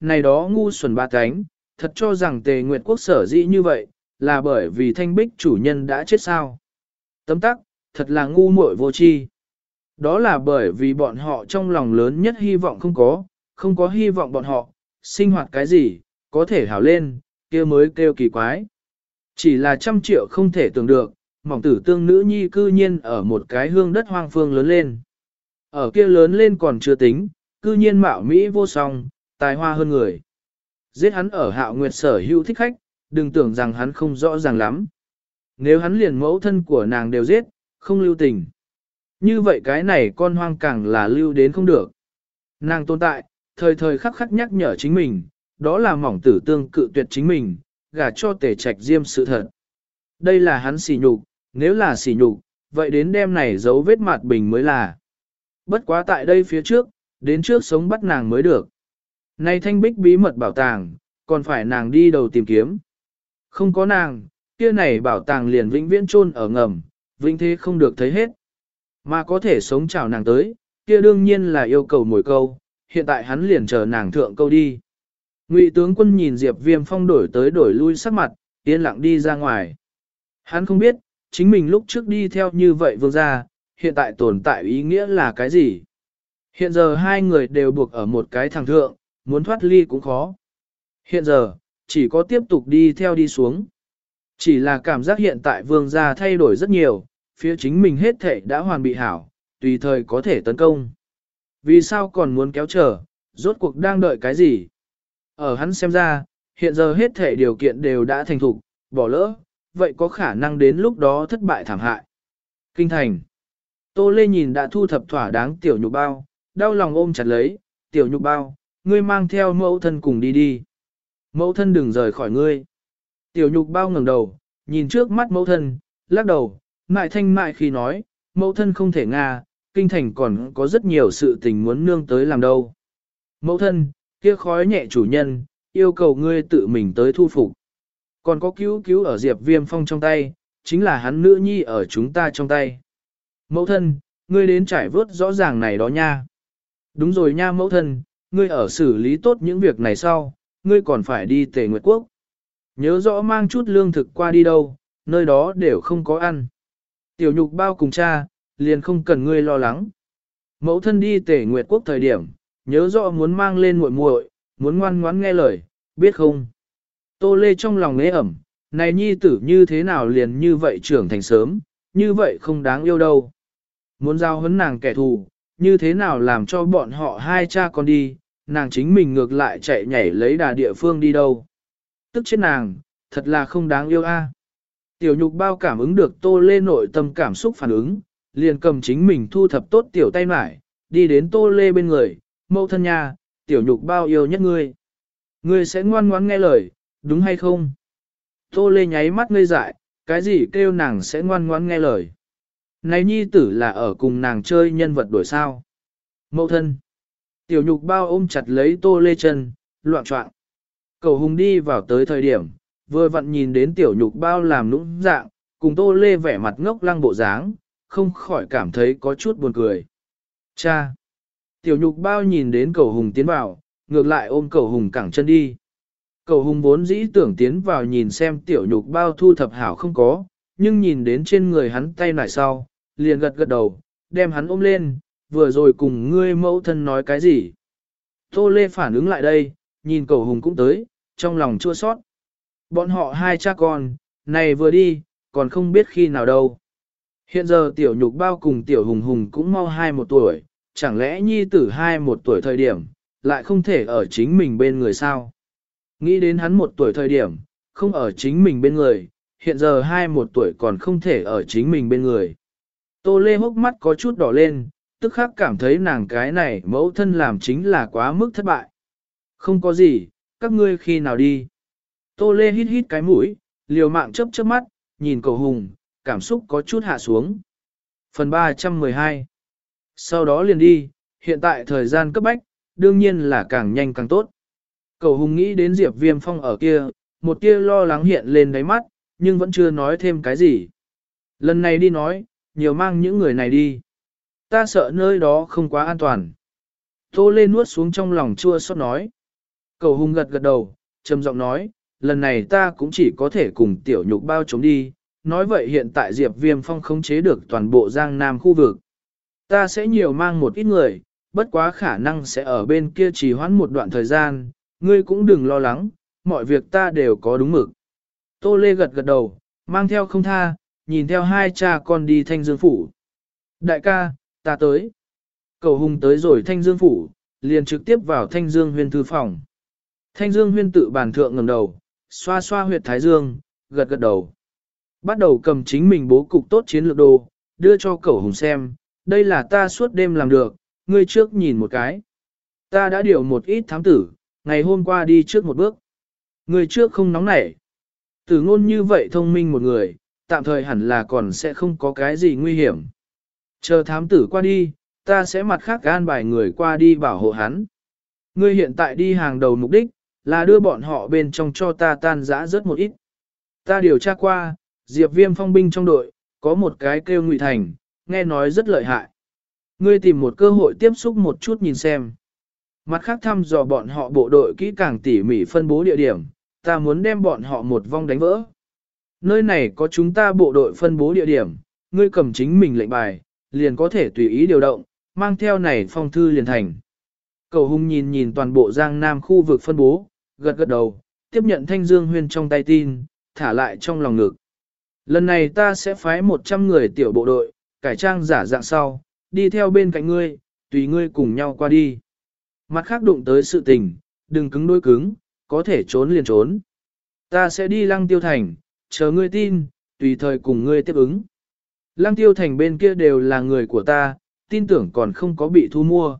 này đó ngu xuẩn ba cánh, thật cho rằng tề nguyệt quốc sở dĩ như vậy, là bởi vì thanh bích chủ nhân đã chết sao. Tấm tắc, thật là ngu muội vô tri. Đó là bởi vì bọn họ trong lòng lớn nhất hy vọng không có, không có hy vọng bọn họ, sinh hoạt cái gì, có thể hảo lên, kia mới kêu kỳ quái. Chỉ là trăm triệu không thể tưởng được, mỏng tử tương nữ nhi cư nhiên ở một cái hương đất hoang phương lớn lên. Ở kia lớn lên còn chưa tính, cư nhiên mạo Mỹ vô song, tài hoa hơn người. Giết hắn ở hạo nguyệt sở hữu thích khách, đừng tưởng rằng hắn không rõ ràng lắm. Nếu hắn liền mẫu thân của nàng đều giết, không lưu tình. Như vậy cái này con hoang càng là lưu đến không được. Nàng tồn tại, thời thời khắc khắc nhắc nhở chính mình, đó là mỏng tử tương cự tuyệt chính mình, gả cho tể trạch diêm sự thật. Đây là hắn xỉ nhục, nếu là xỉ nhục, vậy đến đêm này giấu vết mặt bình mới là. Bất quá tại đây phía trước, đến trước sống bắt nàng mới được. Này thanh bích bí mật bảo tàng, còn phải nàng đi đầu tìm kiếm. Không có nàng, kia này bảo tàng liền vĩnh viễn chôn ở ngầm, vĩnh thế không được thấy hết. Mà có thể sống chào nàng tới, kia đương nhiên là yêu cầu mồi câu, hiện tại hắn liền chờ nàng thượng câu đi. Ngụy tướng quân nhìn Diệp Viêm Phong đổi tới đổi lui sắc mặt, yên lặng đi ra ngoài. Hắn không biết, chính mình lúc trước đi theo như vậy vương gia, hiện tại tồn tại ý nghĩa là cái gì. Hiện giờ hai người đều buộc ở một cái thằng thượng, muốn thoát ly cũng khó. Hiện giờ, chỉ có tiếp tục đi theo đi xuống. Chỉ là cảm giác hiện tại vương gia thay đổi rất nhiều, phía chính mình hết thể đã hoàn bị hảo, tùy thời có thể tấn công. Vì sao còn muốn kéo trở, rốt cuộc đang đợi cái gì? Ở hắn xem ra, hiện giờ hết thể điều kiện đều đã thành thục, bỏ lỡ, vậy có khả năng đến lúc đó thất bại thảm hại. Kinh thành. Tô Lê nhìn đã thu thập thỏa đáng tiểu nhục bao, đau lòng ôm chặt lấy, tiểu nhục bao, ngươi mang theo mẫu thân cùng đi đi. Mẫu thân đừng rời khỏi ngươi. Tiểu nhục bao ngẩng đầu, nhìn trước mắt mẫu thân, lắc đầu, mại thanh mại khi nói, mẫu thân không thể nga, kinh thành còn có rất nhiều sự tình muốn nương tới làm đâu. Mẫu thân, kia khói nhẹ chủ nhân, yêu cầu ngươi tự mình tới thu phục. Còn có cứu cứu ở Diệp Viêm Phong trong tay, chính là hắn nữ nhi ở chúng ta trong tay. Mẫu thân, ngươi đến trải vớt rõ ràng này đó nha. Đúng rồi nha mẫu thân, ngươi ở xử lý tốt những việc này sau, ngươi còn phải đi tề nguyệt quốc. Nhớ rõ mang chút lương thực qua đi đâu, nơi đó đều không có ăn. Tiểu nhục bao cùng cha, liền không cần ngươi lo lắng. Mẫu thân đi tề nguyệt quốc thời điểm, nhớ rõ muốn mang lên muội muội, muốn ngoan ngoãn nghe lời, biết không? Tô Lê trong lòng nế ẩm, này nhi tử như thế nào liền như vậy trưởng thành sớm, như vậy không đáng yêu đâu. Muốn giao hấn nàng kẻ thù, như thế nào làm cho bọn họ hai cha con đi, nàng chính mình ngược lại chạy nhảy lấy đà địa phương đi đâu. Tức chết nàng, thật là không đáng yêu a. Tiểu nhục bao cảm ứng được tô lê nội tâm cảm xúc phản ứng, liền cầm chính mình thu thập tốt tiểu tay mải, đi đến tô lê bên người, mâu thân nha, tiểu nhục bao yêu nhất ngươi. Ngươi sẽ ngoan ngoãn nghe lời, đúng hay không? Tô lê nháy mắt ngây dại, cái gì kêu nàng sẽ ngoan ngoãn nghe lời. Này nhi tử là ở cùng nàng chơi nhân vật đổi sao. Mẫu thân. Tiểu nhục bao ôm chặt lấy tô lê chân, loạn trọng. Cầu hùng đi vào tới thời điểm, vừa vặn nhìn đến tiểu nhục bao làm nũng dạng, cùng tô lê vẻ mặt ngốc lăng bộ dáng, không khỏi cảm thấy có chút buồn cười. Cha! Tiểu nhục bao nhìn đến cầu hùng tiến vào, ngược lại ôm cầu hùng cẳng chân đi. Cầu hùng vốn dĩ tưởng tiến vào nhìn xem tiểu nhục bao thu thập hảo không có, nhưng nhìn đến trên người hắn tay nải sau, liền gật gật đầu, đem hắn ôm lên, vừa rồi cùng ngươi mẫu thân nói cái gì. Tô Lê phản ứng lại đây, nhìn cầu hùng cũng tới, trong lòng chua sót. Bọn họ hai cha con, này vừa đi, còn không biết khi nào đâu. Hiện giờ tiểu nhục bao cùng tiểu hùng hùng cũng mau hai một tuổi, chẳng lẽ nhi tử hai một tuổi thời điểm, lại không thể ở chính mình bên người sao? Nghĩ đến hắn một tuổi thời điểm, không ở chính mình bên người, hiện giờ hai một tuổi còn không thể ở chính mình bên người. Tô Lê hốc mắt có chút đỏ lên, tức khắc cảm thấy nàng cái này mẫu thân làm chính là quá mức thất bại. Không có gì, các ngươi khi nào đi. Tô Lê hít hít cái mũi, liều mạng chớp chớp mắt, nhìn cầu hùng, cảm xúc có chút hạ xuống. Phần 312 Sau đó liền đi, hiện tại thời gian cấp bách, đương nhiên là càng nhanh càng tốt. Cầu hùng nghĩ đến Diệp Viêm Phong ở kia, một tia lo lắng hiện lên đáy mắt, nhưng vẫn chưa nói thêm cái gì. Lần này đi nói, nhiều mang những người này đi. Ta sợ nơi đó không quá an toàn. Tô Lê nuốt xuống trong lòng chua xót nói. Cầu hung gật gật đầu, trầm giọng nói, lần này ta cũng chỉ có thể cùng tiểu nhục bao chống đi, nói vậy hiện tại Diệp Viêm Phong khống chế được toàn bộ Giang Nam khu vực. Ta sẽ nhiều mang một ít người, bất quá khả năng sẽ ở bên kia trì hoãn một đoạn thời gian, ngươi cũng đừng lo lắng, mọi việc ta đều có đúng mực. Tô Lê gật gật đầu, mang theo không tha, nhìn theo hai cha con đi thanh dương phủ. Đại ca, ta tới. Cầu hùng tới rồi thanh dương phủ, liền trực tiếp vào thanh dương huyên thư phòng. Thanh dương huyên tự bàn thượng ngầm đầu, xoa xoa huyệt thái dương, gật gật đầu. Bắt đầu cầm chính mình bố cục tốt chiến lược đồ, đưa cho Cầu hùng xem, đây là ta suốt đêm làm được, ngươi trước nhìn một cái. Ta đã điều một ít thám tử, ngày hôm qua đi trước một bước. Ngươi trước không nóng nảy. Tử ngôn như vậy thông minh một người, tạm thời hẳn là còn sẽ không có cái gì nguy hiểm. Chờ thám tử qua đi, ta sẽ mặt khác gan bài người qua đi bảo hộ hắn. Ngươi hiện tại đi hàng đầu mục đích, là đưa bọn họ bên trong cho ta tan rã rất một ít. Ta điều tra qua, Diệp Viêm phong binh trong đội, có một cái kêu Ngụy Thành, nghe nói rất lợi hại. Ngươi tìm một cơ hội tiếp xúc một chút nhìn xem. Mặt khác thăm dò bọn họ bộ đội kỹ càng tỉ mỉ phân bố địa điểm, ta muốn đem bọn họ một vong đánh vỡ. Nơi này có chúng ta bộ đội phân bố địa điểm, ngươi cầm chính mình lệnh bài, liền có thể tùy ý điều động, mang theo này phong thư liền thành. Cầu hung nhìn nhìn toàn bộ giang nam khu vực phân bố, gật gật đầu, tiếp nhận thanh dương huyên trong tay tin, thả lại trong lòng ngực. Lần này ta sẽ phái 100 người tiểu bộ đội, cải trang giả dạng sau, đi theo bên cạnh ngươi, tùy ngươi cùng nhau qua đi. Mặt khác đụng tới sự tình, đừng cứng đôi cứng, có thể trốn liền trốn. Ta sẽ đi lăng tiêu thành, chờ ngươi tin, tùy thời cùng ngươi tiếp ứng. Lăng tiêu thành bên kia đều là người của ta, tin tưởng còn không có bị thu mua.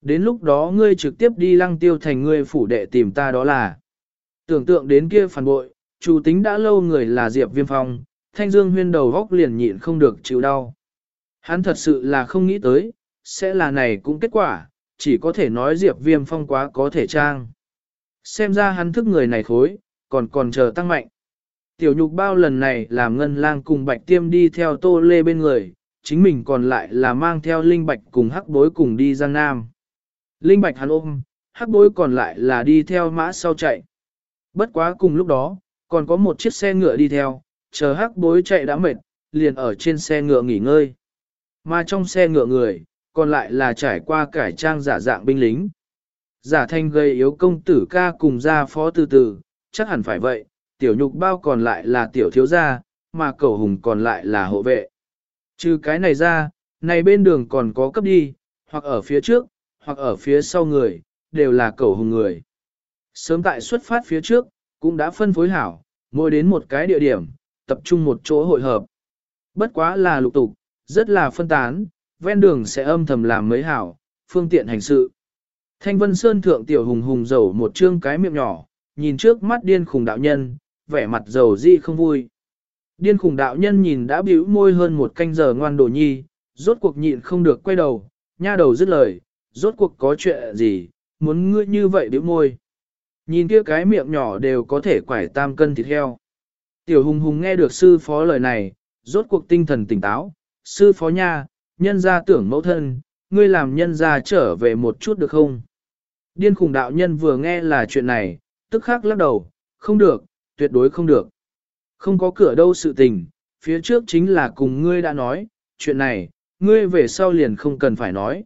Đến lúc đó ngươi trực tiếp đi lăng tiêu thành ngươi phủ đệ tìm ta đó là. Tưởng tượng đến kia phản bội, chủ tính đã lâu người là Diệp Viêm Phong, thanh dương huyên đầu góc liền nhịn không được chịu đau. Hắn thật sự là không nghĩ tới, sẽ là này cũng kết quả, chỉ có thể nói Diệp Viêm Phong quá có thể trang. Xem ra hắn thức người này khối, còn còn chờ tăng mạnh. Tiểu nhục bao lần này làm ngân lang cùng bạch tiêm đi theo tô lê bên người, chính mình còn lại là mang theo linh bạch cùng hắc bối cùng đi Giang Nam. Linh bạch hắn ôm, hắc bối còn lại là đi theo mã sau chạy. Bất quá cùng lúc đó, còn có một chiếc xe ngựa đi theo, chờ hắc bối chạy đã mệt, liền ở trên xe ngựa nghỉ ngơi. Mà trong xe ngựa người, còn lại là trải qua cải trang giả dạng binh lính. Giả thanh gây yếu công tử ca cùng gia phó từ từ, chắc hẳn phải vậy, tiểu nhục bao còn lại là tiểu thiếu gia, mà cầu hùng còn lại là hộ vệ. Trừ cái này ra, này bên đường còn có cấp đi, hoặc ở phía trước, hoặc ở phía sau người, đều là cầu hùng người. Sớm tại xuất phát phía trước, cũng đã phân phối hảo, mỗi đến một cái địa điểm, tập trung một chỗ hội hợp. Bất quá là lục tục, rất là phân tán, ven đường sẽ âm thầm làm mấy hảo, phương tiện hành sự. Thanh Vân Sơn thượng tiểu hùng hùng dầu một trương cái miệng nhỏ, nhìn trước mắt điên khùng đạo nhân, vẻ mặt dầu dị không vui. Điên khùng đạo nhân nhìn đã bĩu môi hơn một canh giờ ngoan đồ nhi, rốt cuộc nhịn không được quay đầu, nha đầu dứt lời, rốt cuộc có chuyện gì, muốn ngươi như vậy bĩu môi. Nhìn kia cái miệng nhỏ đều có thể quải tam cân thịt heo. Tiểu hùng hùng nghe được sư phó lời này, rốt cuộc tinh thần tỉnh táo, sư phó nha, nhân ra tưởng mẫu thân, ngươi làm nhân ra trở về một chút được không? Điên khủng đạo nhân vừa nghe là chuyện này, tức khắc lắc đầu, không được, tuyệt đối không được. Không có cửa đâu sự tình, phía trước chính là cùng ngươi đã nói, chuyện này, ngươi về sau liền không cần phải nói.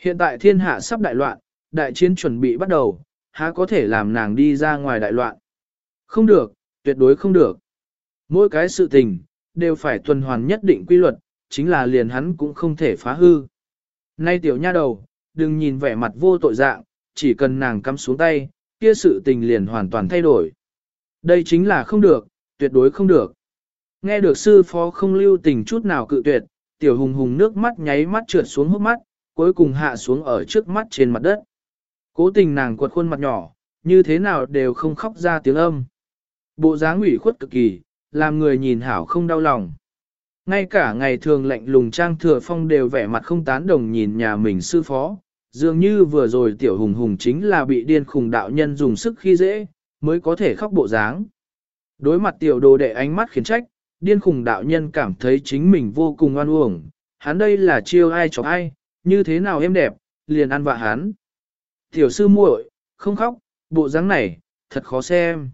Hiện tại thiên hạ sắp đại loạn, đại chiến chuẩn bị bắt đầu, há có thể làm nàng đi ra ngoài đại loạn. Không được, tuyệt đối không được. Mỗi cái sự tình, đều phải tuần hoàn nhất định quy luật, chính là liền hắn cũng không thể phá hư. Nay tiểu nha đầu, đừng nhìn vẻ mặt vô tội dạng, chỉ cần nàng cắm xuống tay, kia sự tình liền hoàn toàn thay đổi. Đây chính là không được, tuyệt đối không được. Nghe được sư phó không lưu tình chút nào cự tuyệt, tiểu hùng hùng nước mắt nháy mắt trượt xuống hốc mắt, cuối cùng hạ xuống ở trước mắt trên mặt đất. Cố tình nàng quật khuôn mặt nhỏ, như thế nào đều không khóc ra tiếng âm. Bộ dáng ủy khuất cực kỳ, làm người nhìn hảo không đau lòng. Ngay cả ngày thường lạnh lùng trang thừa phong đều vẻ mặt không tán đồng nhìn nhà mình sư phó, dường như vừa rồi tiểu hùng hùng chính là bị điên khùng đạo nhân dùng sức khi dễ, mới có thể khóc bộ dáng. Đối mặt tiểu đồ đệ ánh mắt khiển trách, điên khùng đạo nhân cảm thấy chính mình vô cùng oan uổng, hắn đây là chiêu ai chọc ai, như thế nào em đẹp, liền ăn vạ hắn. Tiểu sư muội, không khóc, bộ dáng này, thật khó xem.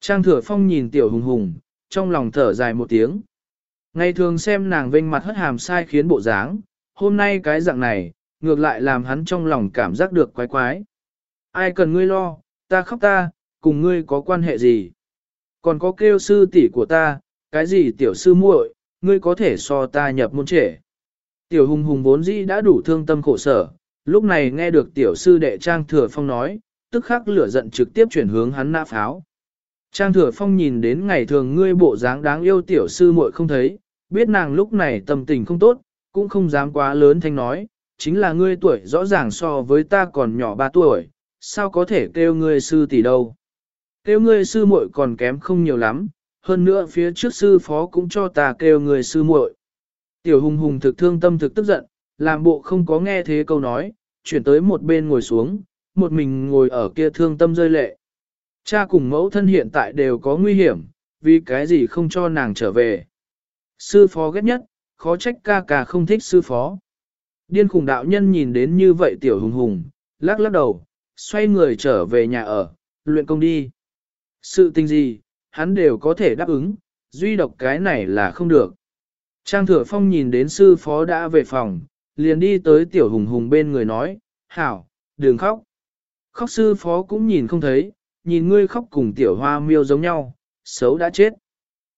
Trang thừa phong nhìn tiểu hùng hùng, trong lòng thở dài một tiếng. Ngày thường xem nàng vênh mặt hất hàm sai khiến bộ dáng, hôm nay cái dạng này, ngược lại làm hắn trong lòng cảm giác được quái quái. Ai cần ngươi lo, ta khóc ta, cùng ngươi có quan hệ gì? Còn có kêu sư tỷ của ta, cái gì tiểu sư muội, ngươi có thể so ta nhập môn trẻ. Tiểu hùng hùng vốn dĩ đã đủ thương tâm khổ sở, lúc này nghe được tiểu sư đệ Trang Thừa Phong nói, tức khắc lửa giận trực tiếp chuyển hướng hắn nã pháo. Trang Thừa Phong nhìn đến ngày thường ngươi bộ dáng đáng yêu tiểu sư muội không thấy, biết nàng lúc này tâm tình không tốt, cũng không dám quá lớn thanh nói, chính là ngươi tuổi rõ ràng so với ta còn nhỏ 3 tuổi, sao có thể kêu ngươi sư tỷ đâu. Kêu ngươi sư muội còn kém không nhiều lắm, hơn nữa phía trước sư phó cũng cho ta kêu ngươi sư muội. Tiểu hùng hùng thực thương tâm thực tức giận, làm bộ không có nghe thế câu nói, chuyển tới một bên ngồi xuống, một mình ngồi ở kia thương tâm rơi lệ. Cha cùng mẫu thân hiện tại đều có nguy hiểm, vì cái gì không cho nàng trở về. Sư phó ghét nhất, khó trách ca ca không thích sư phó. Điên khùng đạo nhân nhìn đến như vậy tiểu hùng hùng, lắc lắc đầu, xoay người trở về nhà ở, luyện công đi. Sự tình gì, hắn đều có thể đáp ứng, duy độc cái này là không được. Trang thừa phong nhìn đến sư phó đã về phòng, liền đi tới tiểu hùng hùng bên người nói, hảo, đừng khóc. Khóc sư phó cũng nhìn không thấy, nhìn ngươi khóc cùng tiểu hoa miêu giống nhau, xấu đã chết.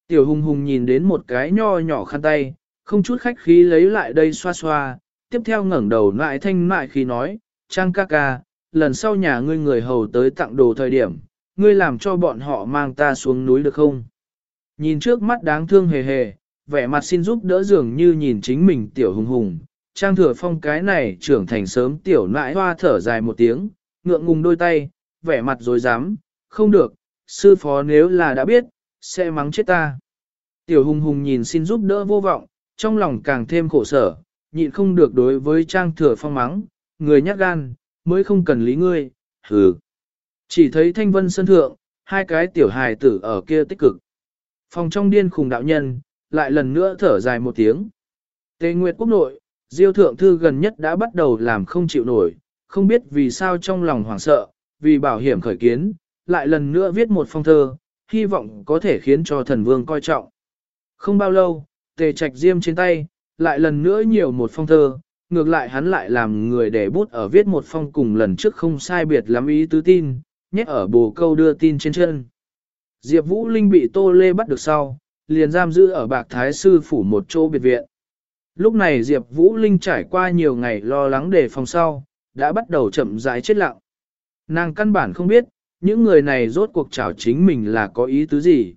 Tiểu hùng hùng nhìn đến một cái nho nhỏ khăn tay, không chút khách khí lấy lại đây xoa xoa, tiếp theo ngẩng đầu lại thanh mại khi nói, Trang ca ca, lần sau nhà ngươi người hầu tới tặng đồ thời điểm, ngươi làm cho bọn họ mang ta xuống núi được không? Nhìn trước mắt đáng thương hề hề, vẻ mặt xin giúp đỡ dường như nhìn chính mình tiểu hùng hùng, Trang thừa phong cái này trưởng thành sớm tiểu nãi hoa thở dài một tiếng, ngượng ngùng đôi tay, vẻ mặt dối dám, không được, sư phó nếu là đã biết, sẽ mắng chết ta. Tiểu hùng hùng nhìn xin giúp đỡ vô vọng, trong lòng càng thêm khổ sở, nhịn không được đối với trang thừa phong mắng, người nhát gan, mới không cần lý ngươi, hừ. Chỉ thấy thanh vân sân thượng, hai cái tiểu hài tử ở kia tích cực. Phòng trong điên khùng đạo nhân, lại lần nữa thở dài một tiếng. Tề Nguyệt quốc nội, Diêu thượng thư gần nhất đã bắt đầu làm không chịu nổi, không biết vì sao trong lòng hoảng sợ, vì bảo hiểm khởi kiến, lại lần nữa viết một phong thơ, hy vọng có thể khiến cho thần vương coi trọng. Không bao lâu, tề trạch diêm trên tay, lại lần nữa nhiều một phong thơ, ngược lại hắn lại làm người để bút ở viết một phong cùng lần trước không sai biệt lắm ý tứ tin, nhét ở bồ câu đưa tin trên chân. Diệp Vũ Linh bị Tô Lê bắt được sau, liền giam giữ ở Bạc Thái Sư Phủ một chỗ biệt viện. Lúc này Diệp Vũ Linh trải qua nhiều ngày lo lắng để phòng sau, đã bắt đầu chậm rãi chết lặng. Nàng căn bản không biết, những người này rốt cuộc trảo chính mình là có ý tứ gì.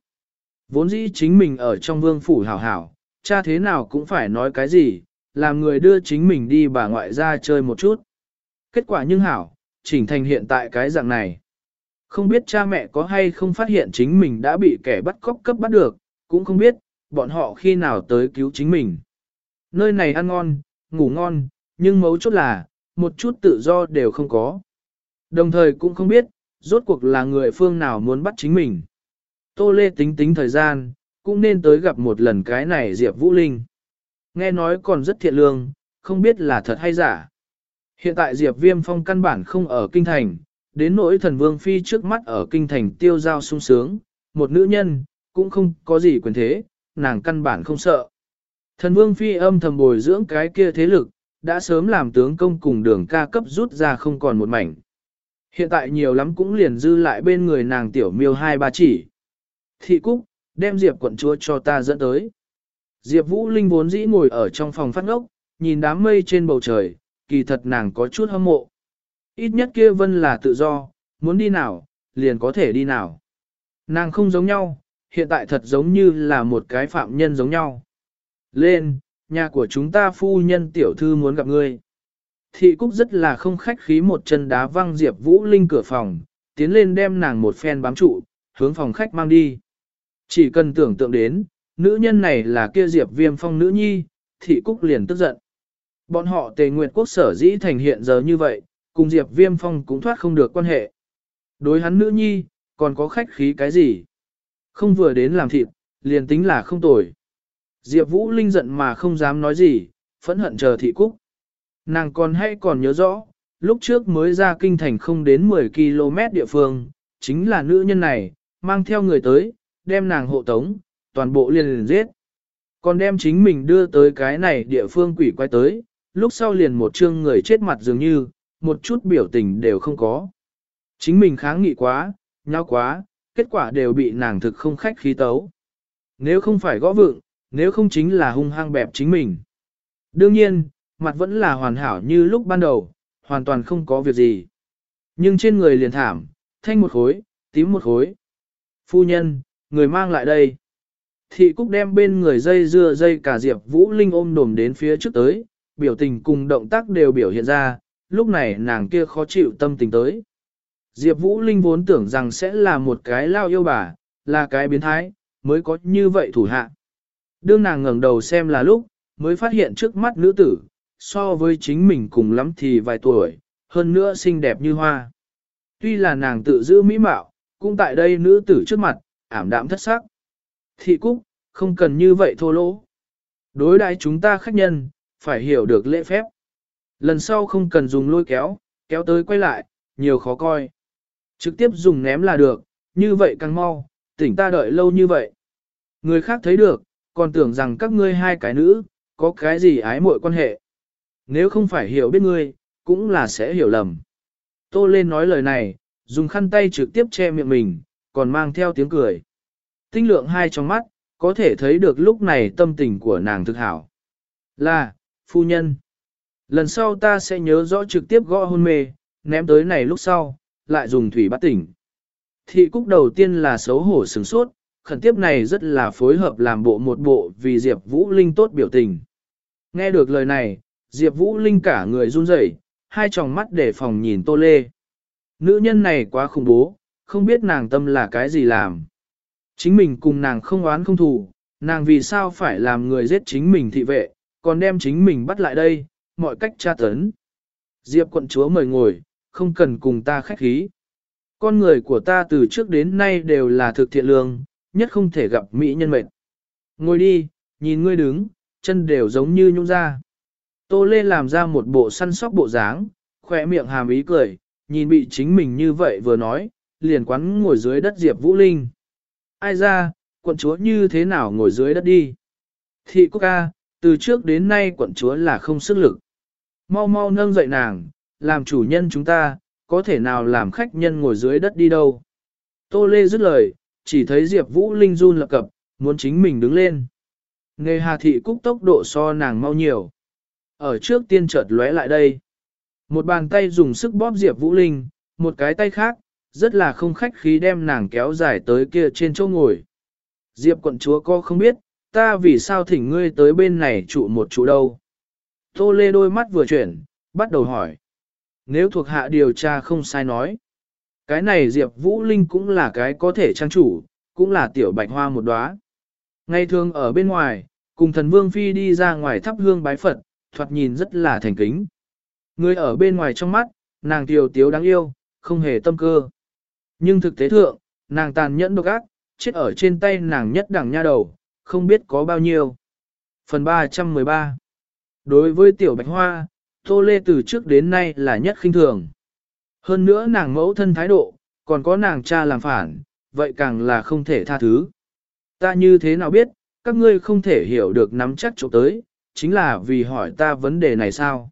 Vốn dĩ chính mình ở trong vương phủ hảo hảo, cha thế nào cũng phải nói cái gì, làm người đưa chính mình đi bà ngoại ra chơi một chút. Kết quả nhưng hảo, chỉnh thành hiện tại cái dạng này. Không biết cha mẹ có hay không phát hiện chính mình đã bị kẻ bắt cóc cấp bắt được, cũng không biết, bọn họ khi nào tới cứu chính mình. Nơi này ăn ngon, ngủ ngon, nhưng mấu chốt là, một chút tự do đều không có. Đồng thời cũng không biết, rốt cuộc là người phương nào muốn bắt chính mình. Tô Lê tính tính thời gian, cũng nên tới gặp một lần cái này Diệp Vũ Linh. Nghe nói còn rất thiện lương, không biết là thật hay giả. Hiện tại Diệp Viêm Phong căn bản không ở kinh thành, đến nỗi thần vương phi trước mắt ở kinh thành tiêu giao sung sướng, một nữ nhân, cũng không có gì quyền thế, nàng căn bản không sợ. Thần vương phi âm thầm bồi dưỡng cái kia thế lực, đã sớm làm tướng công cùng đường ca cấp rút ra không còn một mảnh. Hiện tại nhiều lắm cũng liền dư lại bên người nàng tiểu miêu hai ba chỉ. Thị Cúc, đem Diệp quận chúa cho ta dẫn tới. Diệp Vũ Linh vốn dĩ ngồi ở trong phòng phát ngốc, nhìn đám mây trên bầu trời, kỳ thật nàng có chút hâm mộ. Ít nhất kia vân là tự do, muốn đi nào, liền có thể đi nào. Nàng không giống nhau, hiện tại thật giống như là một cái phạm nhân giống nhau. Lên, nhà của chúng ta phu nhân tiểu thư muốn gặp ngươi. Thị Cúc rất là không khách khí một chân đá văng Diệp Vũ Linh cửa phòng, tiến lên đem nàng một phen bám trụ, hướng phòng khách mang đi. Chỉ cần tưởng tượng đến, nữ nhân này là kia Diệp Viêm Phong nữ nhi, Thị Cúc liền tức giận. Bọn họ tề nguyệt quốc sở dĩ thành hiện giờ như vậy, cùng Diệp Viêm Phong cũng thoát không được quan hệ. Đối hắn nữ nhi, còn có khách khí cái gì? Không vừa đến làm thịt, liền tính là không tồi. Diệp Vũ Linh giận mà không dám nói gì, phẫn hận chờ thị cúc. Nàng còn hay còn nhớ rõ, lúc trước mới ra kinh thành không đến 10 km địa phương, chính là nữ nhân này, mang theo người tới, đem nàng hộ tống, toàn bộ liền liền giết. Còn đem chính mình đưa tới cái này địa phương quỷ quay tới, lúc sau liền một chương người chết mặt dường như, một chút biểu tình đều không có. Chính mình kháng nghị quá, nhau quá, kết quả đều bị nàng thực không khách khí tấu. Nếu không phải gõ vượng, nếu không chính là hung hăng bẹp chính mình. Đương nhiên, mặt vẫn là hoàn hảo như lúc ban đầu, hoàn toàn không có việc gì. Nhưng trên người liền thảm, thanh một khối, tím một khối. Phu nhân, người mang lại đây. Thị Cúc đem bên người dây dưa dây cả Diệp Vũ Linh ôm đồm đến phía trước tới, biểu tình cùng động tác đều biểu hiện ra, lúc này nàng kia khó chịu tâm tình tới. Diệp Vũ Linh vốn tưởng rằng sẽ là một cái lao yêu bà, là cái biến thái, mới có như vậy thủ hạ. Đương nàng ngẩng đầu xem là lúc, mới phát hiện trước mắt nữ tử, so với chính mình cùng lắm thì vài tuổi, hơn nữa xinh đẹp như hoa. Tuy là nàng tự giữ mỹ mạo, cũng tại đây nữ tử trước mặt, ảm đạm thất sắc. Thị Cúc, không cần như vậy thô lỗ. Đối đãi chúng ta khách nhân, phải hiểu được lễ phép. Lần sau không cần dùng lôi kéo, kéo tới quay lại, nhiều khó coi. Trực tiếp dùng ném là được, như vậy càng mau, tỉnh ta đợi lâu như vậy. Người khác thấy được, còn tưởng rằng các ngươi hai cái nữ, có cái gì ái muội quan hệ. Nếu không phải hiểu biết ngươi, cũng là sẽ hiểu lầm. Tô lên nói lời này, dùng khăn tay trực tiếp che miệng mình, còn mang theo tiếng cười. Tinh lượng hai trong mắt, có thể thấy được lúc này tâm tình của nàng thực hảo. Là, phu nhân. Lần sau ta sẽ nhớ rõ trực tiếp gõ hôn mê, ném tới này lúc sau, lại dùng thủy bắt tỉnh. Thị cúc đầu tiên là xấu hổ sừng sốt, khẩn tiếp này rất là phối hợp làm bộ một bộ vì Diệp Vũ Linh tốt biểu tình. Nghe được lời này, Diệp Vũ Linh cả người run rẩy, hai tròng mắt để phòng nhìn Tô Lê. Nữ nhân này quá khủng bố, không biết nàng tâm là cái gì làm. Chính mình cùng nàng không oán không thù, nàng vì sao phải làm người giết chính mình thị vệ, còn đem chính mình bắt lại đây, mọi cách tra tấn. Diệp quận chúa mời ngồi, không cần cùng ta khách khí. Con người của ta từ trước đến nay đều là thực thiện lương, nhất không thể gặp mỹ nhân mệnh. Ngồi đi, nhìn ngươi đứng, chân đều giống như nhung ra. Tô Lê làm ra một bộ săn sóc bộ dáng, khỏe miệng hàm ý cười, nhìn bị chính mình như vậy vừa nói, liền quán ngồi dưới đất Diệp Vũ Linh. Ai ra, quận chúa như thế nào ngồi dưới đất đi? Thị quốc ca, từ trước đến nay quận chúa là không sức lực. Mau mau nâng dậy nàng, làm chủ nhân chúng ta, có thể nào làm khách nhân ngồi dưới đất đi đâu. Tô Lê dứt lời, chỉ thấy Diệp Vũ Linh run lập cập, muốn chính mình đứng lên. Nghề hà thị cúc tốc độ so nàng mau nhiều. Ở trước tiên chợt lóe lại đây. Một bàn tay dùng sức bóp Diệp Vũ Linh, một cái tay khác, rất là không khách khí đem nàng kéo dài tới kia trên chỗ ngồi. Diệp quận chúa có không biết, ta vì sao thỉnh ngươi tới bên này trụ một trụ đâu. Tô Lê đôi mắt vừa chuyển, bắt đầu hỏi. Nếu thuộc hạ điều tra không sai nói. Cái này Diệp Vũ Linh cũng là cái có thể trang chủ, cũng là tiểu bạch hoa một đóa. Ngày thường ở bên ngoài, cùng thần Vương Phi đi ra ngoài thắp hương bái Phật, thoạt nhìn rất là thành kính. Người ở bên ngoài trong mắt, nàng tiểu tiếu đáng yêu, không hề tâm cơ. Nhưng thực tế thượng, nàng tàn nhẫn độc ác, chết ở trên tay nàng nhất đẳng nha đầu, không biết có bao nhiêu. Phần 313 Đối với tiểu bạch hoa, Tô Lê từ trước đến nay là nhất khinh thường. Hơn nữa nàng mẫu thân thái độ, còn có nàng cha làm phản, vậy càng là không thể tha thứ. Ta như thế nào biết, các ngươi không thể hiểu được nắm chắc chỗ tới, chính là vì hỏi ta vấn đề này sao.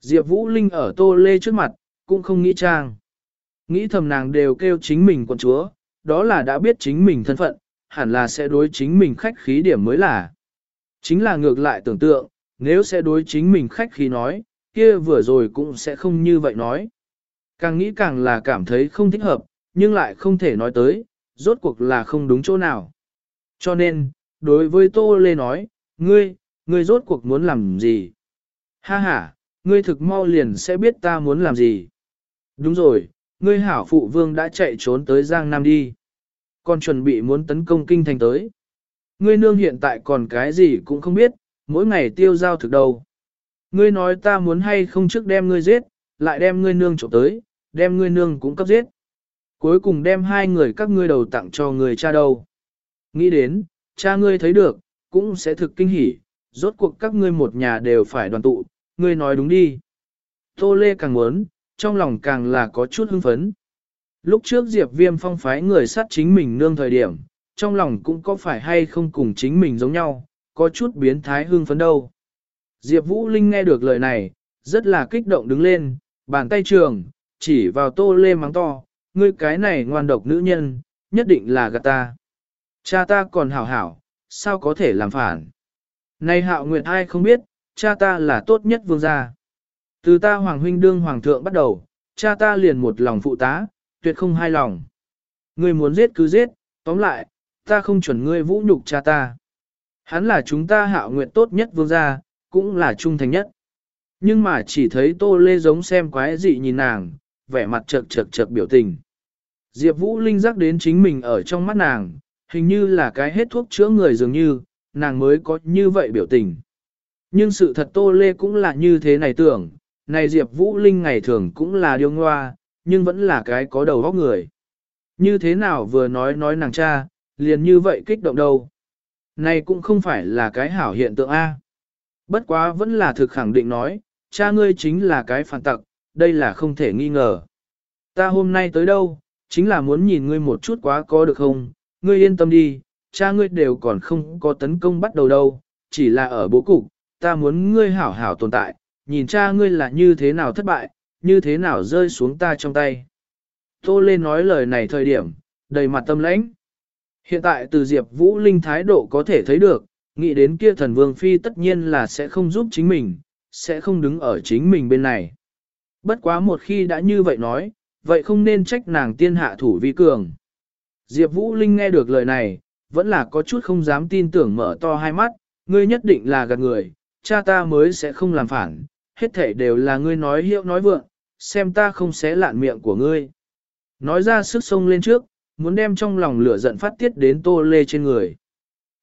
Diệp Vũ Linh ở Tô Lê trước mặt, cũng không nghĩ trang. Nghĩ thầm nàng đều kêu chính mình quận chúa, đó là đã biết chính mình thân phận, hẳn là sẽ đối chính mình khách khí điểm mới là. Chính là ngược lại tưởng tượng, nếu sẽ đối chính mình khách khí nói, kia vừa rồi cũng sẽ không như vậy nói. Càng nghĩ càng là cảm thấy không thích hợp, nhưng lại không thể nói tới, rốt cuộc là không đúng chỗ nào. Cho nên, đối với Tô Lê nói, ngươi, ngươi rốt cuộc muốn làm gì? Ha ha, ngươi thực mau liền sẽ biết ta muốn làm gì. Đúng rồi, ngươi hảo phụ vương đã chạy trốn tới Giang Nam đi. Còn chuẩn bị muốn tấn công kinh thành tới. Ngươi nương hiện tại còn cái gì cũng không biết, mỗi ngày tiêu giao thực đầu. Ngươi nói ta muốn hay không trước đem ngươi giết, lại đem ngươi nương trộm tới, đem ngươi nương cũng cấp giết. Cuối cùng đem hai người các ngươi đầu tặng cho người cha đâu. Nghĩ đến, cha ngươi thấy được, cũng sẽ thực kinh hỉ, rốt cuộc các ngươi một nhà đều phải đoàn tụ, ngươi nói đúng đi. Tô Lê càng muốn, trong lòng càng là có chút hưng phấn. Lúc trước Diệp Viêm phong phái người sát chính mình nương thời điểm, trong lòng cũng có phải hay không cùng chính mình giống nhau, có chút biến thái hưng phấn đâu. Diệp Vũ Linh nghe được lời này, rất là kích động đứng lên, bàn tay trường, chỉ vào tô lê mắng to, ngươi cái này ngoan độc nữ nhân, nhất định là gạt ta. Cha ta còn hảo hảo, sao có thể làm phản? Này hạo nguyệt ai không biết, cha ta là tốt nhất vương gia. Từ ta hoàng huynh đương hoàng thượng bắt đầu, cha ta liền một lòng phụ tá, tuyệt không hai lòng. Ngươi muốn giết cứ giết, tóm lại, ta không chuẩn ngươi vũ nhục cha ta. Hắn là chúng ta hạo nguyện tốt nhất vương gia, cũng là trung thành nhất. Nhưng mà chỉ thấy tô lê giống xem quái dị nhìn nàng, vẻ mặt chật chật chật biểu tình. Diệp Vũ Linh giác đến chính mình ở trong mắt nàng, hình như là cái hết thuốc chữa người dường như, nàng mới có như vậy biểu tình. Nhưng sự thật Tô Lê cũng là như thế này tưởng, này Diệp Vũ Linh ngày thường cũng là điêu ngoa, nhưng vẫn là cái có đầu óc người. Như thế nào vừa nói nói nàng cha, liền như vậy kích động đâu. Này cũng không phải là cái hảo hiện tượng A. Bất quá vẫn là thực khẳng định nói, cha ngươi chính là cái phản tặc, đây là không thể nghi ngờ. Ta hôm nay tới đâu, chính là muốn nhìn ngươi một chút quá có được không, ngươi yên tâm đi, cha ngươi đều còn không có tấn công bắt đầu đâu, chỉ là ở bố cục, ta muốn ngươi hảo hảo tồn tại, nhìn cha ngươi là như thế nào thất bại, như thế nào rơi xuống ta trong tay. Tô Lê nói lời này thời điểm, đầy mặt tâm lãnh. Hiện tại từ Diệp Vũ Linh thái độ có thể thấy được, nghĩ đến kia thần vương phi tất nhiên là sẽ không giúp chính mình, sẽ không đứng ở chính mình bên này. Bất quá một khi đã như vậy nói, vậy không nên trách nàng tiên hạ thủ vi cường. Diệp Vũ Linh nghe được lời này, vẫn là có chút không dám tin tưởng mở to hai mắt, ngươi nhất định là gạt người, cha ta mới sẽ không làm phản, hết thể đều là ngươi nói hiệu nói vượng, xem ta không xé lạn miệng của ngươi. Nói ra sức sông lên trước, muốn đem trong lòng lửa giận phát tiết đến tô lê trên người.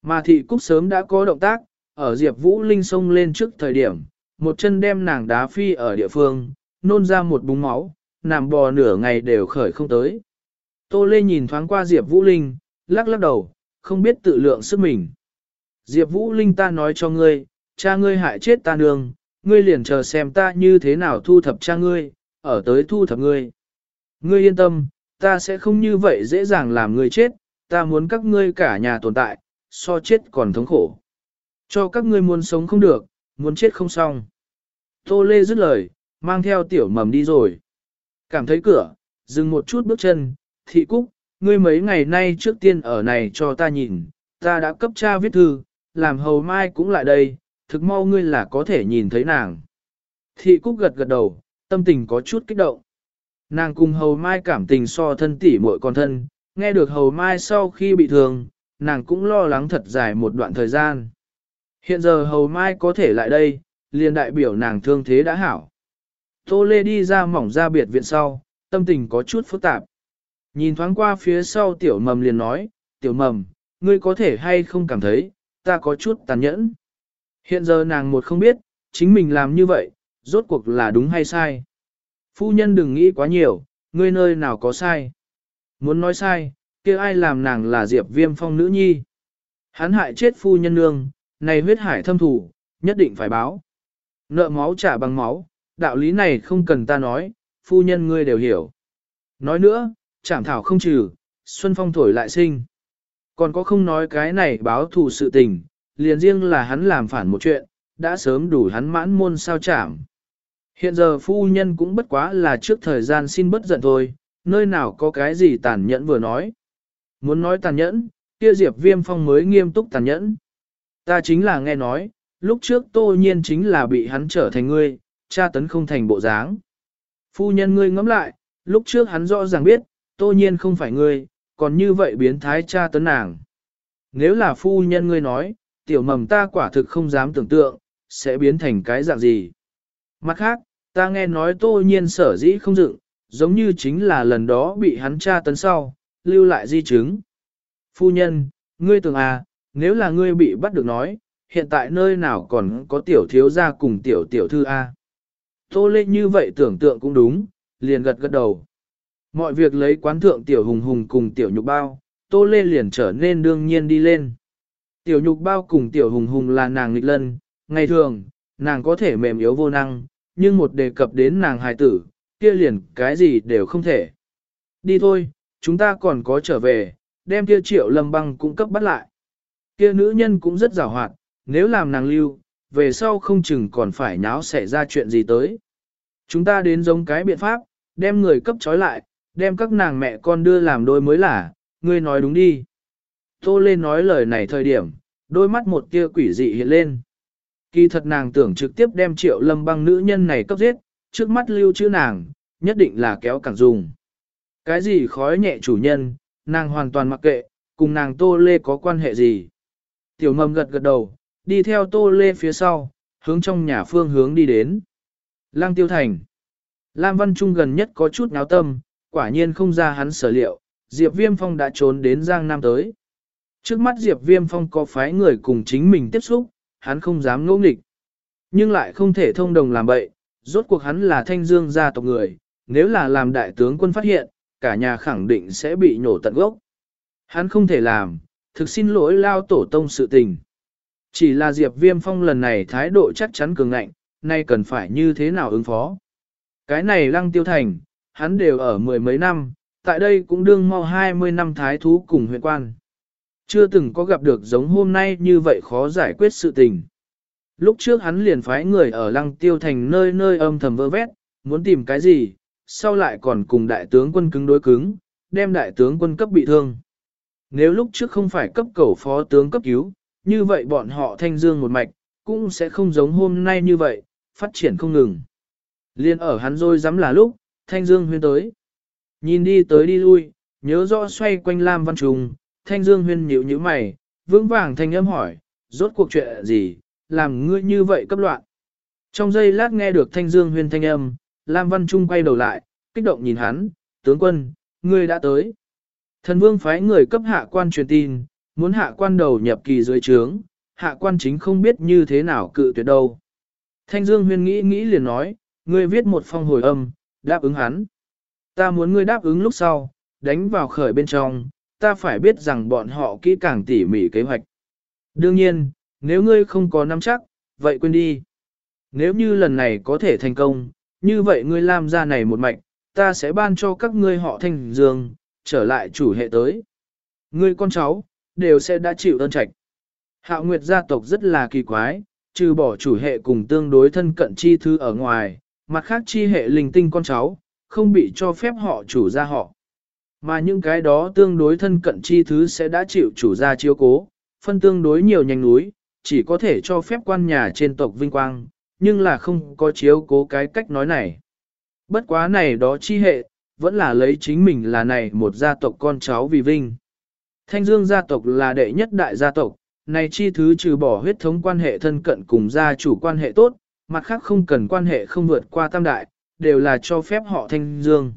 Mà thị cúc sớm đã có động tác, ở Diệp Vũ Linh sông lên trước thời điểm, một chân đem nàng đá phi ở địa phương, nôn ra một búng máu, nằm bò nửa ngày đều khởi không tới. Tô Lê nhìn thoáng qua Diệp Vũ Linh, lắc lắc đầu, không biết tự lượng sức mình. Diệp Vũ Linh ta nói cho ngươi, cha ngươi hại chết ta nương, ngươi liền chờ xem ta như thế nào thu thập cha ngươi, ở tới thu thập ngươi. Ngươi yên tâm, ta sẽ không như vậy dễ dàng làm ngươi chết, ta muốn các ngươi cả nhà tồn tại, so chết còn thống khổ. Cho các ngươi muốn sống không được, muốn chết không xong. Tô Lê dứt lời, mang theo tiểu mầm đi rồi. Cảm thấy cửa, dừng một chút bước chân, thị cúc, ngươi mấy ngày nay trước tiên ở này cho ta nhìn, ta đã cấp cha viết thư, làm hầu mai cũng lại đây, thực mau ngươi là có thể nhìn thấy nàng. Thị cúc gật gật đầu, tâm tình có chút kích động. Nàng cùng hầu mai cảm tình so thân tỷ muội con thân, nghe được hầu mai sau khi bị thương, nàng cũng lo lắng thật dài một đoạn thời gian. Hiện giờ hầu mai có thể lại đây, liền đại biểu nàng thương thế đã hảo. Tô Lê đi ra mỏng ra biệt viện sau, tâm tình có chút phức tạp. Nhìn thoáng qua phía sau tiểu mầm liền nói, tiểu mầm, ngươi có thể hay không cảm thấy, ta có chút tàn nhẫn. Hiện giờ nàng một không biết, chính mình làm như vậy, rốt cuộc là đúng hay sai. Phu nhân đừng nghĩ quá nhiều, ngươi nơi nào có sai. Muốn nói sai, kia ai làm nàng là Diệp Viêm Phong nữ nhi. Hắn hại chết phu nhân nương, này huyết hải thâm thủ, nhất định phải báo. Nợ máu trả bằng máu, đạo lý này không cần ta nói, phu nhân ngươi đều hiểu. Nói nữa, chảm thảo không trừ, xuân phong thổi lại sinh. Còn có không nói cái này báo thù sự tình, liền riêng là hắn làm phản một chuyện, đã sớm đủ hắn mãn môn sao chảm. Hiện giờ phu nhân cũng bất quá là trước thời gian xin bất giận thôi, nơi nào có cái gì tàn nhẫn vừa nói. Muốn nói tàn nhẫn, kia Diệp Viêm Phong mới nghiêm túc tàn nhẫn. Ta chính là nghe nói, lúc trước tô nhiên chính là bị hắn trở thành ngươi, cha tấn không thành bộ dáng. Phu nhân ngươi ngẫm lại, lúc trước hắn rõ ràng biết, tô nhiên không phải ngươi, còn như vậy biến thái cha tấn nàng. Nếu là phu nhân ngươi nói, tiểu mầm ta quả thực không dám tưởng tượng, sẽ biến thành cái dạng gì. Mặt khác, ta nghe nói tô nhiên sở dĩ không dựng, giống như chính là lần đó bị hắn tra tấn sau, lưu lại di chứng. Phu nhân, ngươi tưởng à, nếu là ngươi bị bắt được nói, hiện tại nơi nào còn có tiểu thiếu gia cùng tiểu tiểu thư A. Tô Lê như vậy tưởng tượng cũng đúng, liền gật gật đầu. Mọi việc lấy quán thượng tiểu hùng hùng cùng tiểu nhục bao, Tô Lê liền trở nên đương nhiên đi lên. Tiểu nhục bao cùng tiểu hùng hùng là nàng nghịch lân, ngày thường, nàng có thể mềm yếu vô năng, nhưng một đề cập đến nàng hài tử, kia liền cái gì đều không thể. Đi thôi, chúng ta còn có trở về, đem kia triệu lâm băng cũng cấp bắt lại. Kia nữ nhân cũng rất rào hoạt, nếu làm nàng lưu, về sau không chừng còn phải nháo xảy ra chuyện gì tới. Chúng ta đến giống cái biện pháp, đem người cấp trói lại, đem các nàng mẹ con đưa làm đôi mới là, ngươi nói đúng đi. Tô lên nói lời này thời điểm, đôi mắt một tia quỷ dị hiện lên. Kỳ thật nàng tưởng trực tiếp đem triệu lâm băng nữ nhân này cấp giết, trước mắt lưu chữ nàng, nhất định là kéo càng dùng. Cái gì khói nhẹ chủ nhân, nàng hoàn toàn mặc kệ, cùng nàng tô lê có quan hệ gì. Tiểu mầm gật gật đầu, đi theo tô lê phía sau, hướng trong nhà phương hướng đi đến. Lăng tiêu thành. Lam Văn Trung gần nhất có chút náo tâm, quả nhiên không ra hắn sở liệu, Diệp Viêm Phong đã trốn đến Giang Nam tới. Trước mắt Diệp Viêm Phong có phái người cùng chính mình tiếp xúc, hắn không dám ngỗ nghịch. Nhưng lại không thể thông đồng làm bậy, rốt cuộc hắn là thanh dương gia tộc người, nếu là làm đại tướng quân phát hiện, cả nhà khẳng định sẽ bị nhổ tận gốc. Hắn không thể làm, thực xin lỗi lao tổ tông sự tình. Chỉ là Diệp Viêm Phong lần này thái độ chắc chắn cường ngạnh, nay cần phải như thế nào ứng phó. Cái này lăng tiêu thành, hắn đều ở mười mấy năm, tại đây cũng đương mau 20 năm thái thú cùng huyện quan. Chưa từng có gặp được giống hôm nay như vậy khó giải quyết sự tình. Lúc trước hắn liền phái người ở lăng tiêu thành nơi nơi âm thầm vơ vét, muốn tìm cái gì, sau lại còn cùng đại tướng quân cứng đối cứng, đem đại tướng quân cấp bị thương. Nếu lúc trước không phải cấp cầu phó tướng cấp cứu, như vậy bọn họ thanh dương một mạch, cũng sẽ không giống hôm nay như vậy, phát triển không ngừng. Liên ở hắn rồi dám là lúc, thanh dương huyên tới. Nhìn đi tới đi lui, nhớ rõ xoay quanh Lam Văn Trùng, thanh dương huyên nhíu nhíu mày, vững vàng thanh âm hỏi, rốt cuộc chuyện gì, làm ngươi như vậy cấp loạn. Trong giây lát nghe được thanh dương huyên thanh âm, Lam Văn Trung quay đầu lại, kích động nhìn hắn, tướng quân, ngươi đã tới. Thần vương phái người cấp hạ quan truyền tin, muốn hạ quan đầu nhập kỳ dưới trướng, hạ quan chính không biết như thế nào cự tuyệt đâu. Thanh Dương huyên nghĩ nghĩ liền nói, ngươi viết một phong hồi âm, đáp ứng hắn. Ta muốn ngươi đáp ứng lúc sau, đánh vào khởi bên trong, ta phải biết rằng bọn họ kỹ càng tỉ mỉ kế hoạch. Đương nhiên, nếu ngươi không có nắm chắc, vậy quên đi. Nếu như lần này có thể thành công, như vậy ngươi làm ra này một mạch, ta sẽ ban cho các ngươi họ thanh dương, trở lại chủ hệ tới. Ngươi con cháu, đều sẽ đã chịu ơn trạch. Hạo Nguyệt gia tộc rất là kỳ quái, trừ bỏ chủ hệ cùng tương đối thân cận chi thư ở ngoài, mặt khác chi hệ linh tinh con cháu, không bị cho phép họ chủ gia họ. Mà những cái đó tương đối thân cận chi thứ sẽ đã chịu chủ gia chiếu cố, phân tương đối nhiều nhánh núi, chỉ có thể cho phép quan nhà trên tộc vinh quang, nhưng là không có chiếu cố cái cách nói này. Bất quá này đó chi hệ, vẫn là lấy chính mình là này một gia tộc con cháu vì vinh. Thanh Dương gia tộc là đệ nhất đại gia tộc, này chi thứ trừ bỏ huyết thống quan hệ thân cận cùng gia chủ quan hệ tốt, mặt khác không cần quan hệ không vượt qua tam đại, đều là cho phép họ Thanh Dương.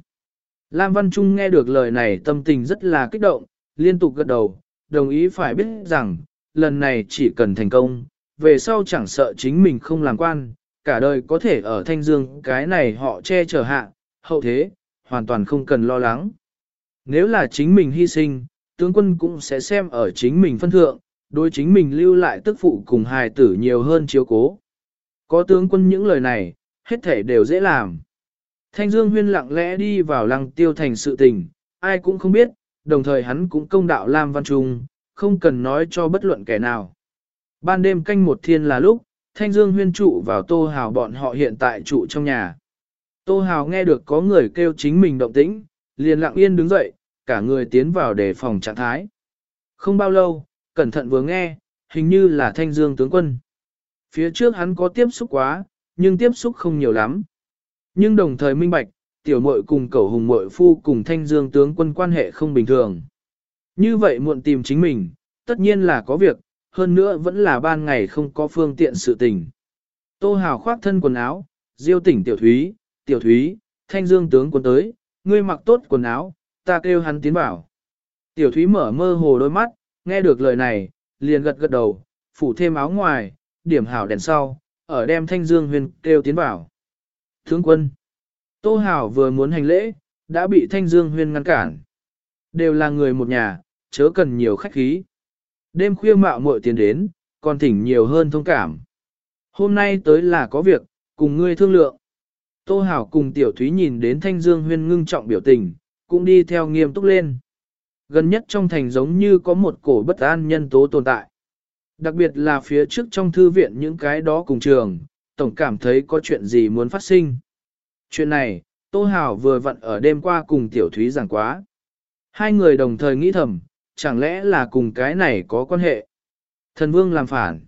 Lam Văn Trung nghe được lời này tâm tình rất là kích động, liên tục gật đầu, đồng ý phải biết rằng, lần này chỉ cần thành công, về sau chẳng sợ chính mình không làm quan, cả đời có thể ở Thanh Dương cái này họ che chở hạ, hậu thế, hoàn toàn không cần lo lắng. Nếu là chính mình hy sinh, tướng quân cũng sẽ xem ở chính mình phân thượng, đối chính mình lưu lại tức phụ cùng hài tử nhiều hơn chiếu cố. Có tướng quân những lời này, hết thể đều dễ làm. Thanh Dương Huyên lặng lẽ đi vào lăng tiêu thành sự tình, ai cũng không biết, đồng thời hắn cũng công đạo Lam Văn Trung, không cần nói cho bất luận kẻ nào. Ban đêm canh một thiên là lúc, Thanh Dương Huyên trụ vào Tô Hào bọn họ hiện tại trụ trong nhà. Tô Hào nghe được có người kêu chính mình động tĩnh, liền lặng yên đứng dậy, cả người tiến vào để phòng trạng thái. Không bao lâu, cẩn thận vừa nghe, hình như là Thanh Dương tướng quân. Phía trước hắn có tiếp xúc quá, nhưng tiếp xúc không nhiều lắm. Nhưng đồng thời minh bạch, tiểu muội cùng cẩu hùng muội phu cùng thanh dương tướng quân quan hệ không bình thường. Như vậy muộn tìm chính mình, tất nhiên là có việc, hơn nữa vẫn là ban ngày không có phương tiện sự tình. Tô Hào khoác thân quần áo, diêu tỉnh tiểu thúy, tiểu thúy, thanh dương tướng quân tới, ngươi mặc tốt quần áo, ta kêu hắn tiến vào. Tiểu thúy mở mơ hồ đôi mắt, nghe được lời này, liền gật gật đầu, phủ thêm áo ngoài, điểm hảo đèn sau, ở đem thanh dương huyền kêu tiến vào. Tướng quân, Tô Hảo vừa muốn hành lễ, đã bị thanh dương Huyên ngăn cản. Đều là người một nhà, chớ cần nhiều khách khí. Đêm khuya mạo muội tiền đến, còn thỉnh nhiều hơn thông cảm. Hôm nay tới là có việc, cùng ngươi thương lượng. Tô Hảo cùng Tiểu Thúy nhìn đến Thanh Dương Huyên ngưng trọng biểu tình, cũng đi theo nghiêm túc lên. Gần nhất trong thành giống như có một cổ bất an nhân tố tồn tại. Đặc biệt là phía trước trong thư viện những cái đó cùng trường, tổng cảm thấy có chuyện gì muốn phát sinh. Chuyện này, Tô Hảo vừa vặn ở đêm qua cùng Tiểu Thúy giảng quá. Hai người đồng thời nghĩ thầm, chẳng lẽ là cùng cái này có quan hệ. Thần Vương làm phản.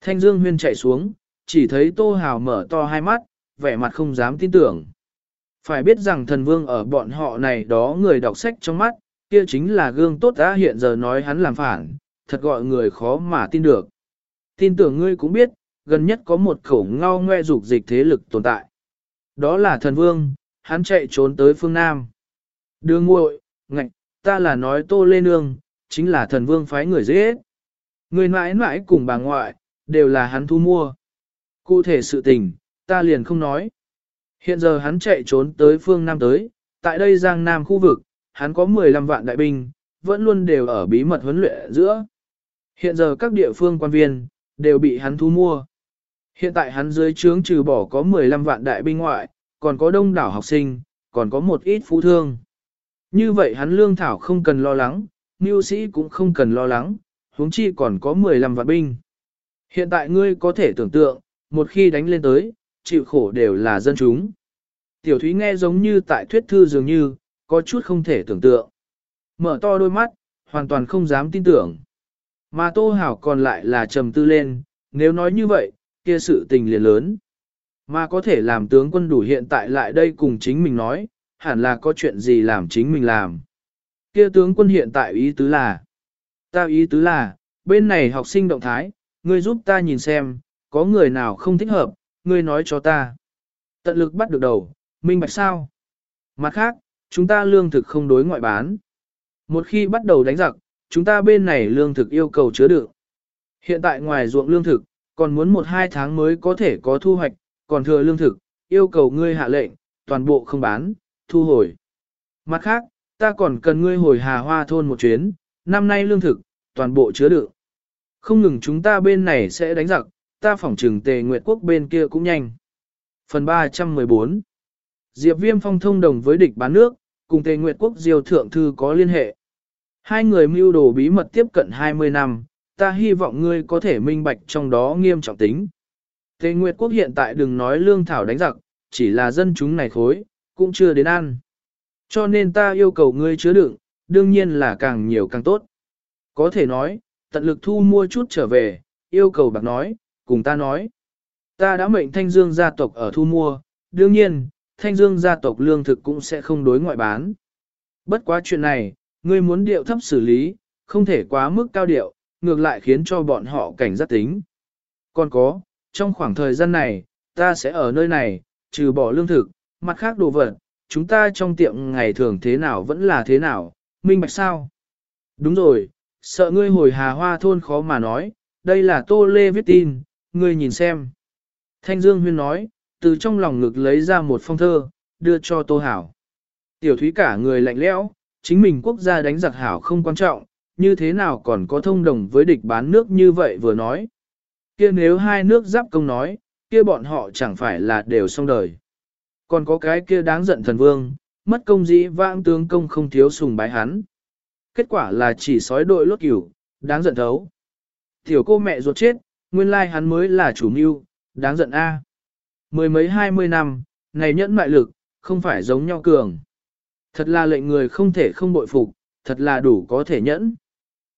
Thanh Dương Huyên chạy xuống, chỉ thấy Tô Hảo mở to hai mắt, vẻ mặt không dám tin tưởng. Phải biết rằng thần vương ở bọn họ này đó người đọc sách trong mắt, kia chính là gương tốt đã hiện giờ nói hắn làm phản, thật gọi người khó mà tin được. Tin tưởng ngươi cũng biết, gần nhất có một khẩu ngao ngoe dục dịch thế lực tồn tại. Đó là thần vương, hắn chạy trốn tới phương Nam. Đường muội, ngạch, ta là nói tô lê nương, chính là thần vương phái người dễ Người mãi mãi cùng bà ngoại, đều là hắn thu mua. Cụ thể sự tình, ta liền không nói. Hiện giờ hắn chạy trốn tới phương Nam tới, tại đây Giang Nam khu vực, hắn có 15 vạn đại binh, vẫn luôn đều ở bí mật huấn luyện giữa. Hiện giờ các địa phương quan viên, đều bị hắn thu mua. Hiện tại hắn dưới trướng trừ bỏ có 15 vạn đại binh ngoại, còn có đông đảo học sinh, còn có một ít phú thương. Như vậy hắn lương thảo không cần lo lắng, mưu sĩ cũng không cần lo lắng, huống chi còn có 15 vạn binh. Hiện tại ngươi có thể tưởng tượng, một khi đánh lên tới, chịu khổ đều là dân chúng. Tiểu Thúy nghe giống như tại thuyết thư dường như, có chút không thể tưởng tượng. Mở to đôi mắt, hoàn toàn không dám tin tưởng. Mà Tô Hảo còn lại là trầm tư lên, nếu nói như vậy, kia sự tình liền lớn. Mà có thể làm tướng quân đủ hiện tại lại đây cùng chính mình nói, hẳn là có chuyện gì làm chính mình làm. Kia tướng quân hiện tại ý tứ là, ta ý tứ là, bên này học sinh động thái, ngươi giúp ta nhìn xem, có người nào không thích hợp, ngươi nói cho ta. Tận lực bắt được đầu, minh bạch sao? Mặt khác, chúng ta lương thực không đối ngoại bán. Một khi bắt đầu đánh giặc, chúng ta bên này lương thực yêu cầu chứa đựng. Hiện tại ngoài ruộng lương thực, còn muốn một hai tháng mới có thể có thu hoạch, còn thừa lương thực, yêu cầu ngươi hạ lệnh, toàn bộ không bán, thu hồi. Mặt khác, ta còn cần ngươi hồi hà hoa thôn một chuyến, năm nay lương thực, toàn bộ chứa đựng. Không ngừng chúng ta bên này sẽ đánh giặc, ta phỏng trừng tề nguyệt quốc bên kia cũng nhanh. Phần 314 Diệp Viêm phong thông đồng với địch bán nước, cùng tề nguyệt quốc diêu thượng thư có liên hệ. Hai người mưu đồ bí mật tiếp cận 20 năm, ta hy vọng ngươi có thể minh bạch trong đó nghiêm trọng tính. Tề Nguyệt Quốc hiện tại đừng nói lương thảo đánh giặc, chỉ là dân chúng này khối, cũng chưa đến ăn. Cho nên ta yêu cầu ngươi chứa đựng, đương nhiên là càng nhiều càng tốt. Có thể nói, tận lực thu mua chút trở về, yêu cầu bạc nói, cùng ta nói. Ta đã mệnh Thanh Dương gia tộc ở thu mua, đương nhiên, Thanh Dương gia tộc lương thực cũng sẽ không đối ngoại bán. Bất quá chuyện này, ngươi muốn điệu thấp xử lý, không thể quá mức cao điệu, ngược lại khiến cho bọn họ cảnh giác tính. Còn có, trong khoảng thời gian này, ta sẽ ở nơi này, trừ bỏ lương thực, mặt khác đồ vật, chúng ta trong tiệm ngày thường thế nào vẫn là thế nào, minh bạch sao? Đúng rồi, sợ ngươi hồi hà hoa thôn khó mà nói, đây là Tô Lê viết tin, ngươi nhìn xem. Thanh Dương Huyên nói, từ trong lòng ngực lấy ra một phong thơ, đưa cho Tô Hảo. Tiểu thúy cả người lạnh lẽo, chính mình quốc gia đánh giặc hảo không quan trọng, như thế nào còn có thông đồng với địch bán nước như vậy vừa nói. kia nếu hai nước giáp công nói, kia bọn họ chẳng phải là đều xong đời. Còn có cái kia đáng giận thần vương, mất công dĩ vãng tướng công không thiếu sùng bái hắn. Kết quả là chỉ sói đội lốt cửu, đáng giận thấu. Tiểu cô mẹ ruột chết, nguyên lai hắn mới là chủ mưu, đáng giận a. Mười mấy hai mươi năm, này nhẫn mại lực, không phải giống nhau cường. Thật là lệnh người không thể không bội phục, thật là đủ có thể nhẫn.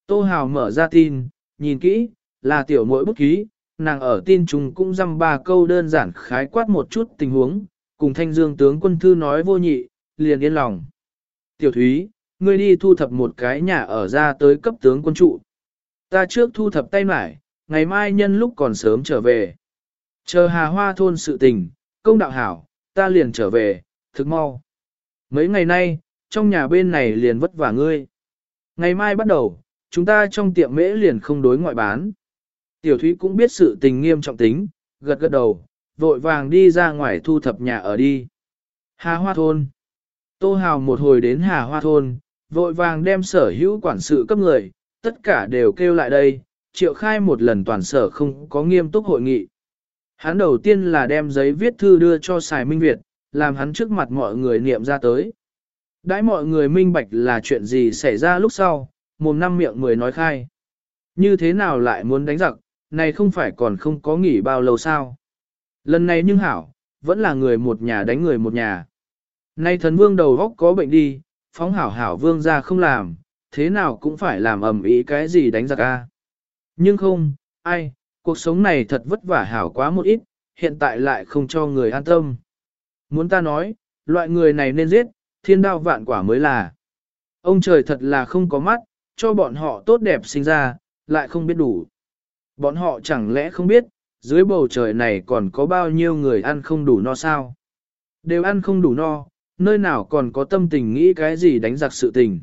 Tô Hào mở ra tin, nhìn kỹ, là tiểu mỗi bút ký, nàng ở tin trùng cũng dăm ba câu đơn giản khái quát một chút tình huống, cùng thanh dương tướng quân thư nói vô nhị, liền yên lòng. Tiểu Thúy, ngươi đi thu thập một cái nhà ở ra tới cấp tướng quân trụ. Ta trước thu thập tay mải, ngày mai nhân lúc còn sớm trở về. Chờ hà hoa thôn sự tình, công đạo hảo, ta liền trở về, thực mau. Mấy ngày nay, trong nhà bên này liền vất vả ngươi. Ngày mai bắt đầu, chúng ta trong tiệm mễ liền không đối ngoại bán. Tiểu Thúy cũng biết sự tình nghiêm trọng tính, gật gật đầu, vội vàng đi ra ngoài thu thập nhà ở đi. Hà Hoa Thôn Tô Hào một hồi đến Hà Hoa Thôn, vội vàng đem sở hữu quản sự cấp người, tất cả đều kêu lại đây, triệu khai một lần toàn sở không có nghiêm túc hội nghị. Hắn đầu tiên là đem giấy viết thư đưa cho Sài Minh Việt, làm hắn trước mặt mọi người niệm ra tới. Đãi mọi người minh bạch là chuyện gì xảy ra lúc sau, mồm năm miệng mười nói khai. Như thế nào lại muốn đánh giặc, này không phải còn không có nghỉ bao lâu sao. Lần này nhưng hảo, vẫn là người một nhà đánh người một nhà. Nay thần vương đầu góc có bệnh đi, phóng hảo hảo vương ra không làm, thế nào cũng phải làm ầm ĩ cái gì đánh giặc a. Nhưng không, ai, cuộc sống này thật vất vả hảo quá một ít, hiện tại lại không cho người an tâm. Muốn ta nói, loại người này nên giết, thiên đao vạn quả mới là. Ông trời thật là không có mắt, cho bọn họ tốt đẹp sinh ra, lại không biết đủ. Bọn họ chẳng lẽ không biết, dưới bầu trời này còn có bao nhiêu người ăn không đủ no sao? Đều ăn không đủ no, nơi nào còn có tâm tình nghĩ cái gì đánh giặc sự tình.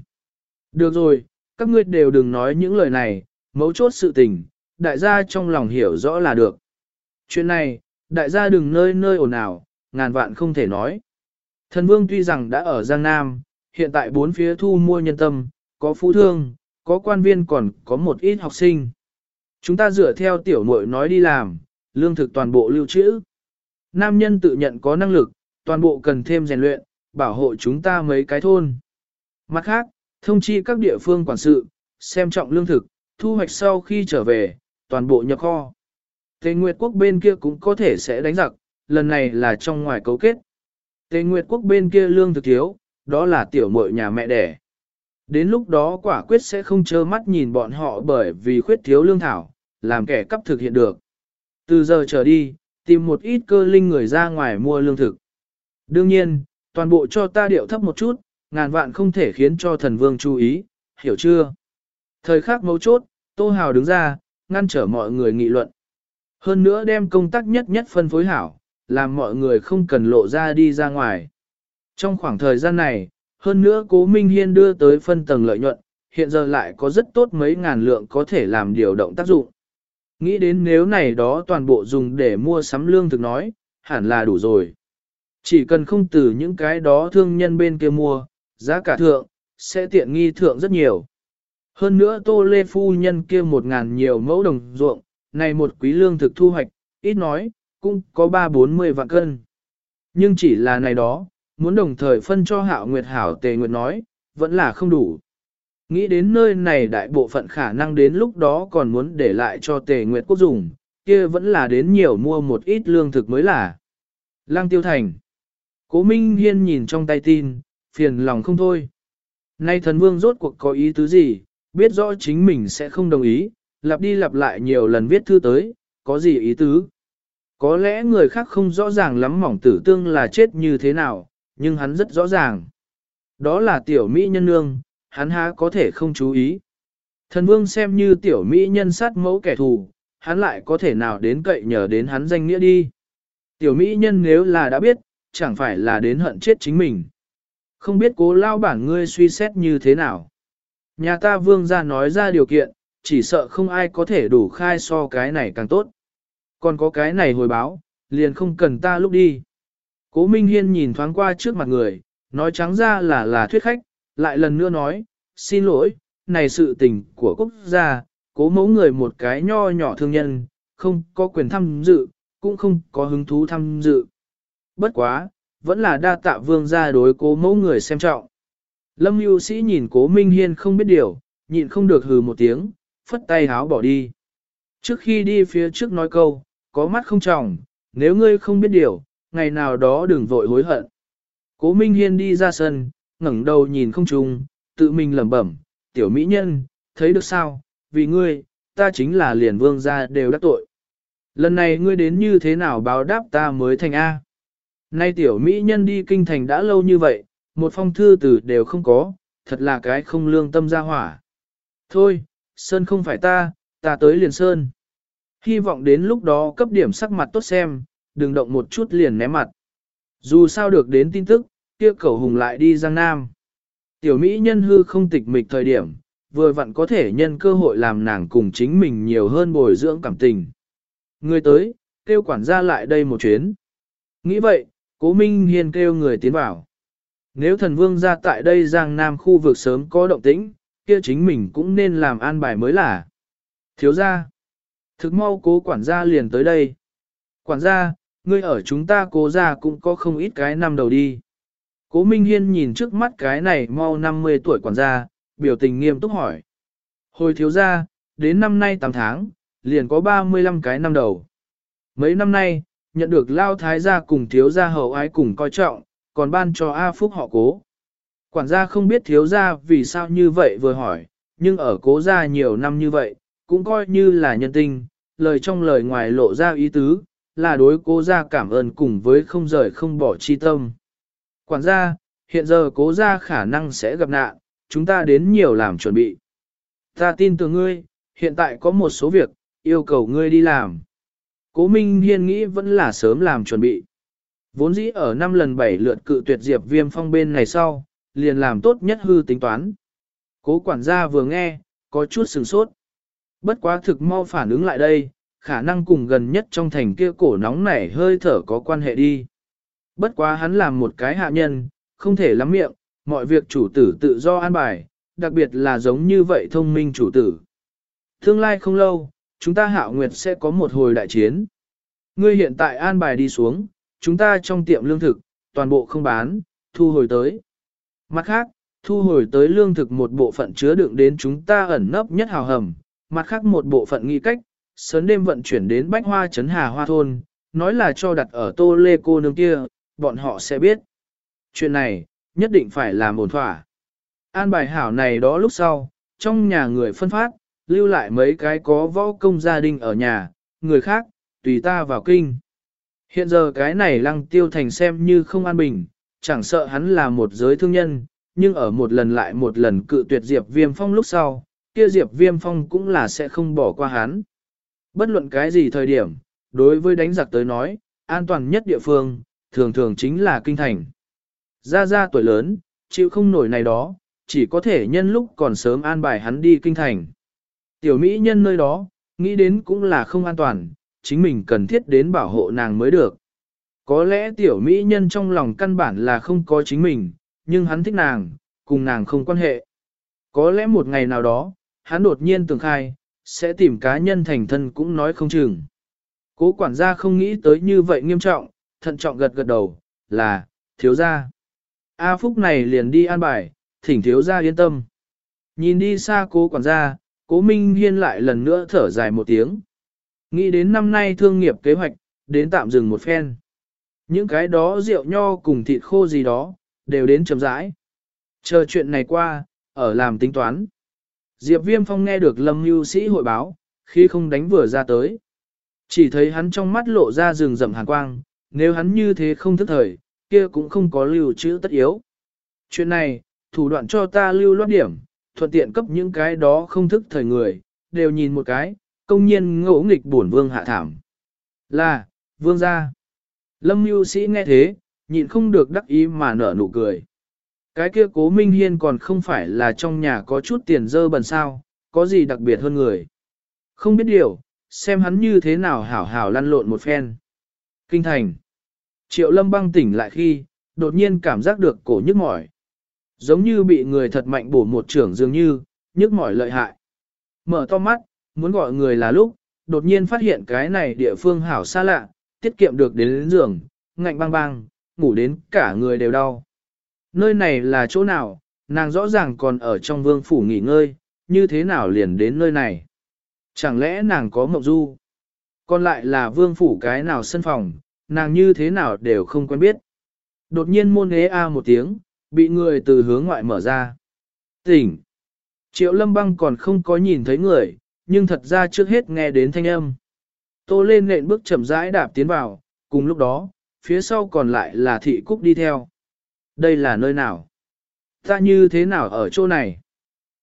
Được rồi, các ngươi đều đừng nói những lời này, mấu chốt sự tình, đại gia trong lòng hiểu rõ là được. Chuyện này, đại gia đừng nơi nơi ồn ào, ngàn vạn không thể nói. Thần vương tuy rằng đã ở Giang Nam, hiện tại bốn phía thu mua nhân tâm, có phú thương, có quan viên còn có một ít học sinh. Chúng ta dựa theo tiểu muội nói đi làm, lương thực toàn bộ lưu trữ. Nam nhân tự nhận có năng lực, toàn bộ cần thêm rèn luyện, bảo hộ chúng ta mấy cái thôn. Mặt khác, thông chi các địa phương quản sự, xem trọng lương thực, thu hoạch sau khi trở về, toàn bộ nhập kho. Tề Nguyệt quốc bên kia cũng có thể sẽ đánh giặc, lần này là trong ngoài cấu kết. Tề Nguyệt quốc bên kia lương thực thiếu, đó là tiểu muội nhà mẹ đẻ. Đến lúc đó quả quyết sẽ không trơ mắt nhìn bọn họ bởi vì khuyết thiếu lương thảo, làm kẻ cắp thực hiện được. Từ giờ trở đi, tìm một ít cơ linh người ra ngoài mua lương thực. Đương nhiên, toàn bộ cho ta điệu thấp một chút, ngàn vạn không thể khiến cho thần vương chú ý, hiểu chưa? Thời khắc mấu chốt, Tô Hào đứng ra, ngăn trở mọi người nghị luận. Hơn nữa đem công tác nhất nhất phân phối hảo, làm mọi người không cần lộ ra đi ra ngoài. Trong khoảng thời gian này, hơn nữa cố Minh Hiên đưa tới phân tầng lợi nhuận, hiện giờ lại có rất tốt mấy ngàn lượng có thể làm điều động tác dụng. Nghĩ đến nếu này đó toàn bộ dùng để mua sắm lương thực nói, hẳn là đủ rồi. Chỉ cần không từ những cái đó thương nhân bên kia mua, giá cả thượng, sẽ tiện nghi thượng rất nhiều. Hơn nữa tô lê phu nhân kia một ngàn nhiều mẫu đồng ruộng, này một quý lương thực thu hoạch, ít nói, cũng có ba bốn mươi vạn cân. Nhưng chỉ là này đó, muốn đồng thời phân cho hạo nguyệt hảo tề nguyệt nói, vẫn là không đủ. Nghĩ đến nơi này đại bộ phận khả năng đến lúc đó còn muốn để lại cho tề nguyệt quốc dùng, kia vẫn là đến nhiều mua một ít lương thực mới là. Lăng tiêu thành. Cố Minh Hiên nhìn trong tay tin, phiền lòng không thôi. Nay thần vương rốt cuộc có ý tứ gì, biết rõ chính mình sẽ không đồng ý, lặp đi lặp lại nhiều lần viết thư tới, có gì ý tứ. Có lẽ người khác không rõ ràng lắm mỏng tử tương là chết như thế nào, nhưng hắn rất rõ ràng. Đó là tiểu mỹ nhân nương, hắn há có thể không chú ý. Thần vương xem như tiểu mỹ nhân sát mẫu kẻ thù, hắn lại có thể nào đến cậy nhờ đến hắn danh nghĩa đi. Tiểu mỹ nhân nếu là đã biết, chẳng phải là đến hận chết chính mình. Không biết cố lao bản ngươi suy xét như thế nào. Nhà ta vương ra nói ra điều kiện, chỉ sợ không ai có thể đủ khai so cái này càng tốt. Còn có cái này hồi báo, liền không cần ta lúc đi. Cố Minh Hiên nhìn thoáng qua trước mặt người, nói trắng ra là là thuyết khách, lại lần nữa nói, xin lỗi, này sự tình của quốc gia, cố mẫu người một cái nho nhỏ thương nhân, không có quyền tham dự, cũng không có hứng thú tham dự. Bất quá, vẫn là đa tạ vương gia đối cố mẫu người xem trọng. Lâm Hưu Sĩ nhìn cố Minh Hiên không biết điều, nhịn không được hừ một tiếng, phất tay háo bỏ đi. Trước khi đi phía trước nói câu, có mắt không trọng, nếu ngươi không biết điều, ngày nào đó đừng vội hối hận. Cố Minh Hiên đi ra sân, ngẩng đầu nhìn không trùng, tự mình lẩm bẩm, tiểu mỹ nhân, thấy được sao, vì ngươi, ta chính là liền vương gia đều đắc tội. Lần này ngươi đến như thế nào báo đáp ta mới thành A. Nay tiểu mỹ nhân đi kinh thành đã lâu như vậy, một phong thư từ đều không có, thật là cái không lương tâm ra hỏa. Thôi, Sơn không phải ta, ta tới liền Sơn. Hy vọng đến lúc đó cấp điểm sắc mặt tốt xem, đừng động một chút liền ném mặt. Dù sao được đến tin tức, kia cầu hùng lại đi Giang Nam. Tiểu Mỹ nhân hư không tịch mịch thời điểm, vừa vặn có thể nhân cơ hội làm nàng cùng chính mình nhiều hơn bồi dưỡng cảm tình. Người tới, kêu quản gia lại đây một chuyến. Nghĩ vậy, cố Minh Hiên kêu người tiến vào. Nếu thần vương ra tại đây Giang Nam khu vực sớm có động tĩnh, kia chính mình cũng nên làm an bài mới là. Thiếu ra. Thực mau cố quản gia liền tới đây. Quản gia, ngươi ở chúng ta cố ra cũng có không ít cái năm đầu đi. Cố Minh Hiên nhìn trước mắt cái này mau 50 tuổi quản gia, biểu tình nghiêm túc hỏi. Hồi thiếu gia, đến năm nay 8 tháng, liền có 35 cái năm đầu. Mấy năm nay, nhận được lao thái gia cùng thiếu gia hậu ái cùng coi trọng, còn ban cho A Phúc họ cố. Quản gia không biết thiếu gia vì sao như vậy vừa hỏi, nhưng ở cố gia nhiều năm như vậy, cũng coi như là nhân tình, lời trong lời ngoài lộ ra ý tứ, là đối cố gia cảm ơn cùng với không rời không bỏ chi tâm. Quản gia, hiện giờ cố gia khả năng sẽ gặp nạn, chúng ta đến nhiều làm chuẩn bị. Ta tin tưởng ngươi, hiện tại có một số việc, yêu cầu ngươi đi làm. Cố Minh Hiên nghĩ vẫn là sớm làm chuẩn bị. Vốn dĩ ở năm lần bảy lượt cự tuyệt diệp viêm phong bên này sau, liền làm tốt nhất hư tính toán. Cố quản gia vừa nghe, có chút sừng sốt. Bất quá thực mau phản ứng lại đây, khả năng cùng gần nhất trong thành kia cổ nóng nảy hơi thở có quan hệ đi. Bất quá hắn làm một cái hạ nhân, không thể lắm miệng, mọi việc chủ tử tự do an bài, đặc biệt là giống như vậy thông minh chủ tử. Tương lai không lâu, chúng ta hạo nguyệt sẽ có một hồi đại chiến. Ngươi hiện tại an bài đi xuống, chúng ta trong tiệm lương thực, toàn bộ không bán, thu hồi tới. Mặt khác, thu hồi tới lương thực một bộ phận chứa đựng đến chúng ta ẩn nấp nhất hào hầm, mặt khác một bộ phận nghi cách, sớm đêm vận chuyển đến Bách Hoa Trấn Hà Hoa Thôn, nói là cho đặt ở Tô Lê Cô nương kia, bọn họ sẽ biết. Chuyện này, nhất định phải làm ổn thỏa. An bài hảo này đó lúc sau, trong nhà người phân phát, lưu lại mấy cái có võ công gia đình ở nhà, người khác, tùy ta vào kinh. Hiện giờ cái này lăng tiêu thành xem như không an bình, chẳng sợ hắn là một giới thương nhân, nhưng ở một lần lại một lần cự tuyệt Diệp Viêm Phong lúc sau, kia Diệp Viêm Phong cũng là sẽ không bỏ qua hắn. Bất luận cái gì thời điểm, đối với đánh giặc tới nói, an toàn nhất địa phương, thường thường chính là kinh thành. gia gia tuổi lớn, chịu không nổi này đó, chỉ có thể nhân lúc còn sớm an bài hắn đi kinh thành. Tiểu Mỹ nhân nơi đó, nghĩ đến cũng là không an toàn, chính mình cần thiết đến bảo hộ nàng mới được. Có lẽ tiểu Mỹ nhân trong lòng căn bản là không có chính mình, nhưng hắn thích nàng, cùng nàng không quan hệ. Có lẽ một ngày nào đó, hắn đột nhiên tưởng khai, sẽ tìm cá nhân thành thân cũng nói không chừng. Cố quản gia không nghĩ tới như vậy nghiêm trọng, thận trọng gật gật đầu, là, thiếu gia. A Phúc này liền đi an bài, thỉnh thiếu gia yên tâm. Nhìn đi xa cố quản gia, cố Minh Hiên lại lần nữa thở dài một tiếng. Nghĩ đến năm nay thương nghiệp kế hoạch, đến tạm dừng một phen. Những cái đó rượu nho cùng thịt khô gì đó, đều đến chậm rãi. Chờ chuyện này qua, ở làm tính toán. Diệp Viêm Phong nghe được Lâm Nhu Sĩ hội báo, khi không đánh vừa ra tới. Chỉ thấy hắn trong mắt lộ ra rừng rậm hàn quang, nếu hắn như thế không thức thời, kia cũng không có lưu trữ tất yếu. Chuyện này, thủ đoạn cho ta lưu loát điểm, thuận tiện cấp những cái đó không thức thời người, đều nhìn một cái, công nhiên ngỗ nghịch bổn vương hạ thảm. Là, vương gia. Lâm Nhu Sĩ nghe thế, nhịn không được đắc ý mà nở nụ cười. Cái kia cố Minh Hiên còn không phải là trong nhà có chút tiền dơ bẩn sao, có gì đặc biệt hơn người. Không biết điều, xem hắn như thế nào hảo hảo lăn lộn một phen. Kinh thành. Triệu lâm băng tỉnh lại khi, đột nhiên cảm giác được cổ nhức mỏi. Giống như bị người thật mạnh bổ một trưởng dường như, nhức mỏi lợi hại. Mở to mắt, muốn gọi người là lúc, đột nhiên phát hiện cái này địa phương hảo xa lạ, tiết kiệm được đến, đến giường, ngạnh băng băng, ngủ đến cả người đều đau. Nơi này là chỗ nào, nàng rõ ràng còn ở trong vương phủ nghỉ ngơi, như thế nào liền đến nơi này. Chẳng lẽ nàng có mộng du? Còn lại là vương phủ cái nào sân phòng, nàng như thế nào đều không quen biết. Đột nhiên môn ghế a một tiếng, bị người từ hướng ngoại mở ra. Tỉnh! Triệu lâm băng còn không có nhìn thấy người, nhưng thật ra trước hết nghe đến thanh âm. Tô lên nện bước chậm rãi đạp tiến vào, cùng lúc đó, phía sau còn lại là thị cúc đi theo. Đây là nơi nào? Ta như thế nào ở chỗ này?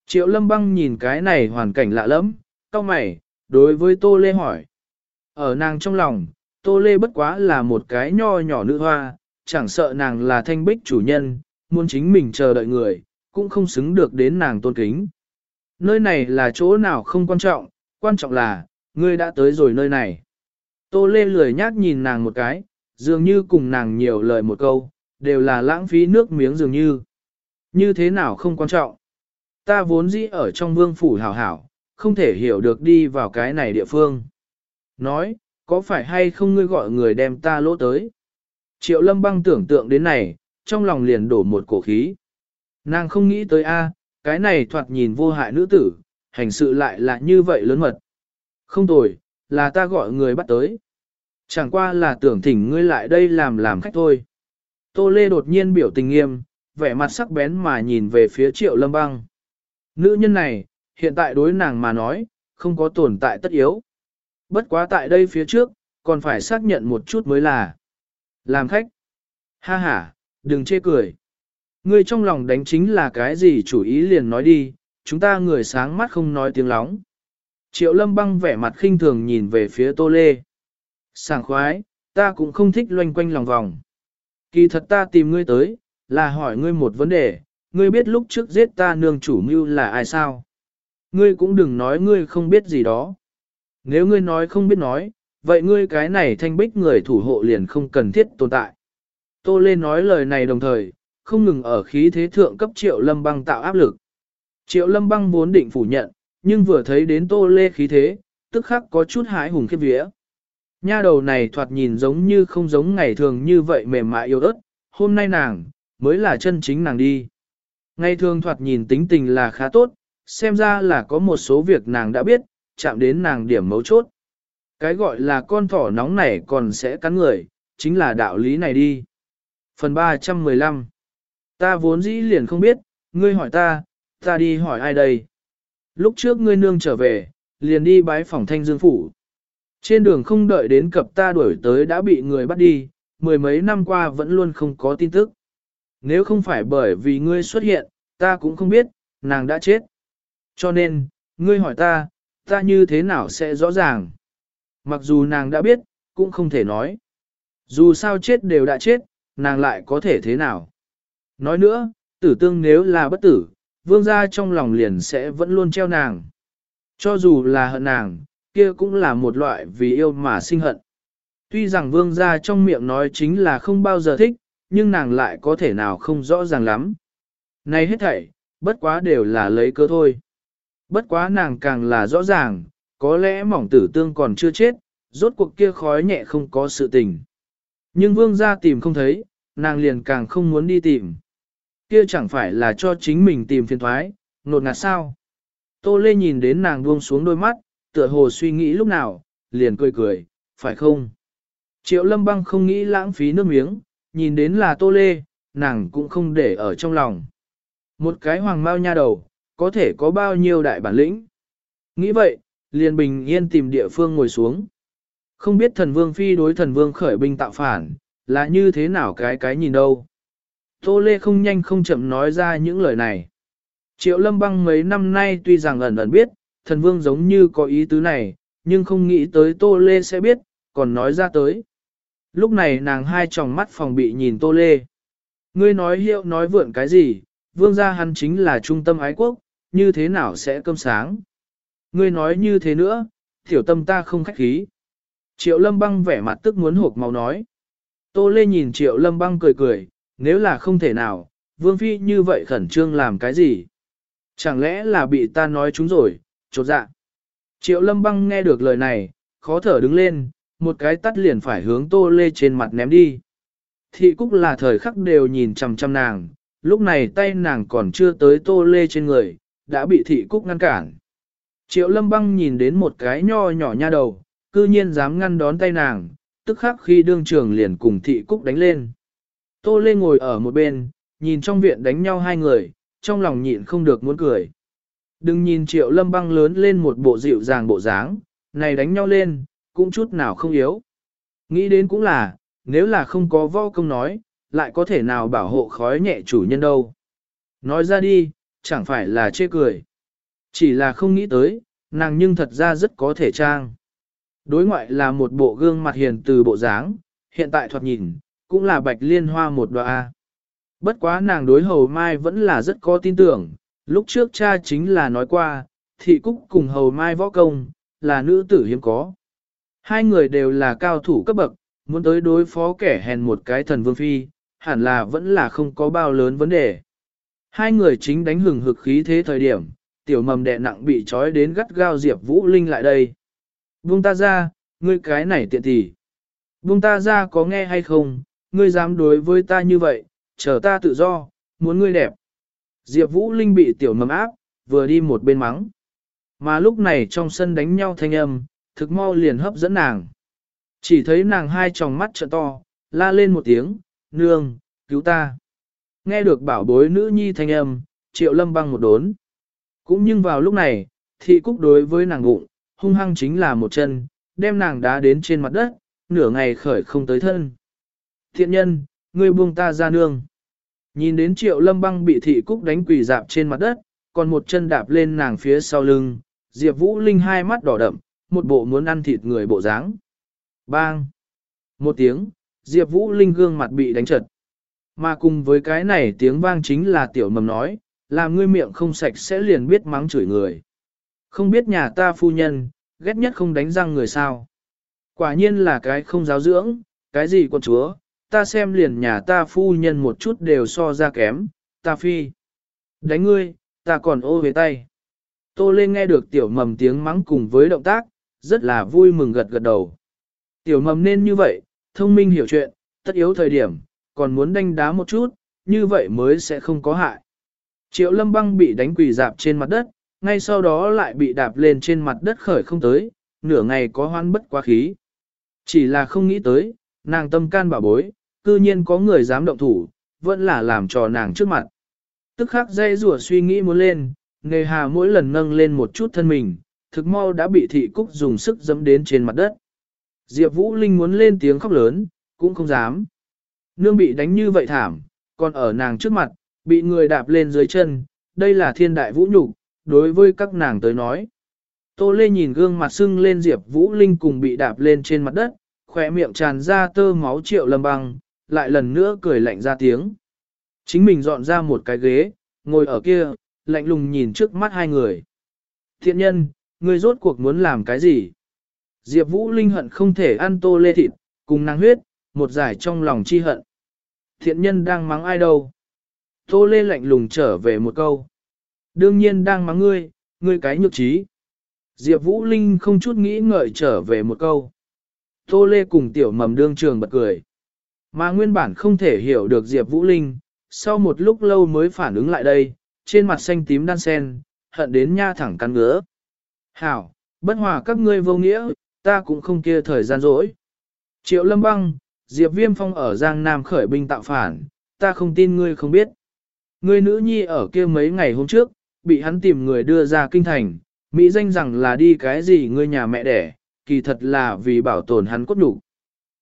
Triệu lâm băng nhìn cái này hoàn cảnh lạ lắm, cao mày, đối với Tô Lê hỏi. Ở nàng trong lòng, Tô Lê bất quá là một cái nho nhỏ nữ hoa, chẳng sợ nàng là thanh bích chủ nhân, muốn chính mình chờ đợi người, cũng không xứng được đến nàng tôn kính. Nơi này là chỗ nào không quan trọng, quan trọng là, ngươi đã tới rồi nơi này. Tô Lê lười nhác nhìn nàng một cái, dường như cùng nàng nhiều lời một câu, đều là lãng phí nước miếng dường như. Như thế nào không quan trọng. Ta vốn dĩ ở trong vương phủ hảo hảo, không thể hiểu được đi vào cái này địa phương. Nói, có phải hay không ngươi gọi người đem ta lỗ tới? Triệu lâm băng tưởng tượng đến này, trong lòng liền đổ một cổ khí. Nàng không nghĩ tới a, cái này thoạt nhìn vô hại nữ tử, hành sự lại là như vậy lớn mật. Không tồi, là ta gọi người bắt tới. Chẳng qua là tưởng thỉnh ngươi lại đây làm làm khách thôi. Tô Lê đột nhiên biểu tình nghiêm, vẻ mặt sắc bén mà nhìn về phía triệu lâm băng. Nữ nhân này, hiện tại đối nàng mà nói, không có tồn tại tất yếu. Bất quá tại đây phía trước, còn phải xác nhận một chút mới là. Làm khách. Ha ha, đừng chê cười. Ngươi trong lòng đánh chính là cái gì chủ ý liền nói đi, chúng ta người sáng mắt không nói tiếng lóng. Triệu lâm băng vẻ mặt khinh thường nhìn về phía tô lê. Sảng khoái, ta cũng không thích loanh quanh lòng vòng. Kỳ thật ta tìm ngươi tới, là hỏi ngươi một vấn đề, ngươi biết lúc trước giết ta nương chủ mưu là ai sao? Ngươi cũng đừng nói ngươi không biết gì đó. Nếu ngươi nói không biết nói, vậy ngươi cái này thanh bích người thủ hộ liền không cần thiết tồn tại. Tô Lê nói lời này đồng thời, không ngừng ở khí thế thượng cấp triệu lâm băng tạo áp lực. Triệu lâm băng vốn định phủ nhận, nhưng vừa thấy đến Tô Lê khí thế, tức khắc có chút hái hùng khiếp vía. Nha đầu này thoạt nhìn giống như không giống ngày thường như vậy mềm mại yêu ớt, hôm nay nàng, mới là chân chính nàng đi. Ngày thường thoạt nhìn tính tình là khá tốt, xem ra là có một số việc nàng đã biết, chạm đến nàng điểm mấu chốt. Cái gọi là con thỏ nóng này còn sẽ cắn người, chính là đạo lý này đi. Phần 315 Ta vốn dĩ liền không biết, ngươi hỏi ta, ta đi hỏi ai đây? Lúc trước ngươi nương trở về, liền đi bái phòng thanh dương phủ. Trên đường không đợi đến cập ta đuổi tới đã bị người bắt đi, mười mấy năm qua vẫn luôn không có tin tức. Nếu không phải bởi vì ngươi xuất hiện, ta cũng không biết, nàng đã chết. Cho nên, ngươi hỏi ta, ta như thế nào sẽ rõ ràng. Mặc dù nàng đã biết, cũng không thể nói. Dù sao chết đều đã chết, nàng lại có thể thế nào. Nói nữa, tử tương nếu là bất tử, vương gia trong lòng liền sẽ vẫn luôn treo nàng. Cho dù là hận nàng, kia cũng là một loại vì yêu mà sinh hận. Tuy rằng vương gia trong miệng nói chính là không bao giờ thích, nhưng nàng lại có thể nào không rõ ràng lắm. Này hết thảy, bất quá đều là lấy cơ thôi. Bất quá nàng càng là rõ ràng, có lẽ mỏng tử tương còn chưa chết, rốt cuộc kia khói nhẹ không có sự tình. Nhưng vương gia tìm không thấy, nàng liền càng không muốn đi tìm. Kia chẳng phải là cho chính mình tìm phiền thoái, nột ngạt sao. Tô Lê nhìn đến nàng buông xuống đôi mắt, tựa hồ suy nghĩ lúc nào, liền cười cười, phải không? Triệu lâm băng không nghĩ lãng phí nước miếng, nhìn đến là Tô Lê, nàng cũng không để ở trong lòng. Một cái hoàng mao nha đầu, có thể có bao nhiêu đại bản lĩnh. Nghĩ vậy, liền bình yên tìm địa phương ngồi xuống. Không biết thần vương phi đối thần vương khởi binh tạo phản, là như thế nào cái cái nhìn đâu. Tô Lê không nhanh không chậm nói ra những lời này. Triệu lâm băng mấy năm nay tuy rằng ẩn ẩn biết, thần vương giống như có ý tứ này, nhưng không nghĩ tới Tô Lê sẽ biết, còn nói ra tới. Lúc này nàng hai tròng mắt phòng bị nhìn Tô Lê. Ngươi nói hiệu nói vượn cái gì, vương gia hắn chính là trung tâm ái quốc, như thế nào sẽ cơm sáng. Ngươi nói như thế nữa, tiểu tâm ta không khách khí. Triệu lâm băng vẻ mặt tức muốn hộp màu nói. Tô Lê nhìn triệu lâm băng cười cười, nếu là không thể nào, vương phi như vậy khẩn trương làm cái gì? Chẳng lẽ là bị ta nói chúng rồi, chột dạ. Triệu lâm băng nghe được lời này, khó thở đứng lên, một cái tắt liền phải hướng tô lê trên mặt ném đi. Thị cúc là thời khắc đều nhìn chằm chằm nàng, lúc này tay nàng còn chưa tới tô lê trên người, đã bị thị cúc ngăn cản. Triệu lâm băng nhìn đến một cái nho nhỏ nha đầu, cư nhiên dám ngăn đón tay nàng, tức khắc khi đương trường liền cùng thị cúc đánh lên. Tô lê ngồi ở một bên, nhìn trong viện đánh nhau hai người, trong lòng nhịn không được muốn cười. Đừng nhìn triệu lâm băng lớn lên một bộ dịu dàng bộ dáng, này đánh nhau lên, cũng chút nào không yếu. Nghĩ đến cũng là, nếu là không có võ công nói, lại có thể nào bảo hộ khói nhẹ chủ nhân đâu. Nói ra đi, chẳng phải là chê cười. Chỉ là không nghĩ tới, nàng nhưng thật ra rất có thể trang. Đối ngoại là một bộ gương mặt hiền từ bộ dáng, hiện tại thoạt nhìn, cũng là bạch liên hoa một đoạ. Bất quá nàng đối hầu mai vẫn là rất có tin tưởng, lúc trước cha chính là nói qua, thị cúc cùng hầu mai võ công, là nữ tử hiếm có. Hai người đều là cao thủ cấp bậc, muốn tới đối phó kẻ hèn một cái thần vương phi, hẳn là vẫn là không có bao lớn vấn đề. Hai người chính đánh hừng hực khí thế thời điểm, tiểu mầm đệ nặng bị trói đến gắt gao Diệp Vũ Linh lại đây. Buông ta ra, ngươi cái này tiện tỷ. Buông ta ra có nghe hay không, ngươi dám đối với ta như vậy, chờ ta tự do, muốn ngươi đẹp. Diệp Vũ Linh bị tiểu mầm áp, vừa đi một bên mắng. Mà lúc này trong sân đánh nhau thanh âm, thực mau liền hấp dẫn nàng. Chỉ thấy nàng hai tròng mắt trợ to, la lên một tiếng, nương, cứu ta. Nghe được bảo bối nữ nhi thanh âm, triệu lâm băng một đốn. Cũng nhưng vào lúc này, thị cúc đối với nàng bụng, hung hăng chính là một chân, đem nàng đá đến trên mặt đất, nửa ngày khởi không tới thân. Thiện nhân, ngươi buông ta ra nương. Nhìn đến triệu lâm băng bị thị cúc đánh quỳ dạp trên mặt đất, còn một chân đạp lên nàng phía sau lưng, Diệp Vũ Linh hai mắt đỏ đậm, một bộ muốn ăn thịt người bộ dáng. Bang! Một tiếng, Diệp Vũ Linh gương mặt bị đánh trật. Mà cùng với cái này tiếng vang chính là tiểu mầm nói, làm ngươi miệng không sạch sẽ liền biết mắng chửi người. Không biết nhà ta phu nhân, ghét nhất không đánh răng người sao. Quả nhiên là cái không giáo dưỡng, cái gì con chúa, ta xem liền nhà ta phu nhân một chút đều so ra kém, ta phi. Đánh ngươi, ta còn ô về tay. Tô lên nghe được tiểu mầm tiếng mắng cùng với động tác, rất là vui mừng gật gật đầu. Tiểu mầm nên như vậy, thông minh hiểu chuyện, tất yếu thời điểm, còn muốn đánh đá một chút, như vậy mới sẽ không có hại. Triệu lâm băng bị đánh quỳ dạp trên mặt đất, ngay sau đó lại bị đạp lên trên mặt đất khởi không tới, nửa ngày có hoan bất quá khí. Chỉ là không nghĩ tới, nàng tâm can bảo bối, cư nhiên có người dám động thủ, vẫn là làm trò nàng trước mặt. Tức khắc dây rùa suy nghĩ muốn lên, nghề hà mỗi lần nâng lên một chút thân mình, thực mau đã bị thị cúc dùng sức dẫm đến trên mặt đất. Diệp Vũ Linh muốn lên tiếng khóc lớn, cũng không dám. Nương bị đánh như vậy thảm, còn ở nàng trước mặt, bị người đạp lên dưới chân, đây là thiên đại vũ nhục đối với các nàng tới nói. Tô Lê nhìn gương mặt sưng lên Diệp Vũ Linh cùng bị đạp lên trên mặt đất, khỏe miệng tràn ra tơ máu triệu lâm băng, lại lần nữa cười lạnh ra tiếng. Chính mình dọn ra một cái ghế, ngồi ở kia, lạnh lùng nhìn trước mắt hai người. Thiện nhân, ngươi rốt cuộc muốn làm cái gì? Diệp Vũ Linh hận không thể ăn tô lê thịt, cùng năng huyết, một giải trong lòng chi hận. Thiện nhân đang mắng ai đâu? Tô lê lạnh lùng trở về một câu. Đương nhiên đang mắng ngươi, ngươi cái nhược trí. Diệp Vũ Linh không chút nghĩ ngợi trở về một câu. Tô lê cùng tiểu mầm đương trường bật cười. Mà nguyên bản không thể hiểu được Diệp Vũ Linh, sau một lúc lâu mới phản ứng lại đây, trên mặt xanh tím đan sen, hận đến nha thẳng cắn ngứa. Hảo, bất hòa các ngươi vô nghĩa, ta cũng không kia thời gian rỗi. Triệu lâm băng, Diệp Viêm Phong ở Giang Nam khởi binh tạo phản, ta không tin ngươi không biết. Ngươi nữ nhi ở kia mấy ngày hôm trước, bị hắn tìm người đưa ra kinh thành, Mỹ danh rằng là đi cái gì ngươi nhà mẹ đẻ, kỳ thật là vì bảo tồn hắn cốt đủ.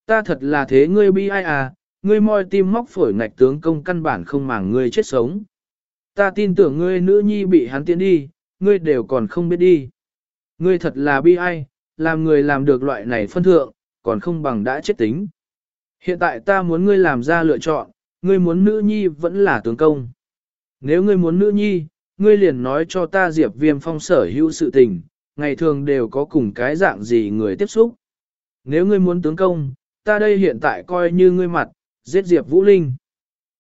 Ta thật là thế ngươi bi ai à, ngươi moi tim móc phổi ngạch tướng công căn bản không màng ngươi chết sống. Ta tin tưởng ngươi nữ nhi bị hắn tiến đi, ngươi đều còn không biết đi. Ngươi thật là bi ai, làm người làm được loại này phân thượng, còn không bằng đã chết tính. Hiện tại ta muốn ngươi làm ra lựa chọn, ngươi muốn nữ nhi vẫn là tướng công. Nếu ngươi muốn nữ nhi, ngươi liền nói cho ta Diệp Viêm Phong sở hữu sự tình, ngày thường đều có cùng cái dạng gì người tiếp xúc. Nếu ngươi muốn tướng công, ta đây hiện tại coi như ngươi mặt, giết Diệp Vũ Linh.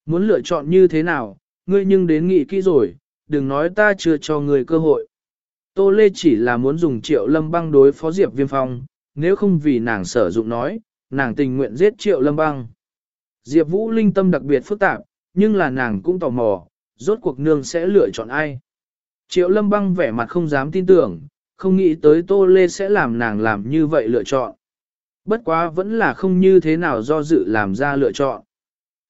Muốn lựa chọn như thế nào, ngươi nhưng đến nghị kỹ rồi, đừng nói ta chưa cho ngươi cơ hội. Tô Lê chỉ là muốn dùng triệu lâm băng đối phó Diệp Viêm Phong, nếu không vì nàng sở dụng nói, nàng tình nguyện giết triệu lâm băng. Diệp Vũ linh tâm đặc biệt phức tạp, nhưng là nàng cũng tò mò, rốt cuộc nương sẽ lựa chọn ai. Triệu lâm băng vẻ mặt không dám tin tưởng, không nghĩ tới Tô Lê sẽ làm nàng làm như vậy lựa chọn. Bất quá vẫn là không như thế nào do dự làm ra lựa chọn.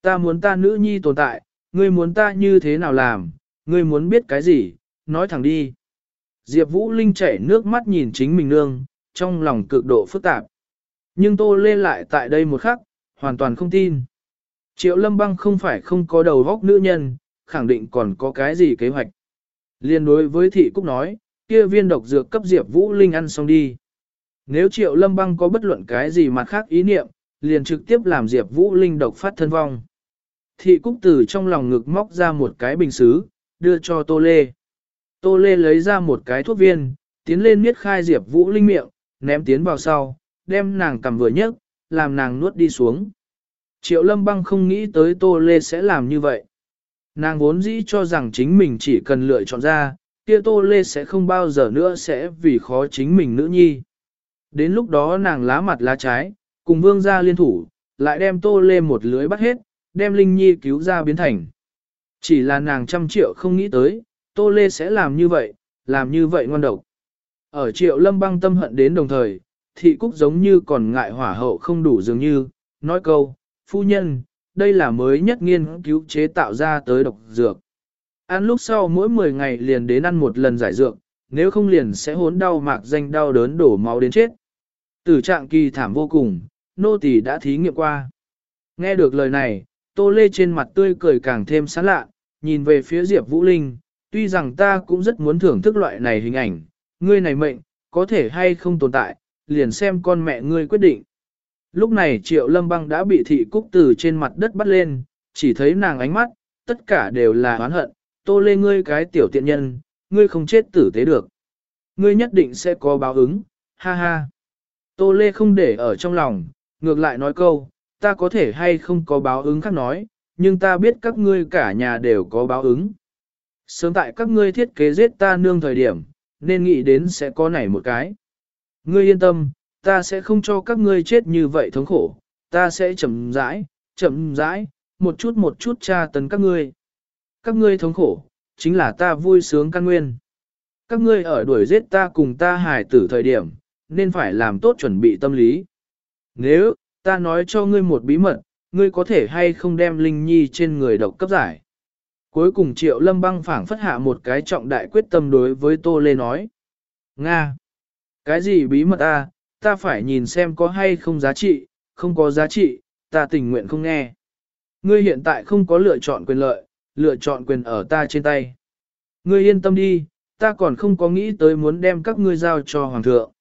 Ta muốn ta nữ nhi tồn tại, ngươi muốn ta như thế nào làm, ngươi muốn biết cái gì, nói thẳng đi. Diệp Vũ Linh chảy nước mắt nhìn chính mình nương, trong lòng cực độ phức tạp. Nhưng Tô lên lại tại đây một khắc, hoàn toàn không tin. Triệu Lâm Băng không phải không có đầu góc nữ nhân, khẳng định còn có cái gì kế hoạch. Liên đối với Thị Cúc nói, kia viên độc dược cấp Diệp Vũ Linh ăn xong đi. Nếu Triệu Lâm Băng có bất luận cái gì mặt khác ý niệm, liền trực tiếp làm Diệp Vũ Linh độc phát thân vong. Thị Cúc tử trong lòng ngực móc ra một cái bình xứ, đưa cho Tô Lê. Tô Lê lấy ra một cái thuốc viên, tiến lên miết khai Diệp Vũ Linh miệng, ném tiến vào sau, đem nàng cầm vừa nhấc, làm nàng nuốt đi xuống. Triệu Lâm Băng không nghĩ tới Tô Lê sẽ làm như vậy. Nàng vốn dĩ cho rằng chính mình chỉ cần lựa chọn ra, kia Tô Lê sẽ không bao giờ nữa sẽ vì khó chính mình nữ nhi. Đến lúc đó nàng lá mặt lá trái, cùng vương gia liên thủ, lại đem tô lê một lưới bắt hết, đem Linh Nhi cứu ra biến thành. Chỉ là nàng trăm triệu không nghĩ tới, tô lê sẽ làm như vậy, làm như vậy ngoan độc. Ở triệu lâm băng tâm hận đến đồng thời, thị cúc giống như còn ngại hỏa hậu không đủ dường như, nói câu, phu nhân, đây là mới nhất nghiên cứu chế tạo ra tới độc dược. Ăn lúc sau mỗi 10 ngày liền đến ăn một lần giải dược, nếu không liền sẽ hốn đau mạc danh đau đớn đổ máu đến chết. Tử trạng kỳ thảm vô cùng, nô tỳ đã thí nghiệm qua. Nghe được lời này, tô lê trên mặt tươi cười càng thêm sán lạ, nhìn về phía Diệp Vũ Linh, tuy rằng ta cũng rất muốn thưởng thức loại này hình ảnh, ngươi này mệnh, có thể hay không tồn tại, liền xem con mẹ ngươi quyết định. Lúc này triệu lâm băng đã bị thị cúc từ trên mặt đất bắt lên, chỉ thấy nàng ánh mắt, tất cả đều là oán hận, tô lê ngươi cái tiểu tiện nhân, ngươi không chết tử tế được. Ngươi nhất định sẽ có báo ứng, ha ha. Tô lê không để ở trong lòng, ngược lại nói câu, ta có thể hay không có báo ứng khác nói, nhưng ta biết các ngươi cả nhà đều có báo ứng. Sớm tại các ngươi thiết kế giết ta nương thời điểm, nên nghĩ đến sẽ có nảy một cái. Ngươi yên tâm, ta sẽ không cho các ngươi chết như vậy thống khổ, ta sẽ chậm rãi, chậm rãi, một chút một chút tra tấn các ngươi. Các ngươi thống khổ, chính là ta vui sướng căn nguyên. Các ngươi ở đuổi giết ta cùng ta hài tử thời điểm, nên phải làm tốt chuẩn bị tâm lý. Nếu, ta nói cho ngươi một bí mật, ngươi có thể hay không đem Linh Nhi trên người độc cấp giải. Cuối cùng Triệu Lâm băng phảng phất hạ một cái trọng đại quyết tâm đối với Tô Lê nói. Nga! Cái gì bí mật a? ta phải nhìn xem có hay không giá trị, không có giá trị, ta tình nguyện không nghe. Ngươi hiện tại không có lựa chọn quyền lợi, lựa chọn quyền ở ta trên tay. Ngươi yên tâm đi, ta còn không có nghĩ tới muốn đem các ngươi giao cho Hoàng thượng.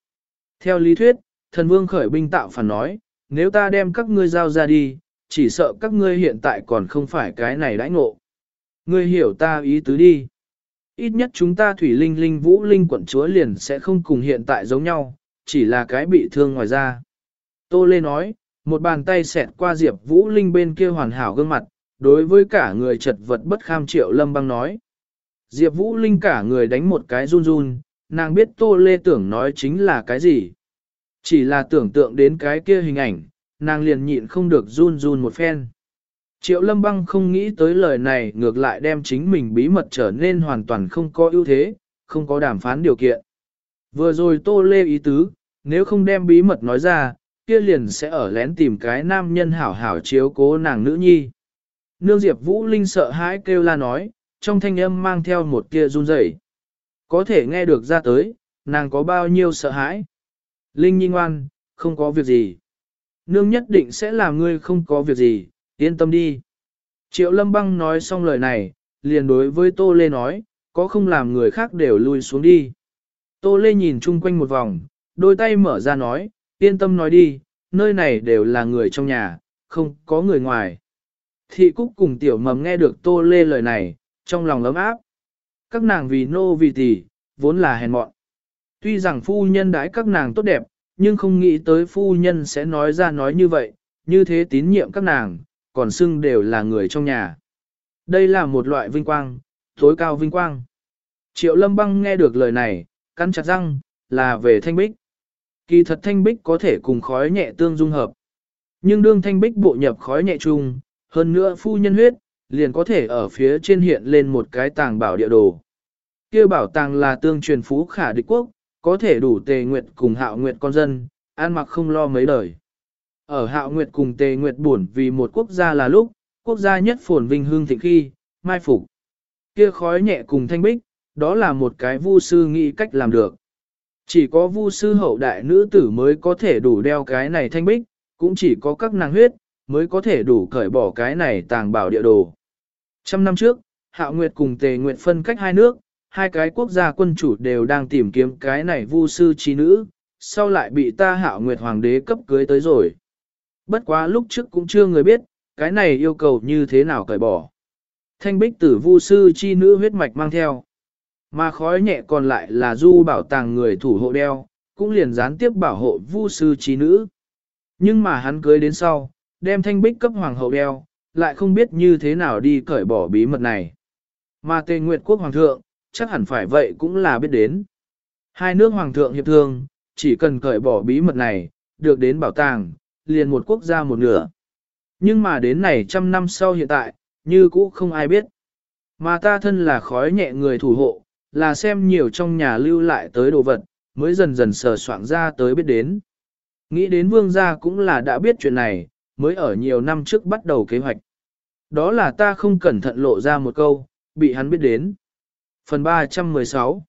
Theo lý thuyết, thần vương khởi binh tạo phản nói, nếu ta đem các ngươi giao ra đi, chỉ sợ các ngươi hiện tại còn không phải cái này đãi ngộ. Ngươi hiểu ta ý tứ đi. Ít nhất chúng ta thủy linh linh vũ linh quận chúa liền sẽ không cùng hiện tại giống nhau, chỉ là cái bị thương ngoài ra. Tô Lê nói, một bàn tay xẹt qua Diệp Vũ Linh bên kia hoàn hảo gương mặt, đối với cả người chật vật bất kham triệu lâm băng nói. Diệp Vũ Linh cả người đánh một cái run run, nàng biết Tô Lê tưởng nói chính là cái gì. Chỉ là tưởng tượng đến cái kia hình ảnh, nàng liền nhịn không được run run một phen. Triệu lâm băng không nghĩ tới lời này ngược lại đem chính mình bí mật trở nên hoàn toàn không có ưu thế, không có đàm phán điều kiện. Vừa rồi Tô Lê ý tứ, nếu không đem bí mật nói ra, kia liền sẽ ở lén tìm cái nam nhân hảo hảo chiếu cố nàng nữ nhi. Nương Diệp Vũ Linh sợ hãi kêu la nói, trong thanh âm mang theo một kia run rẩy. Có thể nghe được ra tới, nàng có bao nhiêu sợ hãi. Linh nhi ngoan, không có việc gì. Nương nhất định sẽ làm ngươi không có việc gì, yên tâm đi. Triệu Lâm Băng nói xong lời này, liền đối với Tô Lê nói, có không làm người khác đều lui xuống đi. Tô Lê nhìn chung quanh một vòng, đôi tay mở ra nói, yên tâm nói đi, nơi này đều là người trong nhà, không có người ngoài. Thị Cúc cùng Tiểu Mầm nghe được Tô Lê lời này, trong lòng ấm áp. Các nàng vì nô vì tỷ, vốn là hèn mọn. Tuy rằng phu nhân đãi các nàng tốt đẹp, nhưng không nghĩ tới phu nhân sẽ nói ra nói như vậy, như thế tín nhiệm các nàng, còn xưng đều là người trong nhà. Đây là một loại vinh quang, tối cao vinh quang. Triệu Lâm Băng nghe được lời này, cắn chặt răng, là về thanh bích. Kỳ thật thanh bích có thể cùng khói nhẹ tương dung hợp. Nhưng đương thanh bích bộ nhập khói nhẹ chung, hơn nữa phu nhân huyết, liền có thể ở phía trên hiện lên một cái tàng bảo địa đồ. kia bảo tàng là tương truyền phú khả địch quốc, có thể đủ tề nguyệt cùng hạo nguyệt con dân, an mặc không lo mấy đời. Ở hạo nguyệt cùng tề nguyệt buồn vì một quốc gia là lúc, quốc gia nhất phồn vinh hương thịnh khi, mai phục. Kia khói nhẹ cùng thanh bích, đó là một cái vu sư nghĩ cách làm được. Chỉ có vu sư hậu đại nữ tử mới có thể đủ đeo cái này thanh bích, cũng chỉ có các nàng huyết, mới có thể đủ cởi bỏ cái này tàng bảo địa đồ. Trăm năm trước, Hạo Nguyệt cùng Tề Nguyệt phân cách hai nước, hai cái quốc gia quân chủ đều đang tìm kiếm cái này vu sư trí nữ, sau lại bị ta Hạo Nguyệt Hoàng đế cấp cưới tới rồi. Bất quá lúc trước cũng chưa người biết, cái này yêu cầu như thế nào cởi bỏ. Thanh bích tử vu sư chi nữ huyết mạch mang theo. Mà khói nhẹ còn lại là du bảo tàng người thủ hộ đeo, cũng liền gián tiếp bảo hộ vu sư chi nữ. Nhưng mà hắn cưới đến sau, đem thanh bích cấp hoàng hậu đeo, lại không biết như thế nào đi cởi bỏ bí mật này. Mà tề nguyệt quốc hoàng thượng, chắc hẳn phải vậy cũng là biết đến. Hai nước hoàng thượng hiệp thương, chỉ cần cởi bỏ bí mật này, được đến bảo tàng, liền một quốc gia một nửa. Nhưng mà đến này trăm năm sau hiện tại, như cũ không ai biết. Mà ta thân là khói nhẹ người thủ hộ, là xem nhiều trong nhà lưu lại tới đồ vật, mới dần dần sờ soạn ra tới biết đến. Nghĩ đến vương gia cũng là đã biết chuyện này, mới ở nhiều năm trước bắt đầu kế hoạch. Đó là ta không cẩn thận lộ ra một câu, bị hắn biết đến. Phần 316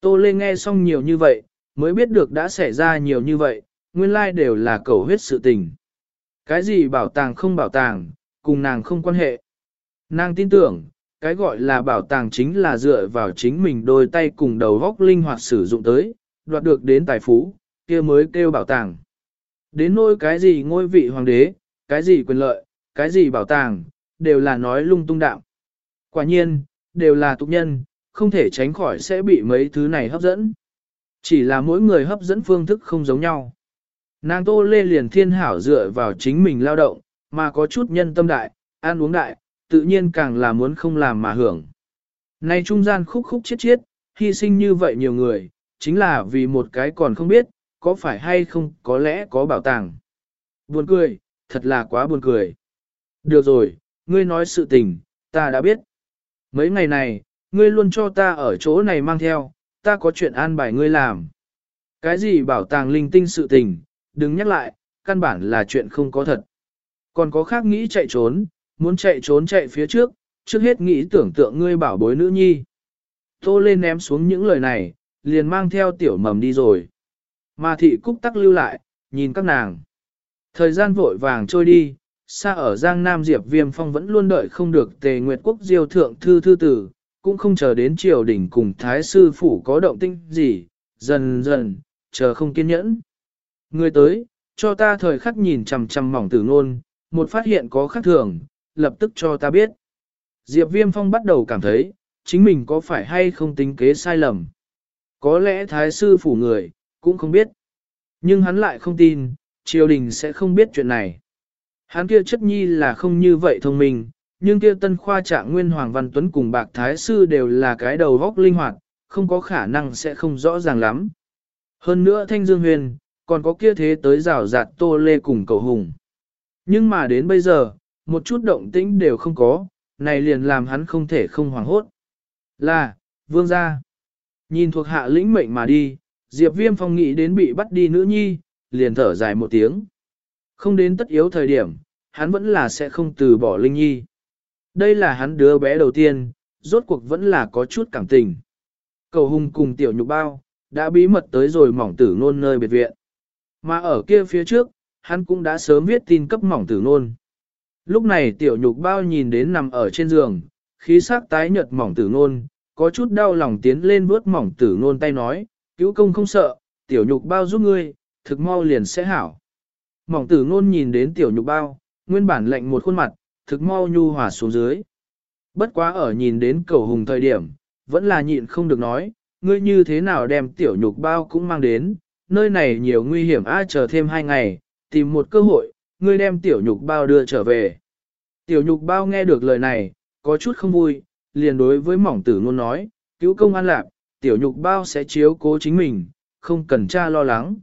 Tô Lê nghe xong nhiều như vậy, mới biết được đã xảy ra nhiều như vậy, nguyên lai đều là cầu huyết sự tình. Cái gì bảo tàng không bảo tàng, cùng nàng không quan hệ. Nàng tin tưởng, cái gọi là bảo tàng chính là dựa vào chính mình đôi tay cùng đầu góc linh hoạt sử dụng tới, đoạt được đến tài phú, kia mới kêu bảo tàng. Đến nôi cái gì ngôi vị hoàng đế, cái gì quyền lợi, cái gì bảo tàng, đều là nói lung tung đạo. Quả nhiên, đều là tục nhân, không thể tránh khỏi sẽ bị mấy thứ này hấp dẫn. Chỉ là mỗi người hấp dẫn phương thức không giống nhau. Nàng tô lê liền thiên hảo dựa vào chính mình lao động, mà có chút nhân tâm đại, ăn uống đại, tự nhiên càng là muốn không làm mà hưởng. Nay trung gian khúc khúc chết chết, hy sinh như vậy nhiều người, chính là vì một cái còn không biết, có phải hay không có lẽ có bảo tàng. Buồn cười, thật là quá buồn cười. Được rồi, ngươi nói sự tình, ta đã biết. Mấy ngày này, ngươi luôn cho ta ở chỗ này mang theo, ta có chuyện an bài ngươi làm. Cái gì bảo tàng linh tinh sự tình, đừng nhắc lại, căn bản là chuyện không có thật. Còn có khác nghĩ chạy trốn, muốn chạy trốn chạy phía trước, trước hết nghĩ tưởng tượng ngươi bảo bối nữ nhi. Tô lên ném xuống những lời này, liền mang theo tiểu mầm đi rồi. Mà thị cúc tắc lưu lại, nhìn các nàng. Thời gian vội vàng trôi đi, xa ở Giang Nam Diệp Viêm Phong vẫn luôn đợi không được tề nguyệt quốc diêu thượng thư thư tử, cũng không chờ đến triều đình cùng thái sư phủ có động tinh gì, dần dần, chờ không kiên nhẫn. Người tới, cho ta thời khắc nhìn chằm chằm mỏng tử ngôn, một phát hiện có khác thường, lập tức cho ta biết. Diệp Viêm Phong bắt đầu cảm thấy, chính mình có phải hay không tính kế sai lầm. Có lẽ thái sư phủ người, cũng không biết. Nhưng hắn lại không tin, triều đình sẽ không biết chuyện này. Hắn kia chất nhi là không như vậy thông minh, nhưng kia tân khoa trạng nguyên Hoàng Văn Tuấn cùng bạc thái sư đều là cái đầu vóc linh hoạt, không có khả năng sẽ không rõ ràng lắm. Hơn nữa Thanh Dương Huyền, còn có kia thế tới rào rạt tô lê cùng cầu hùng. Nhưng mà đến bây giờ, một chút động tĩnh đều không có, này liền làm hắn không thể không hoảng hốt. Là, vương gia. Nhìn thuộc hạ lĩnh mệnh mà đi, Diệp Viêm Phong nghĩ đến bị bắt đi nữ nhi, liền thở dài một tiếng. Không đến tất yếu thời điểm, hắn vẫn là sẽ không từ bỏ Linh Nhi. Đây là hắn đứa bé đầu tiên, rốt cuộc vẫn là có chút cảm tình. Cầu hùng cùng tiểu nhục bao, đã bí mật tới rồi mỏng tử nôn nơi biệt viện. Mà ở kia phía trước, hắn cũng đã sớm viết tin cấp mỏng tử nôn. Lúc này tiểu nhục bao nhìn đến nằm ở trên giường, khí sắc tái nhợt mỏng tử nôn, có chút đau lòng tiến lên bước mỏng tử nôn tay nói, cứu công không sợ, tiểu nhục bao giúp ngươi, thực mau liền sẽ hảo. Mỏng tử ngôn nhìn đến tiểu nhục bao, nguyên bản lạnh một khuôn mặt, thực mau nhu hòa xuống dưới. Bất quá ở nhìn đến cầu hùng thời điểm, vẫn là nhịn không được nói, ngươi như thế nào đem tiểu nhục bao cũng mang đến, nơi này nhiều nguy hiểm a chờ thêm hai ngày, tìm một cơ hội, ngươi đem tiểu nhục bao đưa trở về. Tiểu nhục bao nghe được lời này, có chút không vui, liền đối với mỏng tử ngôn nói, cứu công an lạc, tiểu nhục bao sẽ chiếu cố chính mình, không cần cha lo lắng.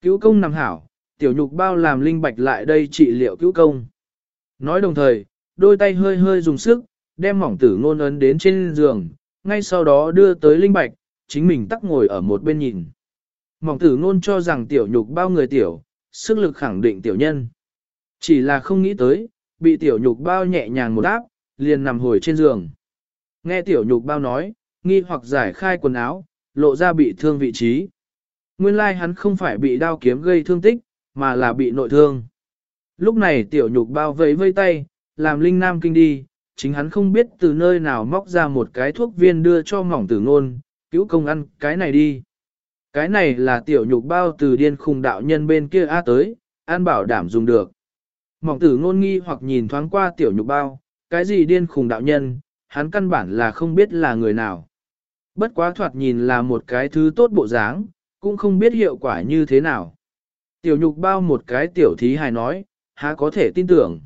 Cứu công nằm hảo, tiểu nhục bao làm linh bạch lại đây trị liệu cứu công. Nói đồng thời, đôi tay hơi hơi dùng sức, đem mỏng tử ngôn ấn đến trên giường, ngay sau đó đưa tới linh bạch, chính mình tắc ngồi ở một bên nhìn. Mỏng tử ngôn cho rằng tiểu nhục bao người tiểu, sức lực khẳng định tiểu nhân. Chỉ là không nghĩ tới, bị tiểu nhục bao nhẹ nhàng một áp, liền nằm hồi trên giường. Nghe tiểu nhục bao nói, nghi hoặc giải khai quần áo, lộ ra bị thương vị trí. Nguyên lai like hắn không phải bị đao kiếm gây thương tích, mà là bị nội thương. Lúc này tiểu nhục bao vẫy vây tay, làm linh nam kinh đi, chính hắn không biết từ nơi nào móc ra một cái thuốc viên đưa cho mỏng tử ngôn, cứu công ăn cái này đi. Cái này là tiểu nhục bao từ điên khùng đạo nhân bên kia a tới, an bảo đảm dùng được. Mỏng tử ngôn nghi hoặc nhìn thoáng qua tiểu nhục bao, cái gì điên khùng đạo nhân, hắn căn bản là không biết là người nào. Bất quá thoạt nhìn là một cái thứ tốt bộ dáng, cũng không biết hiệu quả như thế nào. Tiểu nhục bao một cái tiểu thí hài nói, há có thể tin tưởng.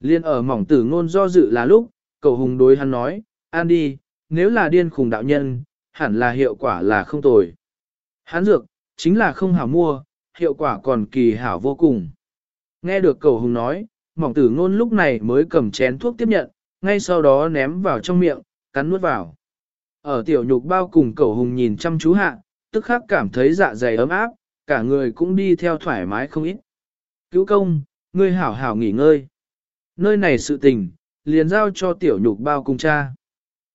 Liên ở mỏng tử ngôn do dự là lúc, cầu hùng đối hắn nói, an đi, nếu là điên khùng đạo nhân, hẳn là hiệu quả là không tồi. Hắn dược, chính là không hảo mua, hiệu quả còn kỳ hảo vô cùng. Nghe được cầu hùng nói, mỏng tử ngôn lúc này mới cầm chén thuốc tiếp nhận, ngay sau đó ném vào trong miệng, cắn nuốt vào. Ở tiểu nhục bao cùng cẩu hùng nhìn chăm chú hạ, tức khắc cảm thấy dạ dày ấm áp, cả người cũng đi theo thoải mái không ít. Cứu công, ngươi hảo hảo nghỉ ngơi. Nơi này sự tình, liền giao cho tiểu nhục bao cùng cha.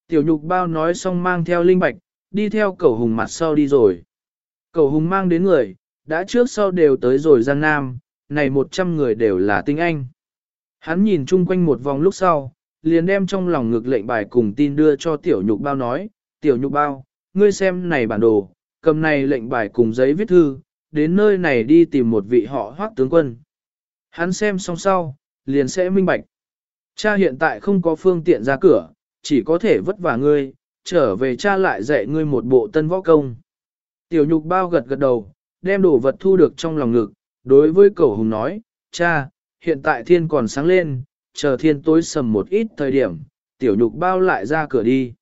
Tiểu nhục bao nói xong mang theo linh bạch, đi theo cẩu hùng mặt sau đi rồi. cẩu hùng mang đến người, đã trước sau đều tới rồi Giang Nam, này 100 người đều là tinh anh. Hắn nhìn chung quanh một vòng lúc sau, liền đem trong lòng ngược lệnh bài cùng tin đưa cho tiểu nhục bao nói, tiểu nhục bao, ngươi xem này bản đồ, cầm này lệnh bài cùng giấy viết thư, đến nơi này đi tìm một vị họ hoác tướng quân. Hắn xem xong sau, liền sẽ minh bạch. Cha hiện tại không có phương tiện ra cửa, chỉ có thể vất vả ngươi, trở về cha lại dạy ngươi một bộ tân võ công. Tiểu nhục bao gật gật đầu, đem đồ vật thu được trong lòng ngực, đối với cậu hùng nói, cha, hiện tại thiên còn sáng lên, chờ thiên tối sầm một ít thời điểm, tiểu nhục bao lại ra cửa đi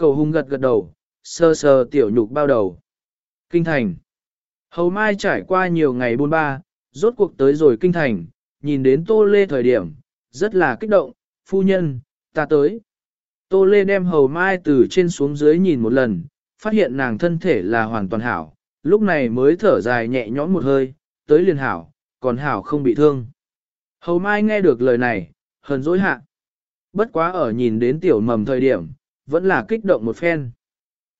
cầu hùng gật gật đầu, sơ sơ tiểu nhục bao đầu. Kinh thành. Hầu Mai trải qua nhiều ngày buôn ba, rốt cuộc tới rồi kinh thành, nhìn đến Tô Lê thời điểm, rất là kích động, phu nhân, ta tới. Tô Lê đem Hầu Mai từ trên xuống dưới nhìn một lần, phát hiện nàng thân thể là hoàn toàn hảo, lúc này mới thở dài nhẹ nhõm một hơi, tới liền hảo, còn hảo không bị thương. Hầu Mai nghe được lời này, hờn dỗi hạ. Bất quá ở nhìn đến tiểu mầm thời điểm, vẫn là kích động một phen.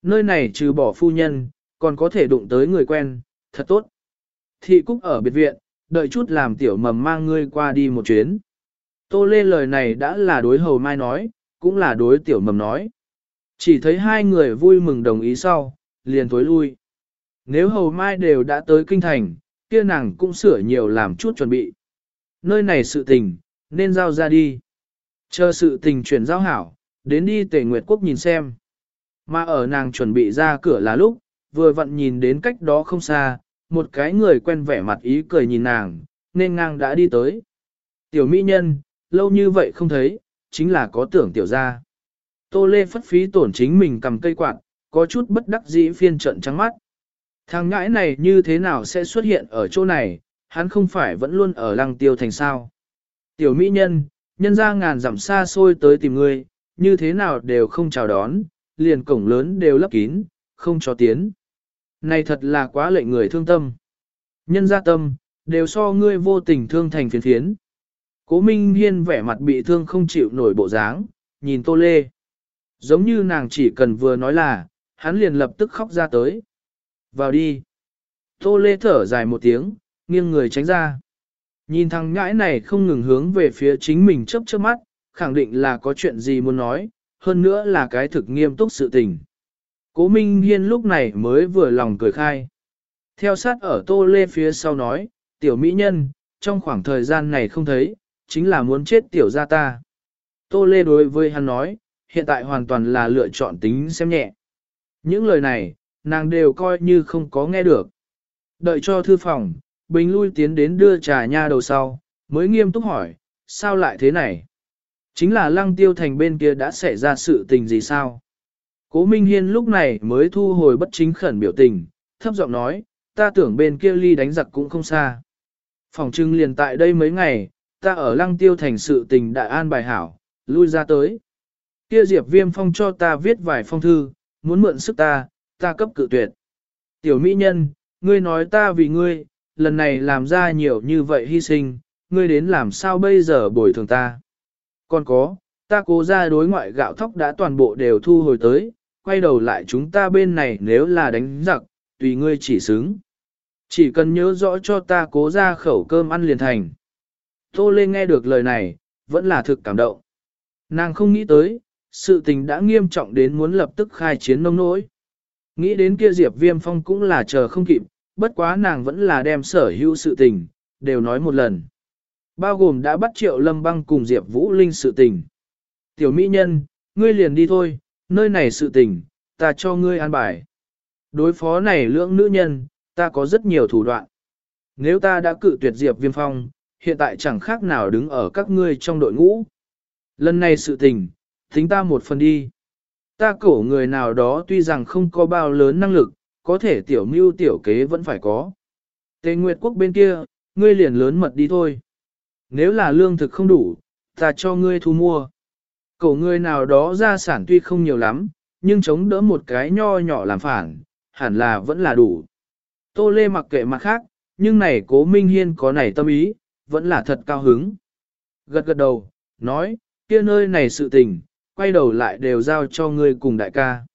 Nơi này trừ bỏ phu nhân, còn có thể đụng tới người quen, thật tốt. Thị Cúc ở biệt viện, đợi chút làm tiểu mầm mang ngươi qua đi một chuyến. Tô Lê lời này đã là đối hầu mai nói, cũng là đối tiểu mầm nói. Chỉ thấy hai người vui mừng đồng ý sau, liền tối lui. Nếu hầu mai đều đã tới kinh thành, kia nàng cũng sửa nhiều làm chút chuẩn bị. Nơi này sự tình, nên giao ra đi. Chờ sự tình chuyển giao hảo, đến đi tề nguyệt quốc nhìn xem. Mà ở nàng chuẩn bị ra cửa là lúc, vừa vặn nhìn đến cách đó không xa, một cái người quen vẻ mặt ý cười nhìn nàng, nên ngang đã đi tới. Tiểu mỹ nhân, lâu như vậy không thấy, chính là có tưởng tiểu ra. Tô Lê phất phí tổn chính mình cầm cây quạt, có chút bất đắc dĩ phiên trận trắng mắt. Thằng ngãi này như thế nào sẽ xuất hiện ở chỗ này, hắn không phải vẫn luôn ở lăng tiêu thành sao. Tiểu mỹ nhân, nhân ra ngàn dặm xa xôi tới tìm ngươi, như thế nào đều không chào đón, liền cổng lớn đều lấp kín, không cho tiến. Này thật là quá lệnh người thương tâm. Nhân gia tâm, đều so ngươi vô tình thương thành phiến phiến. Cố Minh Hiên vẻ mặt bị thương không chịu nổi bộ dáng, nhìn Tô Lê. Giống như nàng chỉ cần vừa nói là, hắn liền lập tức khóc ra tới. Vào đi. Tô Lê thở dài một tiếng, nghiêng người tránh ra. Nhìn thằng ngãi này không ngừng hướng về phía chính mình chấp chớp mắt, khẳng định là có chuyện gì muốn nói, hơn nữa là cái thực nghiêm túc sự tình. Cố Minh Hiên lúc này mới vừa lòng cười khai. Theo sát ở tô lê phía sau nói, tiểu mỹ nhân, trong khoảng thời gian này không thấy, chính là muốn chết tiểu gia ta. Tô lê đối với hắn nói, hiện tại hoàn toàn là lựa chọn tính xem nhẹ. Những lời này, nàng đều coi như không có nghe được. Đợi cho thư phòng, Bình lui tiến đến đưa trà nha đầu sau, mới nghiêm túc hỏi, sao lại thế này? Chính là lăng tiêu thành bên kia đã xảy ra sự tình gì sao? Cố Minh Hiên lúc này mới thu hồi bất chính khẩn biểu tình, thấp giọng nói, ta tưởng bên kia ly đánh giặc cũng không xa. Phòng trưng liền tại đây mấy ngày, ta ở lăng tiêu thành sự tình đại an bài hảo, lui ra tới. Kia Diệp Viêm Phong cho ta viết vài phong thư, muốn mượn sức ta, ta cấp cự tuyệt. Tiểu mỹ nhân, ngươi nói ta vì ngươi, lần này làm ra nhiều như vậy hy sinh, ngươi đến làm sao bây giờ bồi thường ta. Còn có, ta cố ra đối ngoại gạo thóc đã toàn bộ đều thu hồi tới, quay đầu lại chúng ta bên này nếu là đánh giặc, tùy ngươi chỉ xứng. Chỉ cần nhớ rõ cho ta cố ra khẩu cơm ăn liền thành. Tô Lê nghe được lời này, vẫn là thực cảm động. Nàng không nghĩ tới, sự tình đã nghiêm trọng đến muốn lập tức khai chiến nông nỗi. Nghĩ đến kia Diệp Viêm Phong cũng là chờ không kịp, bất quá nàng vẫn là đem sở hữu sự tình, đều nói một lần. Bao gồm đã bắt triệu lâm băng cùng Diệp Vũ Linh sự tình. Tiểu mỹ nhân, ngươi liền đi thôi, nơi này sự tình, ta cho ngươi an bài. Đối phó này lưỡng nữ nhân, ta có rất nhiều thủ đoạn. Nếu ta đã cự tuyệt Diệp Viêm Phong, hiện tại chẳng khác nào đứng ở các ngươi trong đội ngũ. Lần này sự tình, tính ta một phần đi. Ta cổ người nào đó tuy rằng không có bao lớn năng lực, có thể tiểu mưu tiểu kế vẫn phải có. Tề Nguyệt Quốc bên kia, ngươi liền lớn mật đi thôi. Nếu là lương thực không đủ, ta cho ngươi thu mua. Cậu ngươi nào đó gia sản tuy không nhiều lắm, nhưng chống đỡ một cái nho nhỏ làm phản, hẳn là vẫn là đủ. Tô Lê mặc kệ mặt khác, nhưng này cố Minh Hiên có này tâm ý, vẫn là thật cao hứng. Gật gật đầu, nói, kia nơi này sự tình, quay đầu lại đều giao cho ngươi cùng đại ca.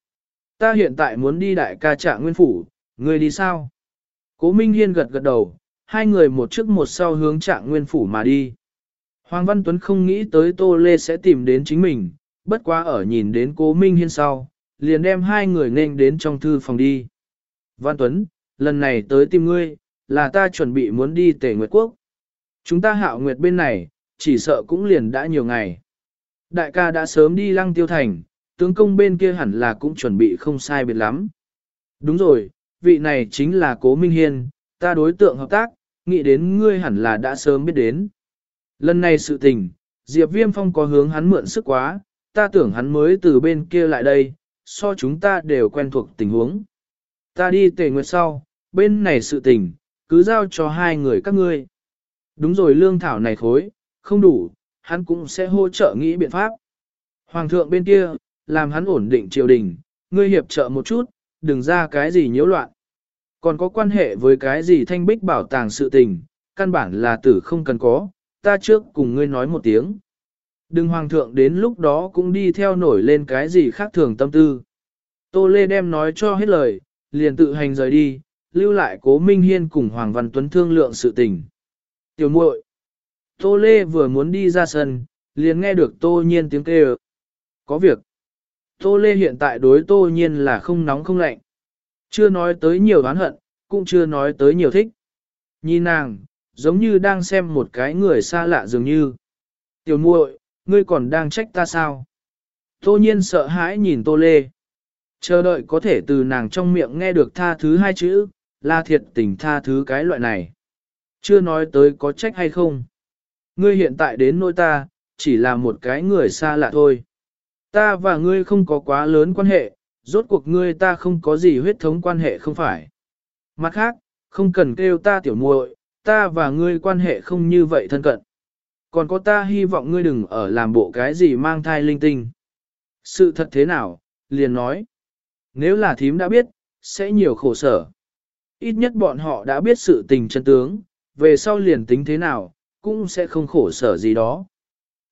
Ta hiện tại muốn đi đại ca trạng nguyên phủ, ngươi đi sao? Cố Minh Hiên gật gật đầu, hai người một trước một sau hướng trạng nguyên phủ mà đi. Hoàng Văn Tuấn không nghĩ tới Tô Lê sẽ tìm đến chính mình, bất quá ở nhìn đến cố Minh Hiên sau, liền đem hai người nên đến trong thư phòng đi. Văn Tuấn, lần này tới tìm ngươi, là ta chuẩn bị muốn đi tề Nguyệt Quốc. Chúng ta hạo Nguyệt bên này, chỉ sợ cũng liền đã nhiều ngày. Đại ca đã sớm đi lăng tiêu thành, tướng công bên kia hẳn là cũng chuẩn bị không sai biệt lắm. Đúng rồi, vị này chính là Cố Minh Hiên, ta đối tượng hợp tác, nghĩ đến ngươi hẳn là đã sớm biết đến. Lần này sự tình, Diệp Viêm Phong có hướng hắn mượn sức quá, ta tưởng hắn mới từ bên kia lại đây, so chúng ta đều quen thuộc tình huống. Ta đi tề nguyệt sau, bên này sự tình, cứ giao cho hai người các ngươi. Đúng rồi lương thảo này khối, không đủ, hắn cũng sẽ hỗ trợ nghĩ biện pháp. Hoàng thượng bên kia, làm hắn ổn định triều đình, ngươi hiệp trợ một chút, đừng ra cái gì nhiễu loạn. Còn có quan hệ với cái gì thanh bích bảo tàng sự tình, căn bản là tử không cần có, ta trước cùng ngươi nói một tiếng. Đừng hoàng thượng đến lúc đó cũng đi theo nổi lên cái gì khác thường tâm tư. Tô Lê đem nói cho hết lời, liền tự hành rời đi, lưu lại cố Minh Hiên cùng Hoàng Văn Tuấn thương lượng sự tình. Tiểu muội, Tô Lê vừa muốn đi ra sân, liền nghe được Tô Nhiên tiếng kêu. Có việc. Tô Lê hiện tại đối Tô Nhiên là không nóng không lạnh. Chưa nói tới nhiều oán hận, cũng chưa nói tới nhiều thích. Nhìn nàng, giống như đang xem một cái người xa lạ dường như. Tiểu muội, ngươi còn đang trách ta sao? Tô nhiên sợ hãi nhìn Tô Lê. Chờ đợi có thể từ nàng trong miệng nghe được tha thứ hai chữ, là thiệt tình tha thứ cái loại này. Chưa nói tới có trách hay không. Ngươi hiện tại đến nỗi ta, chỉ là một cái người xa lạ thôi. Ta và ngươi không có quá lớn quan hệ, rốt cuộc ngươi ta không có gì huyết thống quan hệ không phải. Mặt khác, không cần kêu ta tiểu muội, ta và ngươi quan hệ không như vậy thân cận. Còn có ta hy vọng ngươi đừng ở làm bộ cái gì mang thai linh tinh. Sự thật thế nào, liền nói. Nếu là thím đã biết, sẽ nhiều khổ sở. Ít nhất bọn họ đã biết sự tình chân tướng, về sau liền tính thế nào, cũng sẽ không khổ sở gì đó.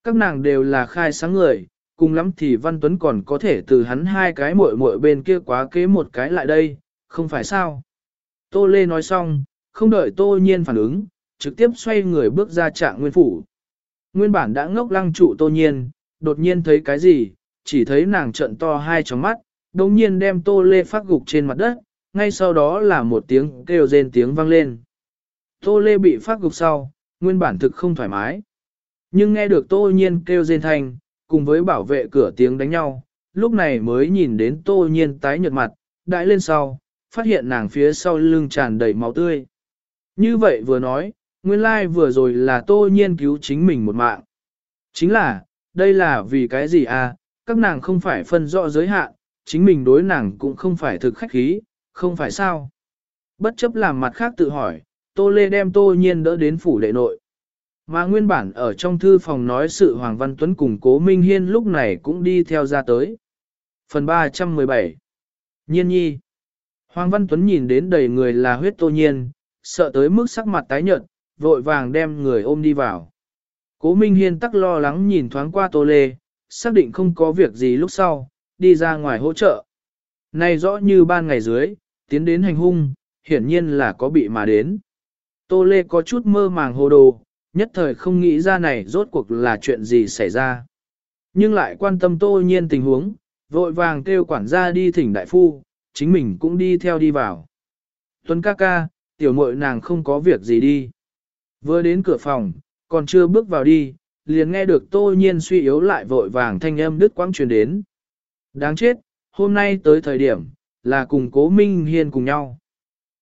Các nàng đều là khai sáng người, cùng lắm thì Văn Tuấn còn có thể từ hắn hai cái muội muội bên kia quá kế một cái lại đây, không phải sao. Tô Lê nói xong, không đợi Tô Nhiên phản ứng, trực tiếp xoay người bước ra trạng nguyên phủ. Nguyên bản đã ngốc lăng trụ Tô Nhiên, đột nhiên thấy cái gì, chỉ thấy nàng trận to hai tròng mắt, đồng nhiên đem Tô Lê phát gục trên mặt đất, ngay sau đó là một tiếng kêu rên tiếng vang lên. Tô Lê bị phát gục sau, nguyên bản thực không thoải mái. Nhưng nghe được Tô Nhiên kêu rên thành, cùng với bảo vệ cửa tiếng đánh nhau, lúc này mới nhìn đến Tô Nhiên tái nhợt mặt, đại lên sau, phát hiện nàng phía sau lưng tràn đầy máu tươi. Như vậy vừa nói, nguyên lai like vừa rồi là Tô Nhiên cứu chính mình một mạng. Chính là, đây là vì cái gì à, các nàng không phải phân rõ giới hạn, chính mình đối nàng cũng không phải thực khách khí, không phải sao. Bất chấp làm mặt khác tự hỏi, Tô Lê đem Tô Nhiên đỡ đến phủ lệ nội. Mà nguyên bản ở trong thư phòng nói sự Hoàng Văn Tuấn cùng Cố Minh Hiên lúc này cũng đi theo ra tới. Phần 317 Nhiên nhi Hoàng Văn Tuấn nhìn đến đầy người là huyết tô nhiên, sợ tới mức sắc mặt tái nhợt, vội vàng đem người ôm đi vào. Cố Minh Hiên tắc lo lắng nhìn thoáng qua Tô Lê, xác định không có việc gì lúc sau, đi ra ngoài hỗ trợ. Này rõ như ban ngày dưới, tiến đến hành hung, hiển nhiên là có bị mà đến. Tô Lê có chút mơ màng hồ đồ, nhất thời không nghĩ ra này rốt cuộc là chuyện gì xảy ra. Nhưng lại quan tâm tô nhiên tình huống, vội vàng kêu quản gia đi thỉnh đại phu, chính mình cũng đi theo đi vào. Tuấn ca ca, tiểu muội nàng không có việc gì đi. Vừa đến cửa phòng, còn chưa bước vào đi, liền nghe được tô nhiên suy yếu lại vội vàng thanh âm đứt quãng truyền đến. Đáng chết, hôm nay tới thời điểm, là cùng cố Minh Hiên cùng nhau.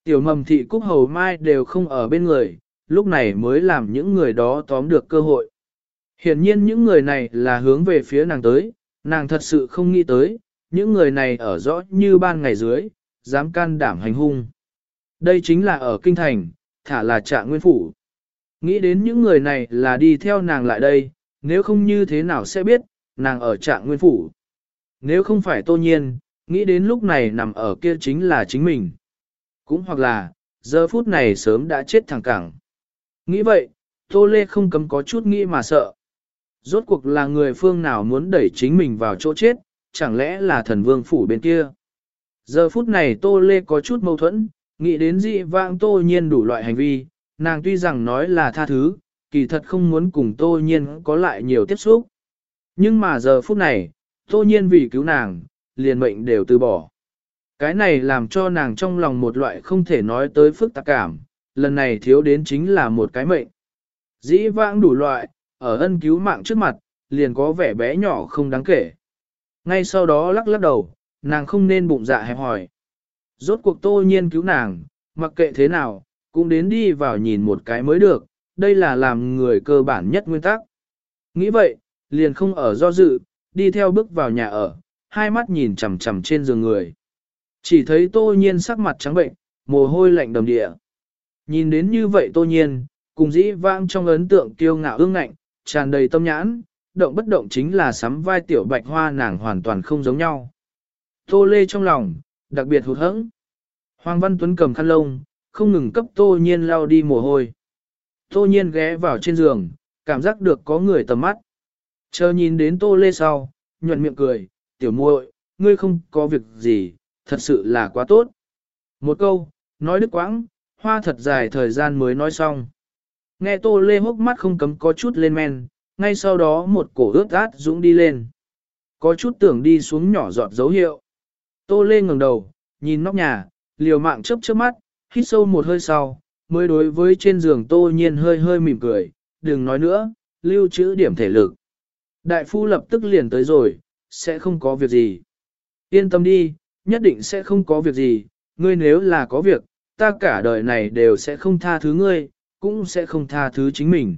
Tiểu mầm thị cúc hầu mai đều không ở bên người, lúc này mới làm những người đó tóm được cơ hội. Hiển nhiên những người này là hướng về phía nàng tới, nàng thật sự không nghĩ tới, những người này ở rõ như ban ngày dưới, dám can đảm hành hung. Đây chính là ở kinh thành, thả là trạng nguyên phủ. Nghĩ đến những người này là đi theo nàng lại đây, nếu không như thế nào sẽ biết, nàng ở trạng nguyên phủ. Nếu không phải tô nhiên, nghĩ đến lúc này nằm ở kia chính là chính mình. Cũng hoặc là, giờ phút này sớm đã chết thẳng cẳng. Nghĩ vậy, Tô Lê không cấm có chút nghĩ mà sợ. Rốt cuộc là người phương nào muốn đẩy chính mình vào chỗ chết, chẳng lẽ là thần vương phủ bên kia. Giờ phút này Tô Lê có chút mâu thuẫn, nghĩ đến dị vãng Tô Nhiên đủ loại hành vi, nàng tuy rằng nói là tha thứ, kỳ thật không muốn cùng Tô Nhiên có lại nhiều tiếp xúc. Nhưng mà giờ phút này, Tô Nhiên vì cứu nàng, liền mệnh đều từ bỏ. Cái này làm cho nàng trong lòng một loại không thể nói tới phức tạp cảm, lần này thiếu đến chính là một cái mệnh. Dĩ vãng đủ loại, ở ân cứu mạng trước mặt, liền có vẻ bé nhỏ không đáng kể. Ngay sau đó lắc lắc đầu, nàng không nên bụng dạ hẹp hỏi. Rốt cuộc tô nhiên cứu nàng, mặc kệ thế nào, cũng đến đi vào nhìn một cái mới được, đây là làm người cơ bản nhất nguyên tắc. Nghĩ vậy, liền không ở do dự, đi theo bước vào nhà ở, hai mắt nhìn chằm chằm trên giường người. Chỉ thấy tô nhiên sắc mặt trắng bệnh, mồ hôi lạnh đầm địa. Nhìn đến như vậy tô nhiên, cùng dĩ vãng trong ấn tượng kiêu ngạo ương ngạnh, tràn đầy tâm nhãn, động bất động chính là sắm vai tiểu bạch hoa nàng hoàn toàn không giống nhau. Tô lê trong lòng, đặc biệt hụt hẫng. Hoàng Văn Tuấn cầm khăn lông, không ngừng cấp tô nhiên lao đi mồ hôi. Tô nhiên ghé vào trên giường, cảm giác được có người tầm mắt. Chờ nhìn đến tô lê sau, nhuận miệng cười, tiểu muội, ngươi không có việc gì, thật sự là quá tốt. Một câu, nói đứt quãng, hoa thật dài thời gian mới nói xong. Nghe tô lê hốc mắt không cấm có chút lên men, ngay sau đó một cổ ướt át dũng đi lên. Có chút tưởng đi xuống nhỏ giọt dấu hiệu. Tô lê ngẩng đầu, nhìn nóc nhà, liều mạng chớp chớp mắt, hít sâu một hơi sau, mới đối với trên giường tô nhiên hơi hơi mỉm cười, đừng nói nữa, lưu trữ điểm thể lực. Đại phu lập tức liền tới rồi, sẽ không có việc gì. Yên tâm đi, nhất định sẽ không có việc gì, ngươi nếu là có việc, ta cả đời này đều sẽ không tha thứ ngươi, cũng sẽ không tha thứ chính mình.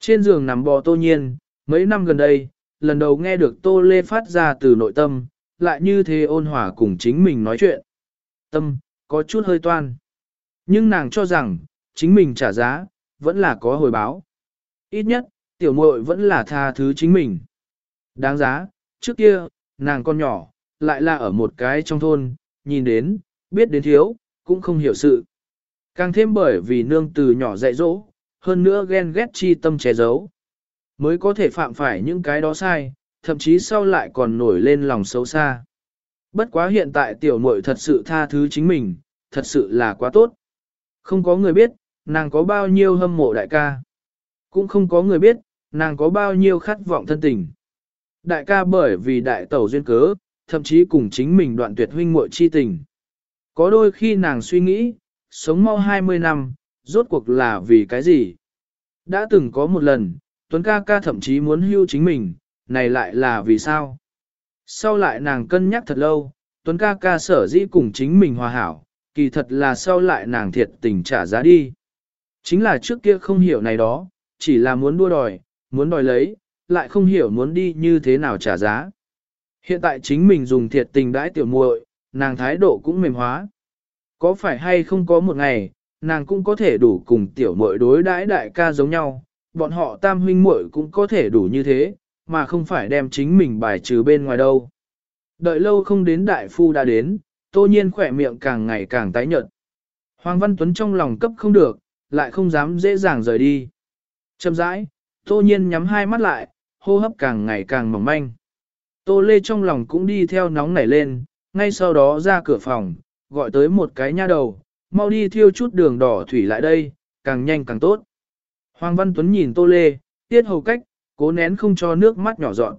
Trên giường nằm bò tô nhiên, mấy năm gần đây, lần đầu nghe được tô lê phát ra từ nội tâm, lại như thế ôn hòa cùng chính mình nói chuyện. Tâm, có chút hơi toan. Nhưng nàng cho rằng, chính mình trả giá, vẫn là có hồi báo. Ít nhất, tiểu muội vẫn là tha thứ chính mình. Đáng giá, trước kia, nàng con nhỏ, lại là ở một cái trong thôn, nhìn đến, biết đến thiếu, cũng không hiểu sự. Càng thêm bởi vì nương từ nhỏ dạy dỗ, hơn nữa ghen ghét chi tâm che giấu. Mới có thể phạm phải những cái đó sai, thậm chí sau lại còn nổi lên lòng xấu xa. Bất quá hiện tại tiểu muội thật sự tha thứ chính mình, thật sự là quá tốt. Không có người biết, nàng có bao nhiêu hâm mộ đại ca. Cũng không có người biết, nàng có bao nhiêu khát vọng thân tình. Đại ca bởi vì đại tẩu duyên cớ, thậm chí cùng chính mình đoạn tuyệt huynh muội chi tình. Có đôi khi nàng suy nghĩ, sống mau 20 năm, rốt cuộc là vì cái gì? Đã từng có một lần, Tuấn ca ca thậm chí muốn hưu chính mình, này lại là vì sao? Sau lại nàng cân nhắc thật lâu, Tuấn ca ca sở dĩ cùng chính mình hòa hảo, kỳ thật là sau lại nàng thiệt tình trả giá đi. Chính là trước kia không hiểu này đó, chỉ là muốn đua đòi, muốn đòi lấy, lại không hiểu muốn đi như thế nào trả giá. Hiện tại chính mình dùng thiệt tình đãi tiểu muội, nàng thái độ cũng mềm hóa. Có phải hay không có một ngày, nàng cũng có thể đủ cùng tiểu muội đối đãi đại ca giống nhau, bọn họ tam huynh muội cũng có thể đủ như thế, mà không phải đem chính mình bài trừ bên ngoài đâu. Đợi lâu không đến đại phu đã đến, tô nhiên khỏe miệng càng ngày càng tái nhợt. Hoàng Văn Tuấn trong lòng cấp không được, lại không dám dễ dàng rời đi. Chậm rãi, tô nhiên nhắm hai mắt lại, hô hấp càng ngày càng mỏng manh. Tô Lê trong lòng cũng đi theo nóng nảy lên, ngay sau đó ra cửa phòng, gọi tới một cái nha đầu, mau đi thiêu chút đường đỏ thủy lại đây, càng nhanh càng tốt. Hoàng Văn Tuấn nhìn Tô Lê, tiết hầu cách, cố nén không cho nước mắt nhỏ dọn.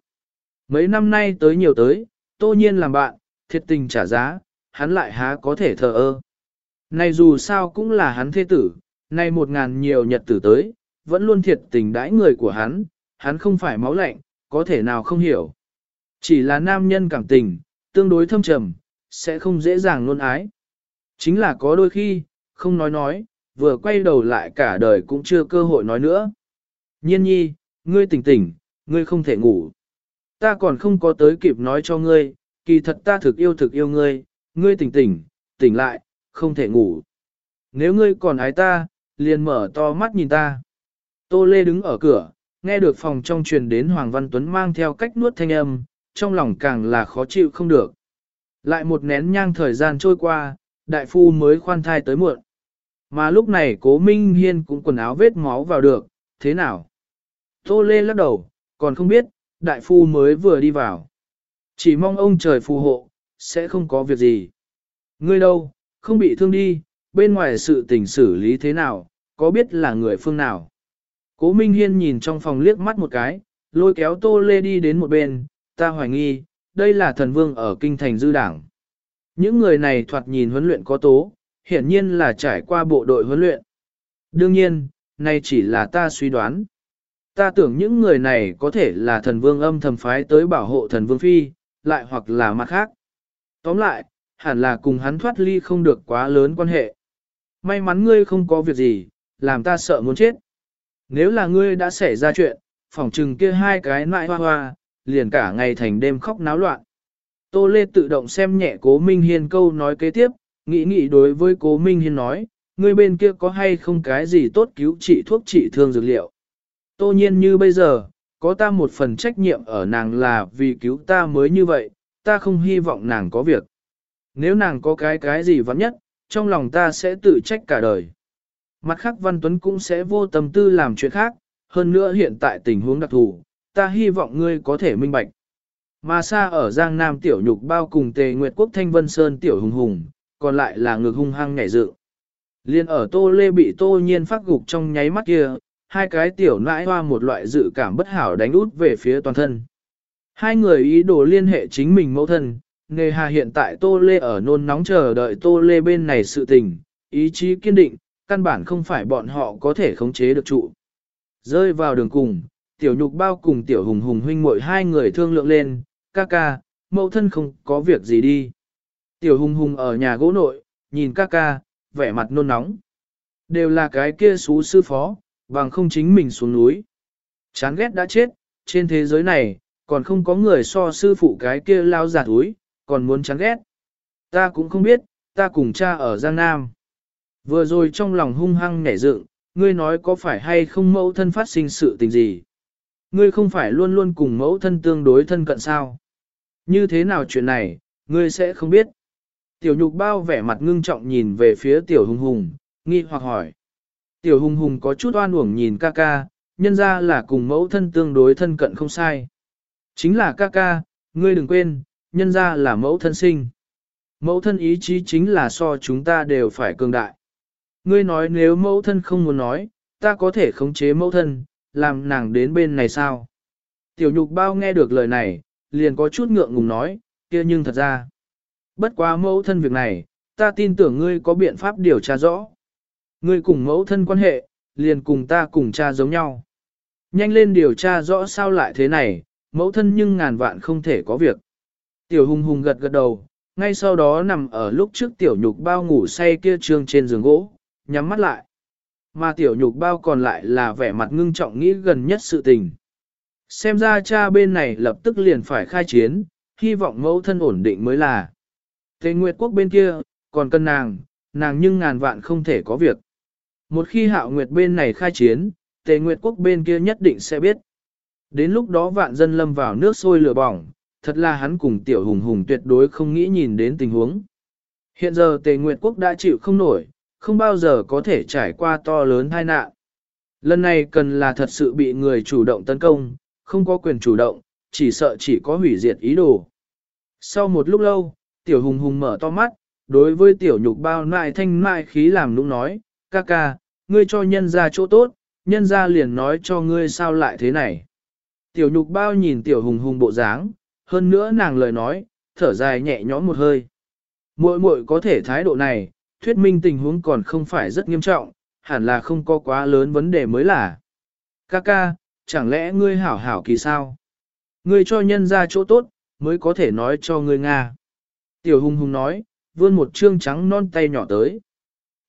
Mấy năm nay tới nhiều tới, Tô Nhiên làm bạn, thiệt tình trả giá, hắn lại há có thể thờ ơ. Này dù sao cũng là hắn thế tử, nay một ngàn nhiều nhật tử tới, vẫn luôn thiệt tình đãi người của hắn, hắn không phải máu lạnh, có thể nào không hiểu. Chỉ là nam nhân cảm tình, tương đối thâm trầm, sẽ không dễ dàng luôn ái. Chính là có đôi khi, không nói nói, vừa quay đầu lại cả đời cũng chưa cơ hội nói nữa. Nhiên nhi, ngươi tỉnh tỉnh, ngươi không thể ngủ. Ta còn không có tới kịp nói cho ngươi, kỳ thật ta thực yêu thực yêu ngươi, ngươi tỉnh tỉnh, tỉnh lại, không thể ngủ. Nếu ngươi còn ái ta, liền mở to mắt nhìn ta. Tô Lê đứng ở cửa, nghe được phòng trong truyền đến Hoàng Văn Tuấn mang theo cách nuốt thanh âm, trong lòng càng là khó chịu không được. Lại một nén nhang thời gian trôi qua, đại phu mới khoan thai tới muộn. Mà lúc này cố Minh Hiên cũng quần áo vết máu vào được, thế nào? Tô Lê lắc đầu, còn không biết, đại phu mới vừa đi vào. Chỉ mong ông trời phù hộ, sẽ không có việc gì. Ngươi đâu, không bị thương đi, bên ngoài sự tình xử lý thế nào, có biết là người phương nào. Cố Minh Hiên nhìn trong phòng liếc mắt một cái, lôi kéo Tô Lê đi đến một bên, ta hoài nghi, đây là thần vương ở kinh thành dư đảng. Những người này thoạt nhìn huấn luyện có tố, hiển nhiên là trải qua bộ đội huấn luyện. Đương nhiên, nay chỉ là ta suy đoán. Ta tưởng những người này có thể là thần vương âm thầm phái tới bảo hộ thần vương phi, lại hoặc là mặt khác. Tóm lại, hẳn là cùng hắn thoát ly không được quá lớn quan hệ. May mắn ngươi không có việc gì, làm ta sợ muốn chết. Nếu là ngươi đã xảy ra chuyện, phỏng trừng kia hai cái nại hoa hoa, liền cả ngày thành đêm khóc náo loạn. Tô Lê tự động xem nhẹ cố Minh Hiên câu nói kế tiếp, nghĩ nghĩ đối với cố Minh Hiên nói, ngươi bên kia có hay không cái gì tốt cứu trị thuốc trị thương dược liệu. Tô nhiên như bây giờ, có ta một phần trách nhiệm ở nàng là vì cứu ta mới như vậy, ta không hy vọng nàng có việc. Nếu nàng có cái cái gì vắn nhất, trong lòng ta sẽ tự trách cả đời. Mặt khác Văn Tuấn cũng sẽ vô tâm tư làm chuyện khác, hơn nữa hiện tại tình huống đặc thù, ta hy vọng ngươi có thể minh bạch. Mà xa ở Giang Nam tiểu nhục bao cùng tề Nguyệt Quốc Thanh Vân Sơn tiểu hùng hùng, còn lại là ngược hung hăng nhảy dự. Liên ở tô lê bị tô nhiên phát gục trong nháy mắt kia, hai cái tiểu nãi hoa một loại dự cảm bất hảo đánh út về phía toàn thân. Hai người ý đồ liên hệ chính mình mẫu thân, nề hà hiện tại tô lê ở nôn nóng chờ đợi tô lê bên này sự tình, ý chí kiên định, căn bản không phải bọn họ có thể khống chế được trụ. Rơi vào đường cùng, tiểu nhục bao cùng tiểu hùng hùng huynh muội hai người thương lượng lên, ca ca, mẫu thân không có việc gì đi. Tiểu hùng hùng ở nhà gỗ nội, nhìn ca ca, vẻ mặt nôn nóng. Đều là cái kia xú sư phó, bằng không chính mình xuống núi. Chán ghét đã chết, trên thế giới này, còn không có người so sư phụ cái kia lao giả túi, còn muốn chán ghét. Ta cũng không biết, ta cùng cha ở Giang Nam. Vừa rồi trong lòng hung hăng nhảy dựng, ngươi nói có phải hay không mẫu thân phát sinh sự tình gì? Ngươi không phải luôn luôn cùng mẫu thân tương đối thân cận sao? Như thế nào chuyện này, ngươi sẽ không biết. Tiểu nhục bao vẻ mặt ngưng trọng nhìn về phía tiểu hùng hùng, nghi hoặc hỏi. Tiểu hùng hùng có chút oan uổng nhìn ca ca, nhân ra là cùng mẫu thân tương đối thân cận không sai. Chính là ca ca, ngươi đừng quên, nhân ra là mẫu thân sinh. Mẫu thân ý chí chính là so chúng ta đều phải cường đại. Ngươi nói nếu mẫu thân không muốn nói, ta có thể khống chế mẫu thân, làm nàng đến bên này sao? Tiểu nhục bao nghe được lời này, liền có chút ngượng ngùng nói, kia nhưng thật ra. Bất quá mẫu thân việc này, ta tin tưởng ngươi có biện pháp điều tra rõ. Ngươi cùng mẫu thân quan hệ, liền cùng ta cùng cha giống nhau. Nhanh lên điều tra rõ sao lại thế này, mẫu thân nhưng ngàn vạn không thể có việc. Tiểu hùng hùng gật gật đầu, ngay sau đó nằm ở lúc trước tiểu nhục bao ngủ say kia trương trên giường gỗ, nhắm mắt lại. Mà tiểu nhục bao còn lại là vẻ mặt ngưng trọng nghĩ gần nhất sự tình. Xem ra cha bên này lập tức liền phải khai chiến, hy vọng mẫu thân ổn định mới là. Tề Nguyệt Quốc bên kia, còn cần nàng, nàng nhưng ngàn vạn không thể có việc. Một khi hạo Nguyệt bên này khai chiến, Tề Nguyệt Quốc bên kia nhất định sẽ biết. Đến lúc đó vạn dân lâm vào nước sôi lửa bỏng, thật là hắn cùng tiểu hùng hùng tuyệt đối không nghĩ nhìn đến tình huống. Hiện giờ Tề Nguyệt Quốc đã chịu không nổi, không bao giờ có thể trải qua to lớn tai nạn. Lần này cần là thật sự bị người chủ động tấn công, không có quyền chủ động, chỉ sợ chỉ có hủy diệt ý đồ. Sau một lúc lâu, tiểu hùng hùng mở to mắt, đối với tiểu nhục bao nại thanh mại khí làm nũng nói, ca ca, ngươi cho nhân ra chỗ tốt, nhân ra liền nói cho ngươi sao lại thế này. Tiểu nhục bao nhìn tiểu hùng hùng bộ dáng, hơn nữa nàng lời nói, thở dài nhẹ nhõm một hơi. Muội muội có thể thái độ này, thuyết minh tình huống còn không phải rất nghiêm trọng, hẳn là không có quá lớn vấn đề mới là. Kaka, chẳng lẽ ngươi hảo hảo kỳ sao? Ngươi cho nhân ra chỗ tốt, mới có thể nói cho ngươi Nga. Tiểu hùng hùng nói, vươn một trương trắng non tay nhỏ tới.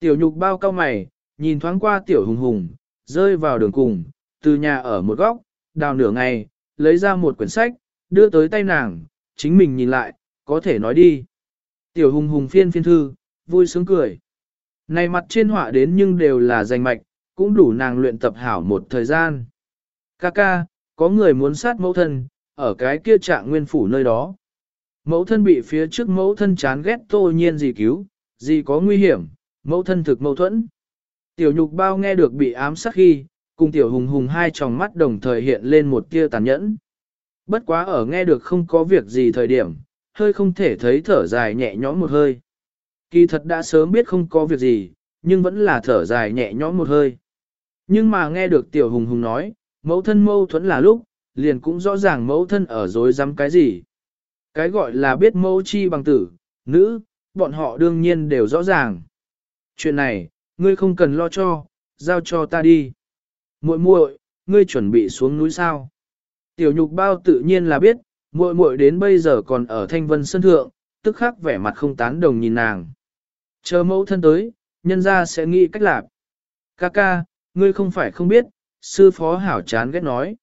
Tiểu nhục bao cao mày, nhìn thoáng qua tiểu hùng hùng, rơi vào đường cùng, từ nhà ở một góc, đào nửa ngày, lấy ra một quyển sách, đưa tới tay nàng, chính mình nhìn lại, có thể nói đi. Tiểu hùng hùng phiên phiên thư, vui sướng cười. Này mặt trên họa đến nhưng đều là danh mạch, cũng đủ nàng luyện tập hảo một thời gian. Ca ca, có người muốn sát mẫu thân, ở cái kia trạng nguyên phủ nơi đó. Mẫu thân bị phía trước mẫu thân chán ghét tô nhiên gì cứu, gì có nguy hiểm, mẫu thân thực mâu thuẫn. Tiểu nhục bao nghe được bị ám sát khi, cùng tiểu hùng hùng hai tròng mắt đồng thời hiện lên một tia tàn nhẫn. Bất quá ở nghe được không có việc gì thời điểm, hơi không thể thấy thở dài nhẹ nhõm một hơi. Kỳ thật đã sớm biết không có việc gì, nhưng vẫn là thở dài nhẹ nhõm một hơi. Nhưng mà nghe được tiểu hùng hùng nói, mẫu thân mâu thuẫn là lúc, liền cũng rõ ràng mẫu thân ở dối dám cái gì. Cái gọi là biết mẫu chi bằng tử, nữ, bọn họ đương nhiên đều rõ ràng. Chuyện này, ngươi không cần lo cho, giao cho ta đi. muội muội, ngươi chuẩn bị xuống núi sao? Tiểu nhục bao tự nhiên là biết, muội muội đến bây giờ còn ở thanh vân sân thượng, tức khắc vẻ mặt không tán đồng nhìn nàng. Chờ mẫu thân tới, nhân ra sẽ nghĩ cách làm. Ca ca, ngươi không phải không biết, sư phó hảo chán ghét nói.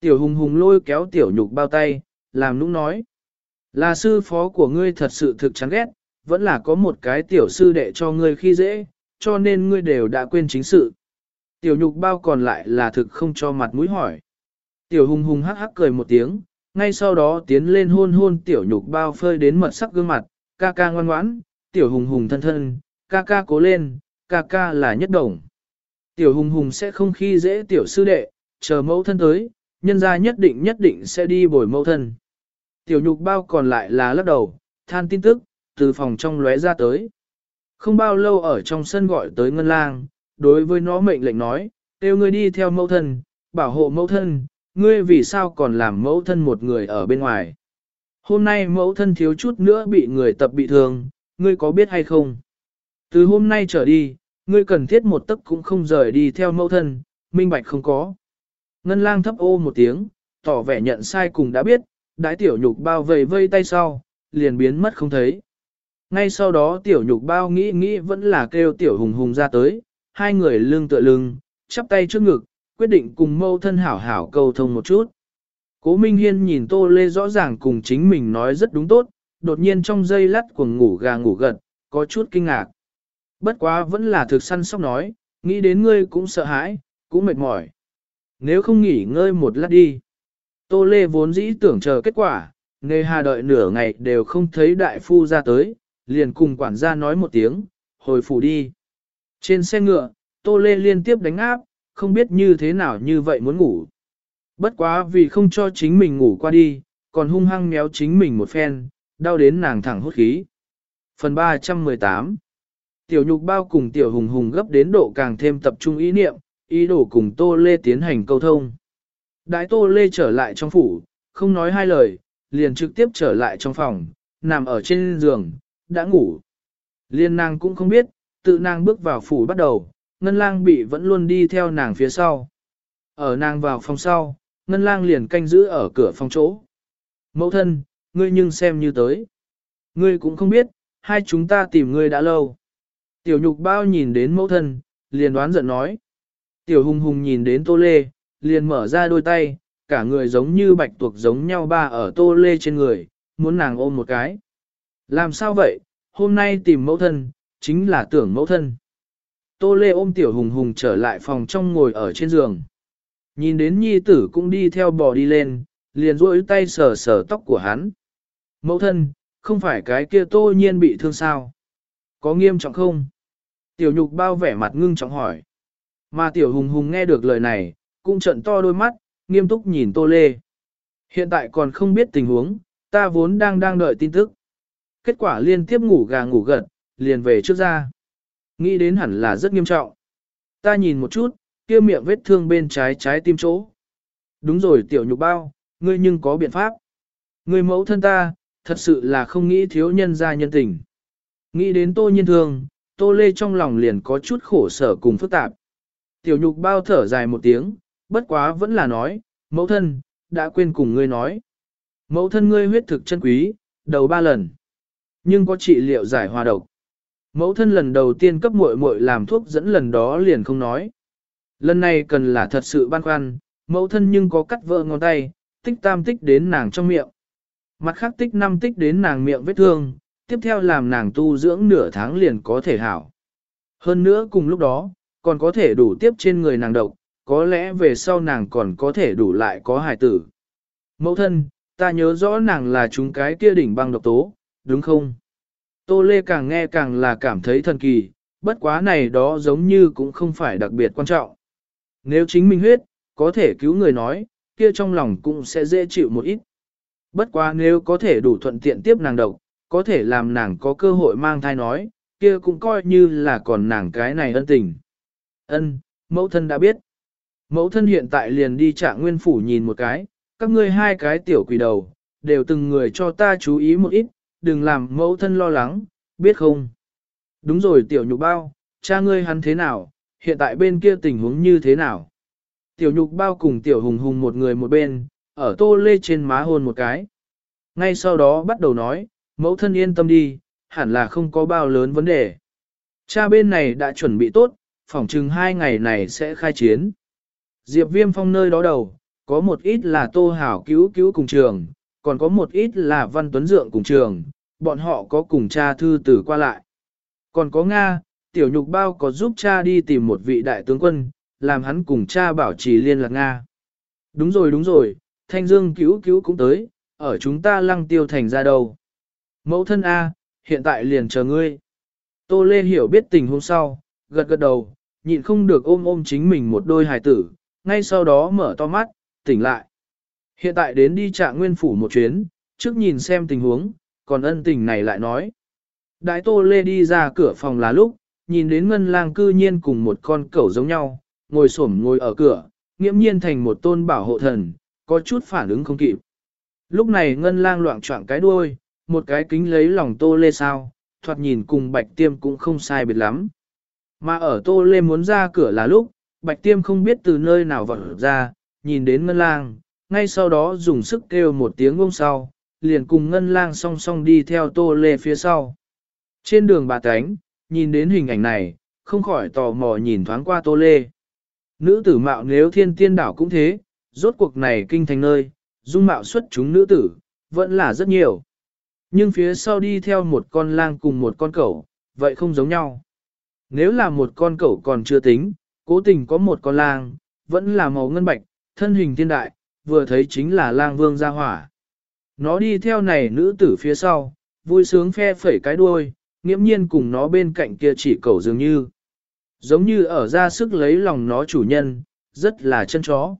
Tiểu hùng hùng lôi kéo tiểu nhục bao tay, làm nũng nói. Là sư phó của ngươi thật sự thực chán ghét, vẫn là có một cái tiểu sư đệ cho ngươi khi dễ, cho nên ngươi đều đã quên chính sự. Tiểu nhục bao còn lại là thực không cho mặt mũi hỏi. Tiểu hùng hùng hắc hắc cười một tiếng, ngay sau đó tiến lên hôn hôn tiểu nhục bao phơi đến mật sắc gương mặt, ca ca ngoan ngoãn, tiểu hùng hùng thân thân, ca ca cố lên, ca ca là nhất đồng. Tiểu hùng hùng sẽ không khi dễ tiểu sư đệ, chờ mẫu thân tới, nhân gia nhất định nhất định sẽ đi bồi mẫu thân. Tiểu nhục bao còn lại là lắc đầu, than tin tức, từ phòng trong lóe ra tới. Không bao lâu ở trong sân gọi tới ngân lang, đối với nó mệnh lệnh nói, kêu ngươi đi theo mẫu thân, bảo hộ mẫu thân, ngươi vì sao còn làm mẫu thân một người ở bên ngoài. Hôm nay mẫu thân thiếu chút nữa bị người tập bị thương, ngươi có biết hay không? Từ hôm nay trở đi, ngươi cần thiết một tấc cũng không rời đi theo mẫu thân, minh bạch không có. Ngân lang thấp ô một tiếng, tỏ vẻ nhận sai cùng đã biết, đái tiểu nhục bao vây vây tay sau, liền biến mất không thấy. Ngay sau đó tiểu nhục bao nghĩ nghĩ vẫn là kêu tiểu hùng hùng ra tới, hai người lưng tựa lưng, chắp tay trước ngực, quyết định cùng mâu thân hảo hảo cầu thông một chút. Cố Minh Hiên nhìn Tô Lê rõ ràng cùng chính mình nói rất đúng tốt, đột nhiên trong giây lắt cuồng ngủ gà ngủ gật, có chút kinh ngạc. Bất quá vẫn là thực săn sóc nói, nghĩ đến ngươi cũng sợ hãi, cũng mệt mỏi. Nếu không nghỉ ngơi một lát đi. Tô Lê vốn dĩ tưởng chờ kết quả, nề hà đợi nửa ngày đều không thấy đại phu ra tới, liền cùng quản gia nói một tiếng, hồi phủ đi. Trên xe ngựa, Tô Lê liên tiếp đánh áp, không biết như thế nào như vậy muốn ngủ. Bất quá vì không cho chính mình ngủ qua đi, còn hung hăng méo chính mình một phen, đau đến nàng thẳng hốt khí. Phần 318 Tiểu nhục bao cùng tiểu hùng hùng gấp đến độ càng thêm tập trung ý niệm, ý đồ cùng Tô Lê tiến hành câu thông. Đại Tô Lê trở lại trong phủ, không nói hai lời, liền trực tiếp trở lại trong phòng, nằm ở trên giường, đã ngủ. Liên nàng cũng không biết, tự nàng bước vào phủ bắt đầu, Ngân lang bị vẫn luôn đi theo nàng phía sau. Ở nàng vào phòng sau, Ngân lang liền canh giữ ở cửa phòng chỗ. Mẫu thân, ngươi nhưng xem như tới. Ngươi cũng không biết, hai chúng ta tìm ngươi đã lâu. Tiểu nhục bao nhìn đến mẫu thân, liền đoán giận nói. Tiểu hùng hùng nhìn đến tô lê, liền mở ra đôi tay, cả người giống như bạch tuộc giống nhau ba ở tô lê trên người, muốn nàng ôm một cái. Làm sao vậy, hôm nay tìm mẫu thân, chính là tưởng mẫu thân. Tô lê ôm tiểu hùng hùng trở lại phòng trong ngồi ở trên giường. Nhìn đến nhi tử cũng đi theo bò đi lên, liền duỗi tay sờ sờ tóc của hắn. Mẫu thân, không phải cái kia tô nhiên bị thương sao? Có nghiêm trọng không? Tiểu nhục bao vẻ mặt ngưng trọng hỏi. Mà tiểu hùng hùng nghe được lời này, cũng trận to đôi mắt, nghiêm túc nhìn tô lê. Hiện tại còn không biết tình huống, ta vốn đang đang đợi tin tức. Kết quả liên tiếp ngủ gà ngủ gật, liền về trước ra. Nghĩ đến hẳn là rất nghiêm trọng. Ta nhìn một chút, kia miệng vết thương bên trái trái tim chỗ. Đúng rồi tiểu nhục bao, ngươi nhưng có biện pháp. Ngươi mẫu thân ta, thật sự là không nghĩ thiếu nhân gia nhân tình. Nghĩ đến tô nhiên thương, tô lê trong lòng liền có chút khổ sở cùng phức tạp. Tiểu nhục bao thở dài một tiếng, bất quá vẫn là nói, mẫu thân, đã quên cùng ngươi nói. Mẫu thân ngươi huyết thực chân quý, đầu ba lần. Nhưng có trị liệu giải hòa độc. Mẫu thân lần đầu tiên cấp muội muội làm thuốc dẫn lần đó liền không nói. Lần này cần là thật sự băn khoăn, mẫu thân nhưng có cắt vỡ ngón tay, tích tam tích đến nàng trong miệng. Mặt khác tích năm tích đến nàng miệng vết thương, tiếp theo làm nàng tu dưỡng nửa tháng liền có thể hảo. Hơn nữa cùng lúc đó, còn có thể đủ tiếp trên người nàng độc, có lẽ về sau nàng còn có thể đủ lại có hài tử. Mẫu thân, ta nhớ rõ nàng là chúng cái kia đỉnh băng độc tố, đúng không? Tô Lê càng nghe càng là cảm thấy thần kỳ, bất quá này đó giống như cũng không phải đặc biệt quan trọng. Nếu chính mình huyết, có thể cứu người nói, kia trong lòng cũng sẽ dễ chịu một ít. Bất quá nếu có thể đủ thuận tiện tiếp nàng độc, có thể làm nàng có cơ hội mang thai nói, kia cũng coi như là còn nàng cái này ân tình. Ân, mẫu thân đã biết. Mẫu thân hiện tại liền đi trạng nguyên phủ nhìn một cái, các ngươi hai cái tiểu quỷ đầu, đều từng người cho ta chú ý một ít, đừng làm mẫu thân lo lắng, biết không? Đúng rồi tiểu nhục bao, cha ngươi hắn thế nào, hiện tại bên kia tình huống như thế nào? Tiểu nhục bao cùng tiểu hùng hùng một người một bên, ở tô lê trên má hôn một cái. Ngay sau đó bắt đầu nói, mẫu thân yên tâm đi, hẳn là không có bao lớn vấn đề. Cha bên này đã chuẩn bị tốt, phỏng chừng hai ngày này sẽ khai chiến. Diệp viêm phong nơi đó đầu, có một ít là tô hảo cứu cứu cùng trường, còn có một ít là văn tuấn dượng cùng trường, bọn họ có cùng cha thư tử qua lại. Còn có Nga, tiểu nhục bao có giúp cha đi tìm một vị đại tướng quân, làm hắn cùng cha bảo trì liên lạc Nga. Đúng rồi đúng rồi, thanh dương cứu cứu cũng tới, ở chúng ta lăng tiêu thành ra đâu. Mẫu thân A, hiện tại liền chờ ngươi. Tô Lê hiểu biết tình hôm sau, gật gật đầu, nhịn không được ôm ôm chính mình một đôi hài tử, ngay sau đó mở to mắt, tỉnh lại. Hiện tại đến đi trạng nguyên phủ một chuyến, trước nhìn xem tình huống, còn ân tình này lại nói. Đại Tô Lê đi ra cửa phòng là lúc, nhìn đến ngân lang cư nhiên cùng một con cẩu giống nhau, ngồi xổm ngồi ở cửa, nghiễm nhiên thành một tôn bảo hộ thần, có chút phản ứng không kịp. Lúc này ngân lang loạn choạng cái đuôi, một cái kính lấy lòng tô lê sao, thoạt nhìn cùng bạch tiêm cũng không sai biệt lắm. Mà ở tô lê muốn ra cửa là lúc, bạch tiêm không biết từ nơi nào vọt ra, nhìn đến ngân lang, ngay sau đó dùng sức kêu một tiếng ông sau, liền cùng ngân lang song song đi theo tô lê phía sau. Trên đường bà cánh, nhìn đến hình ảnh này, không khỏi tò mò nhìn thoáng qua tô lê. Nữ tử mạo nếu thiên tiên đảo cũng thế, rốt cuộc này kinh thành nơi, dung mạo xuất chúng nữ tử, vẫn là rất nhiều. Nhưng phía sau đi theo một con lang cùng một con cẩu, vậy không giống nhau. Nếu là một con cẩu còn chưa tính, cố tình có một con lang, vẫn là màu ngân bạch, thân hình thiên đại, vừa thấy chính là lang vương gia hỏa. Nó đi theo này nữ tử phía sau, vui sướng phe phẩy cái đuôi, nghiễm nhiên cùng nó bên cạnh kia chỉ cẩu dường như. Giống như ở ra sức lấy lòng nó chủ nhân, rất là chân chó.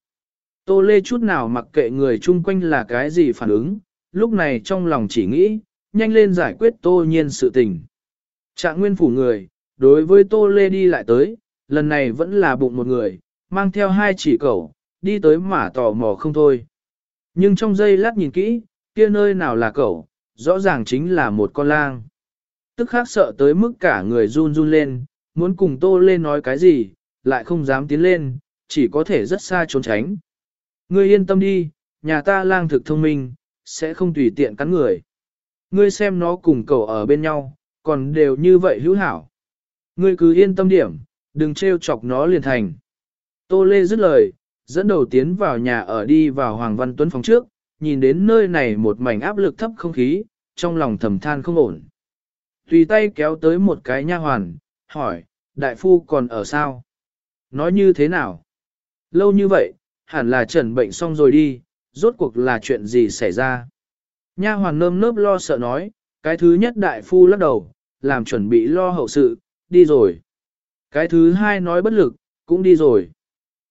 Tô Lê chút nào mặc kệ người chung quanh là cái gì phản ứng, lúc này trong lòng chỉ nghĩ, nhanh lên giải quyết Tô Nhiên sự tình. Trạng nguyên phủ người, đối với Tô Lê đi lại tới, lần này vẫn là bụng một người, mang theo hai chỉ cẩu, đi tới mà tò mò không thôi. Nhưng trong giây lát nhìn kỹ, kia nơi nào là cẩu, rõ ràng chính là một con lang. Tức khác sợ tới mức cả người run run lên, muốn cùng Tô Lê nói cái gì, lại không dám tiến lên, chỉ có thể rất xa trốn tránh. Ngươi yên tâm đi, nhà ta lang thực thông minh, sẽ không tùy tiện cắn người. Ngươi xem nó cùng cậu ở bên nhau, còn đều như vậy hữu hảo. Ngươi cứ yên tâm điểm, đừng trêu chọc nó liền thành. Tô Lê dứt lời, dẫn đầu tiến vào nhà ở đi vào Hoàng Văn Tuấn phòng trước, nhìn đến nơi này một mảnh áp lực thấp không khí, trong lòng thầm than không ổn. Tùy tay kéo tới một cái nha hoàn, hỏi, đại phu còn ở sao? Nói như thế nào? Lâu như vậy, hẳn là trần bệnh xong rồi đi, rốt cuộc là chuyện gì xảy ra? Nha hoàn nơm nớp lo sợ nói, cái thứ nhất đại phu lắc đầu, làm chuẩn bị lo hậu sự, đi rồi. Cái thứ hai nói bất lực, cũng đi rồi.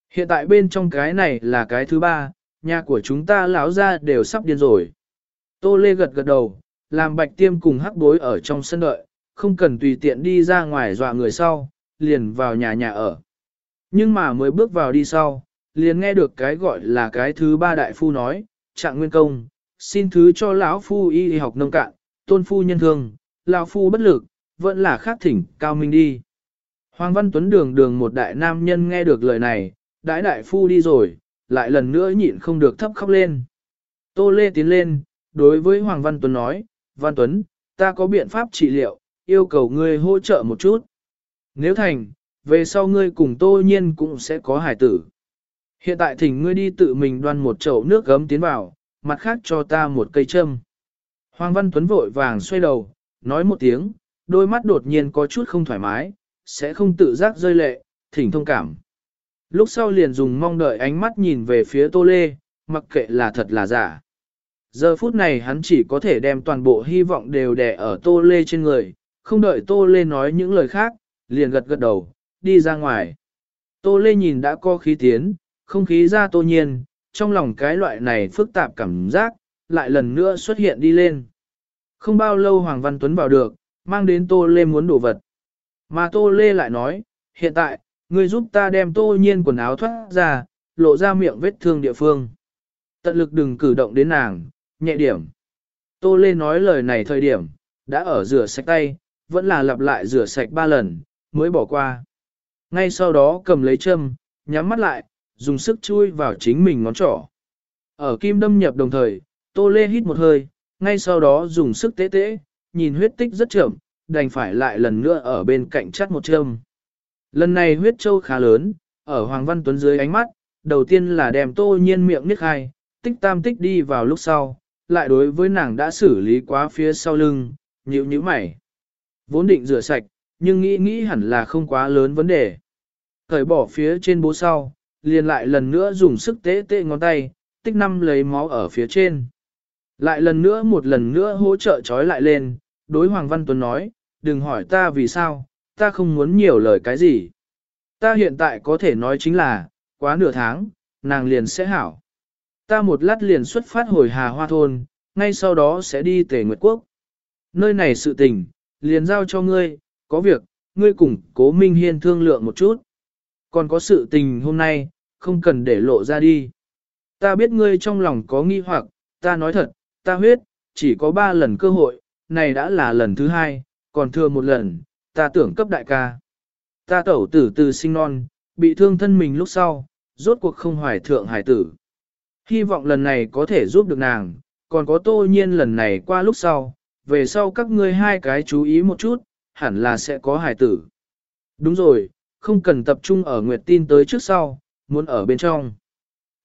Hiện tại bên trong cái này là cái thứ ba, nhà của chúng ta lão ra đều sắp điên rồi. Tô Lê gật gật đầu, làm bạch tiêm cùng hắc bối ở trong sân đợi, không cần tùy tiện đi ra ngoài dọa người sau, liền vào nhà nhà ở. Nhưng mà mới bước vào đi sau, liền nghe được cái gọi là cái thứ ba đại phu nói, trạng nguyên công, xin thứ cho lão phu y học nông cạn, tôn phu nhân thương, lão phu bất lực, vẫn là khác thỉnh cao minh đi. Hoàng Văn Tuấn đường đường một đại nam nhân nghe được lời này, đại đại phu đi rồi, lại lần nữa nhịn không được thấp khóc lên. Tô Lê tiến lên, đối với Hoàng Văn Tuấn nói, Văn Tuấn, ta có biện pháp trị liệu, yêu cầu ngươi hỗ trợ một chút. Nếu thành, về sau ngươi cùng Tô Nhiên cũng sẽ có hải tử. Hiện tại thỉnh ngươi đi tự mình đoan một chậu nước gấm tiến vào, mặt khác cho ta một cây châm. Hoàng Văn Tuấn vội vàng xoay đầu, nói một tiếng, đôi mắt đột nhiên có chút không thoải mái, sẽ không tự giác rơi lệ, thỉnh thông cảm. Lúc sau liền dùng mong đợi ánh mắt nhìn về phía Tô Lê, mặc kệ là thật là giả. Giờ phút này hắn chỉ có thể đem toàn bộ hy vọng đều đè ở Tô Lê trên người, không đợi Tô Lê nói những lời khác, liền gật gật đầu, đi ra ngoài. Tô Lê nhìn đã co khí tiến, không khí ra tô nhiên, trong lòng cái loại này phức tạp cảm giác, lại lần nữa xuất hiện đi lên. Không bao lâu Hoàng Văn Tuấn vào được, mang đến Tô Lê muốn đổ vật. Mà Tô Lê lại nói, hiện tại, người giúp ta đem Tô nhiên quần áo thoát ra, lộ ra miệng vết thương địa phương. Tận lực đừng cử động đến nàng, nhẹ điểm. Tô Lê nói lời này thời điểm, đã ở rửa sạch tay, vẫn là lặp lại rửa sạch ba lần, mới bỏ qua. Ngay sau đó cầm lấy châm, nhắm mắt lại, dùng sức chui vào chính mình ngón trỏ. Ở kim đâm nhập đồng thời, Tô Lê hít một hơi, ngay sau đó dùng sức tế tế, nhìn huyết tích rất chậm, đành phải lại lần nữa ở bên cạnh chắt một châm. Lần này huyết châu khá lớn, ở Hoàng Văn Tuấn dưới ánh mắt, đầu tiên là đem Tô Nhiên miệng niết hai, tích tam tích đi vào lúc sau, lại đối với nàng đã xử lý quá phía sau lưng, nhíu nhíu mày. Vốn định rửa sạch, nhưng nghĩ nghĩ hẳn là không quá lớn vấn đề. Cởi bỏ phía trên bố sau, liền lại lần nữa dùng sức tế tế ngón tay, tích năm lấy máu ở phía trên. Lại lần nữa một lần nữa hỗ trợ trói lại lên, đối Hoàng Văn Tuấn nói, đừng hỏi ta vì sao, ta không muốn nhiều lời cái gì. Ta hiện tại có thể nói chính là, quá nửa tháng, nàng liền sẽ hảo. Ta một lát liền xuất phát hồi Hà Hoa Thôn, ngay sau đó sẽ đi Tề Nguyệt Quốc. Nơi này sự tình, liền giao cho ngươi, có việc, ngươi cùng cố Minh Hiên thương lượng một chút. Còn có sự tình hôm nay, không cần để lộ ra đi. Ta biết ngươi trong lòng có nghi hoặc, ta nói thật, ta huyết, chỉ có ba lần cơ hội, này đã là lần thứ hai, còn thừa một lần, ta tưởng cấp đại ca. Ta tẩu tử từ sinh non, bị thương thân mình lúc sau, rốt cuộc không hoài thượng hải tử. Hy vọng lần này có thể giúp được nàng, còn có tô nhiên lần này qua lúc sau, về sau các ngươi hai cái chú ý một chút, hẳn là sẽ có hải tử. Đúng rồi, không cần tập trung ở Nguyệt tin tới trước sau, muốn ở bên trong.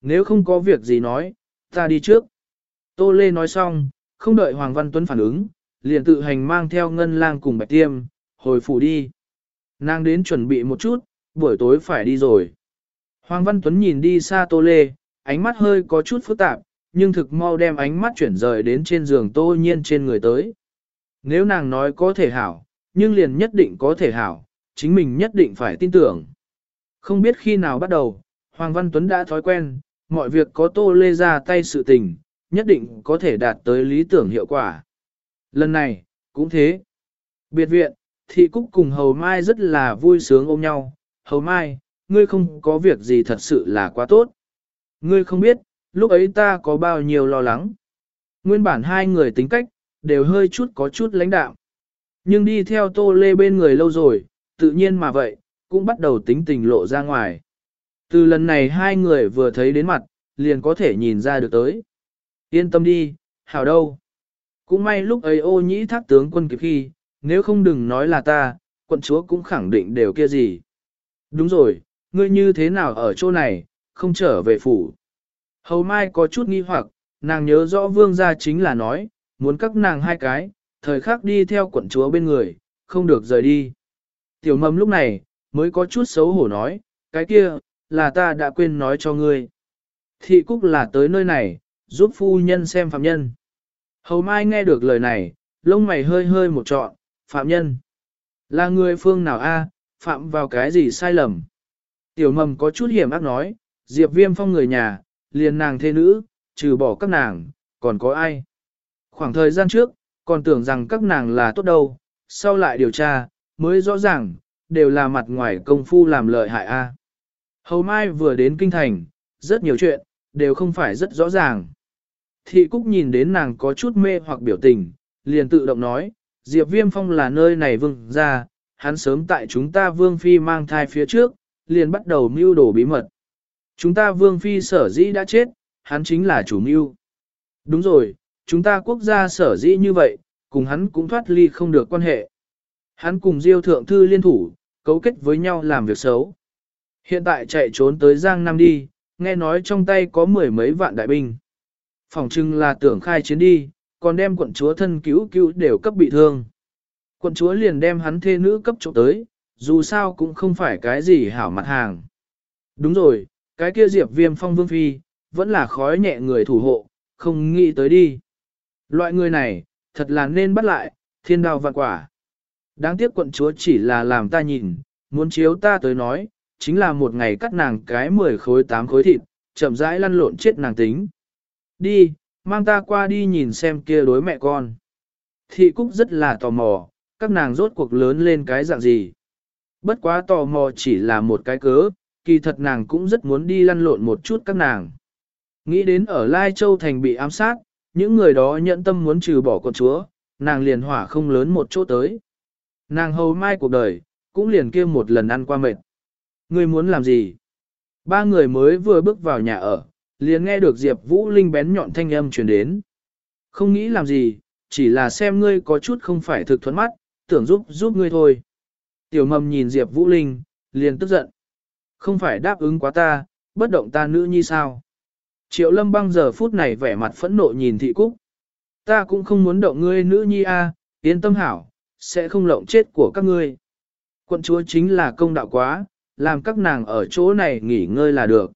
Nếu không có việc gì nói, ta đi trước. Tô Lê nói xong, không đợi Hoàng Văn Tuấn phản ứng, liền tự hành mang theo ngân lang cùng bạch tiêm, hồi phủ đi. Nàng đến chuẩn bị một chút, buổi tối phải đi rồi. Hoàng Văn Tuấn nhìn đi xa Tô Lê, ánh mắt hơi có chút phức tạp, nhưng thực mau đem ánh mắt chuyển rời đến trên giường Tô Nhiên trên người tới. Nếu nàng nói có thể hảo, nhưng liền nhất định có thể hảo, chính mình nhất định phải tin tưởng. Không biết khi nào bắt đầu, Hoàng Văn Tuấn đã thói quen, mọi việc có Tô Lê ra tay sự tình, nhất định có thể đạt tới lý tưởng hiệu quả. Lần này, cũng thế. Biệt viện, Thị Cúc cùng Hầu Mai rất là vui sướng ôm nhau. Hầu Mai, ngươi không có việc gì thật sự là quá tốt. Ngươi không biết, lúc ấy ta có bao nhiêu lo lắng. Nguyên bản hai người tính cách, đều hơi chút có chút lãnh đạo. Nhưng đi theo Tô Lê bên người lâu rồi, tự nhiên mà vậy, cũng bắt đầu tính tình lộ ra ngoài. Từ lần này hai người vừa thấy đến mặt, liền có thể nhìn ra được tới. Yên tâm đi, hảo đâu. Cũng may lúc ấy ô nhĩ thác tướng quân kịp khi, nếu không đừng nói là ta, quận chúa cũng khẳng định đều kia gì. Đúng rồi, ngươi như thế nào ở chỗ này, không trở về phủ. Hầu Mai có chút nghi hoặc, nàng nhớ rõ vương gia chính là nói, muốn các nàng hai cái, thời khắc đi theo quận chúa bên người, không được rời đi. Tiểu mầm lúc này, mới có chút xấu hổ nói, cái kia, là ta đã quên nói cho ngươi. Thị Cúc là tới nơi này, giúp phu nhân xem phạm nhân. Hầu Mai nghe được lời này, lông mày hơi hơi một trọn, phạm nhân. Là người phương nào a? phạm vào cái gì sai lầm? Tiểu mầm có chút hiểm ác nói, Diệp Viêm phong người nhà, liền nàng thê nữ, trừ bỏ các nàng, còn có ai? Khoảng thời gian trước, còn tưởng rằng các nàng là tốt đâu, sau lại điều tra, mới rõ ràng, đều là mặt ngoài công phu làm lợi hại a. Hầu Mai vừa đến kinh thành, rất nhiều chuyện, đều không phải rất rõ ràng. Thị Cúc nhìn đến nàng có chút mê hoặc biểu tình, liền tự động nói, Diệp Viêm Phong là nơi này vương ra, hắn sớm tại chúng ta vương phi mang thai phía trước, liền bắt đầu mưu đồ bí mật. Chúng ta vương phi sở dĩ đã chết, hắn chính là chủ mưu. Đúng rồi, chúng ta quốc gia sở dĩ như vậy, cùng hắn cũng thoát ly không được quan hệ. Hắn cùng Diêu thượng thư liên thủ, cấu kết với nhau làm việc xấu. Hiện tại chạy trốn tới Giang Nam đi, nghe nói trong tay có mười mấy vạn đại binh. Phòng trưng là tưởng khai chiến đi, còn đem quận chúa thân cứu cứu đều cấp bị thương. Quận chúa liền đem hắn thê nữ cấp chỗ tới, dù sao cũng không phải cái gì hảo mặt hàng. Đúng rồi, cái kia diệp viêm phong vương phi, vẫn là khói nhẹ người thủ hộ, không nghĩ tới đi. Loại người này, thật là nên bắt lại, thiên đào vạn quả. Đáng tiếc quận chúa chỉ là làm ta nhìn, muốn chiếu ta tới nói, chính là một ngày cắt nàng cái 10 khối 8 khối thịt, chậm rãi lăn lộn chết nàng tính. Đi, mang ta qua đi nhìn xem kia đối mẹ con. Thị Cúc rất là tò mò, các nàng rốt cuộc lớn lên cái dạng gì. Bất quá tò mò chỉ là một cái cớ, kỳ thật nàng cũng rất muốn đi lăn lộn một chút các nàng. Nghĩ đến ở Lai Châu Thành bị ám sát, những người đó nhận tâm muốn trừ bỏ con chúa, nàng liền hỏa không lớn một chỗ tới. Nàng hầu mai cuộc đời, cũng liền kia một lần ăn qua mệt. Ngươi muốn làm gì? Ba người mới vừa bước vào nhà ở, liền nghe được Diệp Vũ Linh bén nhọn thanh âm truyền đến. Không nghĩ làm gì, chỉ là xem ngươi có chút không phải thực thuẫn mắt, tưởng giúp giúp ngươi thôi. Tiểu mầm nhìn Diệp Vũ Linh, liền tức giận. Không phải đáp ứng quá ta, bất động ta nữ nhi sao? Triệu lâm băng giờ phút này vẻ mặt phẫn nộ nhìn thị cúc. Ta cũng không muốn động ngươi nữ nhi a, à, yên tâm hảo, sẽ không lộng chết của các ngươi. Quận chúa chính là công đạo quá, làm các nàng ở chỗ này nghỉ ngơi là được.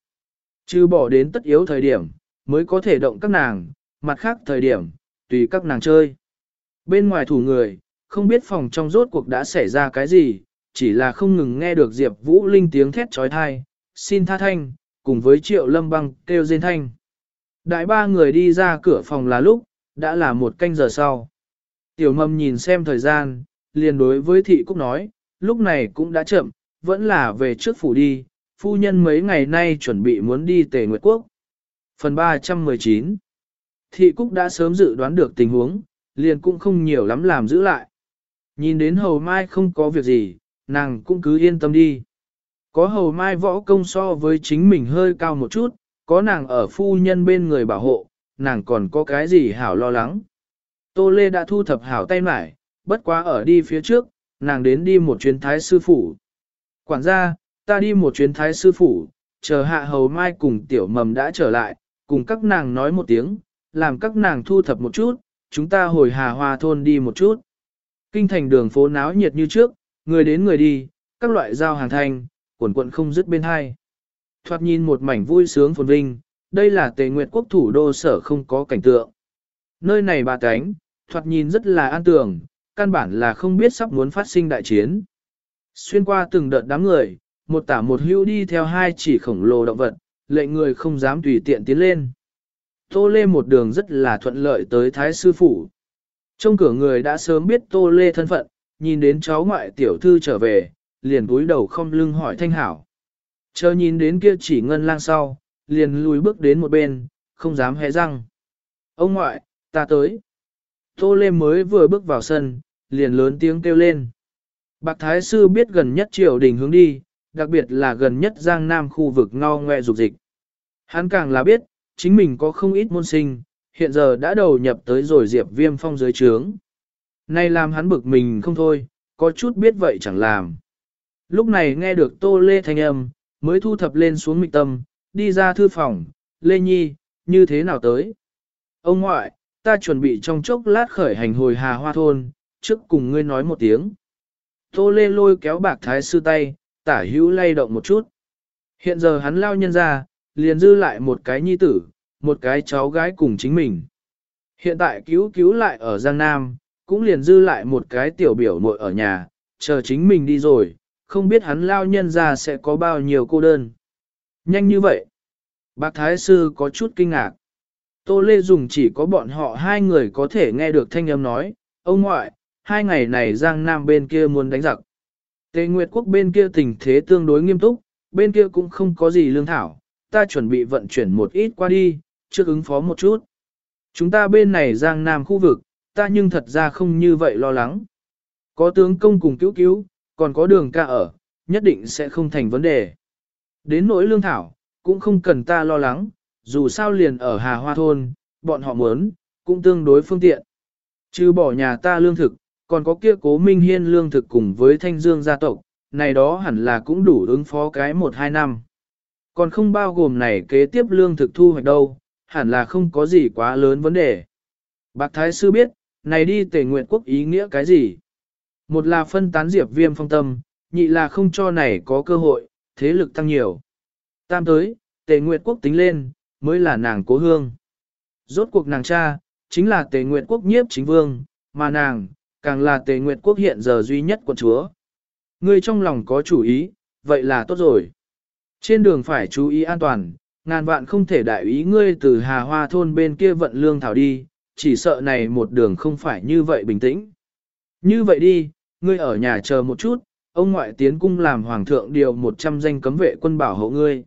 Chứ bỏ đến tất yếu thời điểm, mới có thể động các nàng, mặt khác thời điểm, tùy các nàng chơi. Bên ngoài thủ người, không biết phòng trong rốt cuộc đã xảy ra cái gì, chỉ là không ngừng nghe được Diệp Vũ Linh tiếng thét trói thai, xin tha thanh, cùng với triệu lâm băng kêu rên thanh. Đại ba người đi ra cửa phòng là lúc, đã là một canh giờ sau. Tiểu mầm nhìn xem thời gian, liền đối với thị cúc nói, lúc này cũng đã chậm, vẫn là về trước phủ đi, phu nhân mấy ngày nay chuẩn bị muốn đi tề nguyệt quốc. Phần 319 Thị cúc đã sớm dự đoán được tình huống, liền cũng không nhiều lắm làm giữ lại. Nhìn đến hầu mai không có việc gì, nàng cũng cứ yên tâm đi. Có hầu mai võ công so với chính mình hơi cao một chút, có nàng ở phu nhân bên người bảo hộ, nàng còn có cái gì hảo lo lắng. Tô Lê đã thu thập hảo tay mải, bất quá ở đi phía trước, nàng đến đi một chuyến thái sư phủ. Quản gia, ta đi một chuyến thái sư phủ, chờ hạ hầu mai cùng tiểu mầm đã trở lại, cùng các nàng nói một tiếng, làm các nàng thu thập một chút, chúng ta hồi hà hoa thôn đi một chút. Kinh thành đường phố náo nhiệt như trước, người đến người đi, các loại giao hàng thanh, quần quận không dứt bên hai. Thoạt nhìn một mảnh vui sướng phồn vinh, đây là tề nguyệt quốc thủ đô sở không có cảnh tượng. Nơi này bà cánh, thoạt nhìn rất là an tường, căn bản là không biết sắp muốn phát sinh đại chiến. Xuyên qua từng đợt đám người, một tả một hữu đi theo hai chỉ khổng lồ động vật, lệnh người không dám tùy tiện tiến lên. Tô Lê một đường rất là thuận lợi tới Thái Sư Phủ. Trong cửa người đã sớm biết Tô Lê thân phận, nhìn đến cháu ngoại tiểu thư trở về, liền cúi đầu không lưng hỏi thanh hảo. Chờ nhìn đến kia chỉ ngân lang sau, liền lùi bước đến một bên, không dám hé răng. Ông ngoại, ta tới. Tô Lê mới vừa bước vào sân, liền lớn tiếng kêu lên. Bạc Thái Sư biết gần nhất triều đình hướng đi, đặc biệt là gần nhất Giang Nam khu vực ngao ngoe dục dịch. Hắn càng là biết, chính mình có không ít môn sinh, hiện giờ đã đầu nhập tới rồi diệp viêm phong dưới trướng. Nay làm hắn bực mình không thôi, có chút biết vậy chẳng làm. Lúc này nghe được Tô Lê thanh âm, mới thu thập lên xuống mịch tâm, đi ra thư phòng, Lê Nhi, như thế nào tới? Ông ngoại, ta chuẩn bị trong chốc lát khởi hành hồi hà hoa thôn, trước cùng ngươi nói một tiếng. Tô Lê lôi kéo bạc thái sư tay, tả hữu lay động một chút. Hiện giờ hắn lao nhân ra, liền dư lại một cái nhi tử, một cái cháu gái cùng chính mình. Hiện tại cứu cứu lại ở Giang Nam, cũng liền dư lại một cái tiểu biểu muội ở nhà, chờ chính mình đi rồi, không biết hắn lao nhân ra sẽ có bao nhiêu cô đơn. Nhanh như vậy, bác Thái Sư có chút kinh ngạc. Tô Lê Dùng chỉ có bọn họ hai người có thể nghe được thanh âm nói, ông ngoại, hai ngày này Giang Nam bên kia muốn đánh giặc. Tề Nguyệt Quốc bên kia tình thế tương đối nghiêm túc, bên kia cũng không có gì lương thảo, ta chuẩn bị vận chuyển một ít qua đi, trước ứng phó một chút. Chúng ta bên này Giang Nam khu vực, ta nhưng thật ra không như vậy lo lắng. Có tướng công cùng cứu cứu, còn có đường ca ở, nhất định sẽ không thành vấn đề. Đến nỗi lương thảo, cũng không cần ta lo lắng, dù sao liền ở Hà Hoa Thôn, bọn họ muốn, cũng tương đối phương tiện. Chứ bỏ nhà ta lương thực, còn có kia cố minh hiên lương thực cùng với thanh dương gia tộc, này đó hẳn là cũng đủ ứng phó cái 1-2 năm. Còn không bao gồm này kế tiếp lương thực thu hoạch đâu, hẳn là không có gì quá lớn vấn đề. Bạc Thái Sư biết, này đi tề nguyện quốc ý nghĩa cái gì? Một là phân tán diệp viêm phong tâm, nhị là không cho này có cơ hội, thế lực tăng nhiều. Tam tới, tề nguyệt quốc tính lên, mới là nàng cố hương. Rốt cuộc nàng cha, chính là tề nguyệt quốc nhiếp chính vương, mà nàng, càng là tề nguyệt quốc hiện giờ duy nhất quận chúa. Ngươi trong lòng có chủ ý, vậy là tốt rồi. Trên đường phải chú ý an toàn, ngàn vạn không thể đại ý ngươi từ hà hoa thôn bên kia vận lương thảo đi, chỉ sợ này một đường không phải như vậy bình tĩnh. Như vậy đi, ngươi ở nhà chờ một chút, ông ngoại tiến cung làm hoàng thượng điều 100 danh cấm vệ quân bảo hộ ngươi.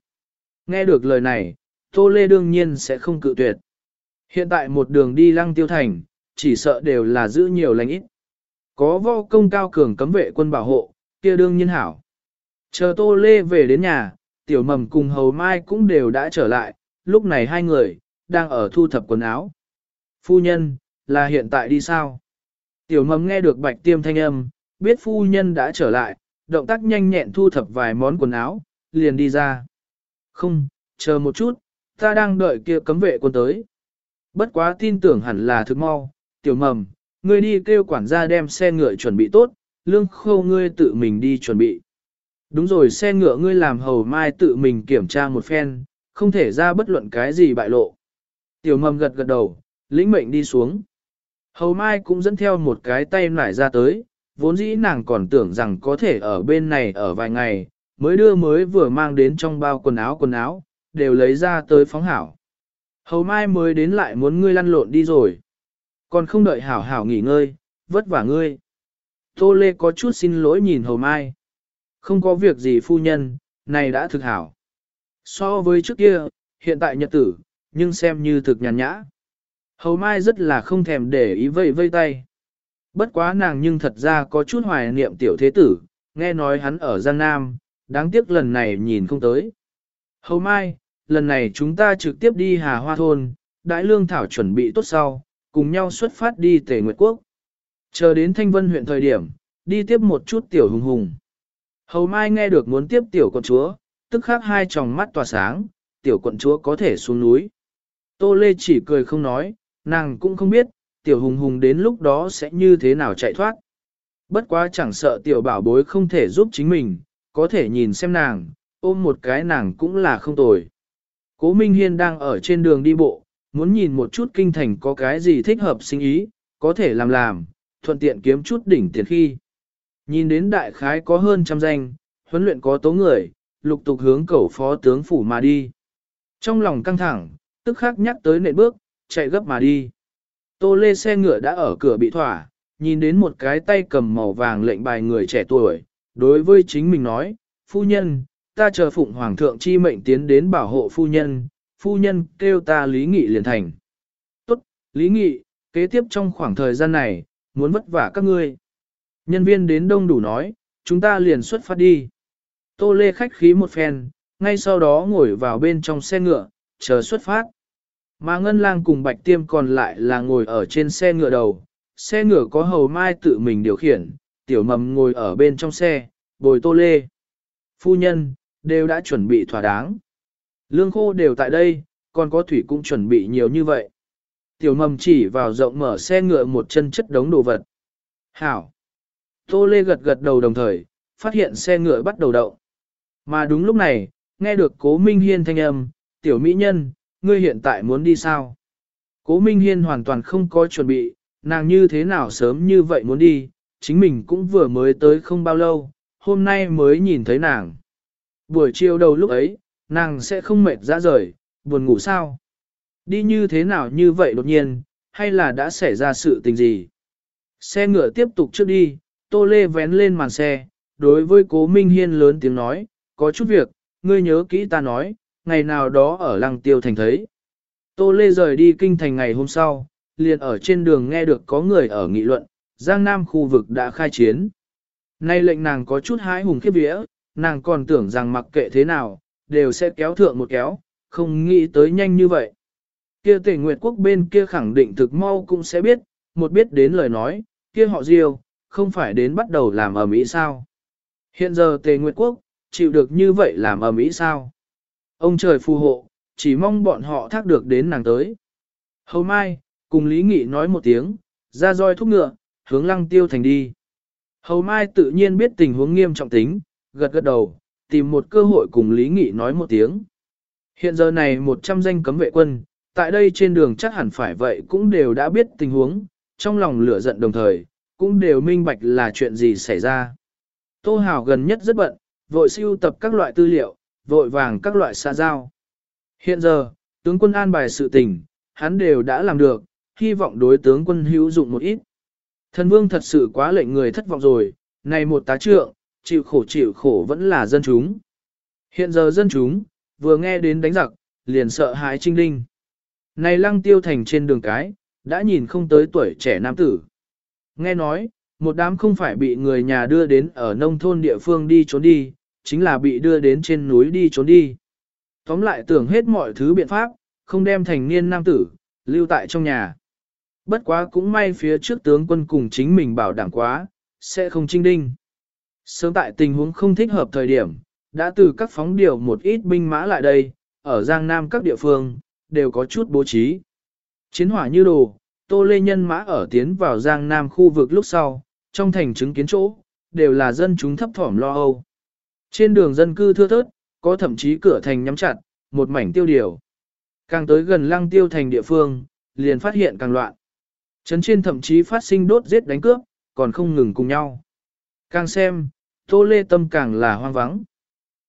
Nghe được lời này, Tô Lê đương nhiên sẽ không cự tuyệt. Hiện tại một đường đi lăng tiêu thành, chỉ sợ đều là giữ nhiều lành ít. Có võ công cao cường cấm vệ quân bảo hộ, kia đương nhiên hảo. Chờ Tô Lê về đến nhà, tiểu mầm cùng hầu mai cũng đều đã trở lại, lúc này hai người, đang ở thu thập quần áo. Phu nhân, là hiện tại đi sao? Tiểu mầm nghe được bạch tiêm thanh âm, biết phu nhân đã trở lại, động tác nhanh nhẹn thu thập vài món quần áo, liền đi ra. Không, chờ một chút, ta đang đợi kia cấm vệ quân tới. Bất quá tin tưởng hẳn là thực mau, tiểu mầm, ngươi đi kêu quản gia đem xe ngựa chuẩn bị tốt, lương khâu ngươi tự mình đi chuẩn bị. Đúng rồi xe ngựa ngươi làm hầu mai tự mình kiểm tra một phen, không thể ra bất luận cái gì bại lộ. Tiểu mầm gật gật đầu, lĩnh mệnh đi xuống. Hầu mai cũng dẫn theo một cái tay nải ra tới, vốn dĩ nàng còn tưởng rằng có thể ở bên này ở vài ngày, mới đưa mới vừa mang đến trong bao quần áo quần áo, đều lấy ra tới phóng hảo. Hầu mai mới đến lại muốn ngươi lăn lộn đi rồi. Còn không đợi hảo hảo nghỉ ngơi, vất vả ngươi. Tô Lê có chút xin lỗi nhìn hầu mai. Không có việc gì phu nhân, này đã thực hảo. So với trước kia, hiện tại nhật tử, nhưng xem như thực nhàn nhã. Hầu mai rất là không thèm để ý vây vây tay. Bất quá nàng nhưng thật ra có chút hoài niệm tiểu thế tử, nghe nói hắn ở Giang Nam, đáng tiếc lần này nhìn không tới. Hầu mai, lần này chúng ta trực tiếp đi Hà Hoa Thôn, đại lương thảo chuẩn bị tốt sau, cùng nhau xuất phát đi Tề Nguyệt Quốc. Chờ đến Thanh Vân huyện thời điểm, đi tiếp một chút tiểu hùng hùng. Hầu mai nghe được muốn tiếp tiểu quận chúa, tức khắc hai tròng mắt tỏa sáng, tiểu quận chúa có thể xuống núi. Tô Lê chỉ cười không nói, nàng cũng không biết, tiểu hùng hùng đến lúc đó sẽ như thế nào chạy thoát. Bất quá chẳng sợ tiểu bảo bối không thể giúp chính mình, có thể nhìn xem nàng, ôm một cái nàng cũng là không tồi. Cố Minh Hiên đang ở trên đường đi bộ, muốn nhìn một chút kinh thành có cái gì thích hợp sinh ý, có thể làm làm, thuận tiện kiếm chút đỉnh tiền khi. Nhìn đến đại khái có hơn trăm danh, huấn luyện có tố người, lục tục hướng cầu phó tướng phủ mà đi. Trong lòng căng thẳng, tức khắc nhắc tới nệ bước, chạy gấp mà đi. Tô lê xe ngựa đã ở cửa bị thỏa, nhìn đến một cái tay cầm màu vàng lệnh bài người trẻ tuổi, đối với chính mình nói, phu nhân, ta chờ phụng hoàng thượng chi mệnh tiến đến bảo hộ phu nhân, phu nhân kêu ta lý nghị liền thành. Tốt, lý nghị, kế tiếp trong khoảng thời gian này, muốn vất vả các ngươi. Nhân viên đến đông đủ nói, chúng ta liền xuất phát đi. Tô lê khách khí một phen, ngay sau đó ngồi vào bên trong xe ngựa, chờ xuất phát. Mà Ngân Lang cùng Bạch Tiêm còn lại là ngồi ở trên xe ngựa đầu, xe ngựa có hầu mai tự mình điều khiển, tiểu mầm ngồi ở bên trong xe, bồi tô lê. Phu nhân, đều đã chuẩn bị thỏa đáng. Lương khô đều tại đây, còn có thủy cũng chuẩn bị nhiều như vậy. Tiểu mầm chỉ vào rộng mở xe ngựa một chân chất đống đồ vật. Hảo! Tô lê gật gật đầu đồng thời, phát hiện xe ngựa bắt đầu đậu. Mà đúng lúc này, nghe được cố Minh Hiên thanh âm, tiểu mỹ nhân, ngươi hiện tại muốn đi sao? Cố Minh Hiên hoàn toàn không có chuẩn bị, nàng như thế nào sớm như vậy muốn đi, chính mình cũng vừa mới tới không bao lâu, hôm nay mới nhìn thấy nàng. Buổi chiều đầu lúc ấy, nàng sẽ không mệt ra rời, buồn ngủ sao? Đi như thế nào như vậy đột nhiên, hay là đã xảy ra sự tình gì? Xe ngựa tiếp tục trước đi, Tô Lê vén lên màn xe, đối với cố Minh Hiên lớn tiếng nói, có chút việc, ngươi nhớ kỹ ta nói, ngày nào đó ở lăng tiêu thành thấy. Tô Lê rời đi kinh thành ngày hôm sau, liền ở trên đường nghe được có người ở nghị luận, Giang Nam khu vực đã khai chiến. Nay lệnh nàng có chút hái hùng khiếp vía, nàng còn tưởng rằng mặc kệ thế nào, đều sẽ kéo thượng một kéo, không nghĩ tới nhanh như vậy. Kia tề nguyệt quốc bên kia khẳng định thực mau cũng sẽ biết, một biết đến lời nói, kia họ diêu, không phải đến bắt đầu làm ở Mỹ sao. Hiện giờ tề nguyệt quốc, chịu được như vậy làm ở Mỹ sao. Ông trời phù hộ, chỉ mong bọn họ thác được đến nàng tới. Hầu mai, cùng Lý Nghị nói một tiếng, ra roi thúc ngựa, hướng lăng tiêu thành đi. Hầu Mai tự nhiên biết tình huống nghiêm trọng tính, gật gật đầu, tìm một cơ hội cùng Lý Nghị nói một tiếng. Hiện giờ này 100 danh cấm vệ quân, tại đây trên đường chắc hẳn phải vậy cũng đều đã biết tình huống, trong lòng lửa giận đồng thời, cũng đều minh bạch là chuyện gì xảy ra. Tô Hào gần nhất rất bận, vội siêu tập các loại tư liệu, vội vàng các loại xa giao. Hiện giờ, tướng quân an bài sự tình, hắn đều đã làm được, hy vọng đối tướng quân hữu dụng một ít. Thần vương thật sự quá lệnh người thất vọng rồi, này một tá trượng, chịu khổ chịu khổ vẫn là dân chúng. Hiện giờ dân chúng, vừa nghe đến đánh giặc, liền sợ hãi trinh linh. Này lăng tiêu thành trên đường cái, đã nhìn không tới tuổi trẻ nam tử. Nghe nói, một đám không phải bị người nhà đưa đến ở nông thôn địa phương đi trốn đi, chính là bị đưa đến trên núi đi trốn đi. Tóm lại tưởng hết mọi thứ biện pháp, không đem thành niên nam tử, lưu tại trong nhà. Bất quá cũng may phía trước tướng quân cùng chính mình bảo đảm quá, sẽ không trinh đinh. Sớm tại tình huống không thích hợp thời điểm, đã từ các phóng điều một ít binh mã lại đây, ở Giang Nam các địa phương, đều có chút bố trí. Chiến hỏa như đồ, Tô Lê Nhân mã ở tiến vào Giang Nam khu vực lúc sau, trong thành chứng kiến chỗ, đều là dân chúng thấp thỏm lo âu. Trên đường dân cư thưa thớt, có thậm chí cửa thành nhắm chặt, một mảnh tiêu điều. Càng tới gần lăng tiêu thành địa phương, liền phát hiện càng loạn. Trấn trên thậm chí phát sinh đốt giết đánh cướp, còn không ngừng cùng nhau. Càng xem, Tô Lê Tâm càng là hoang vắng.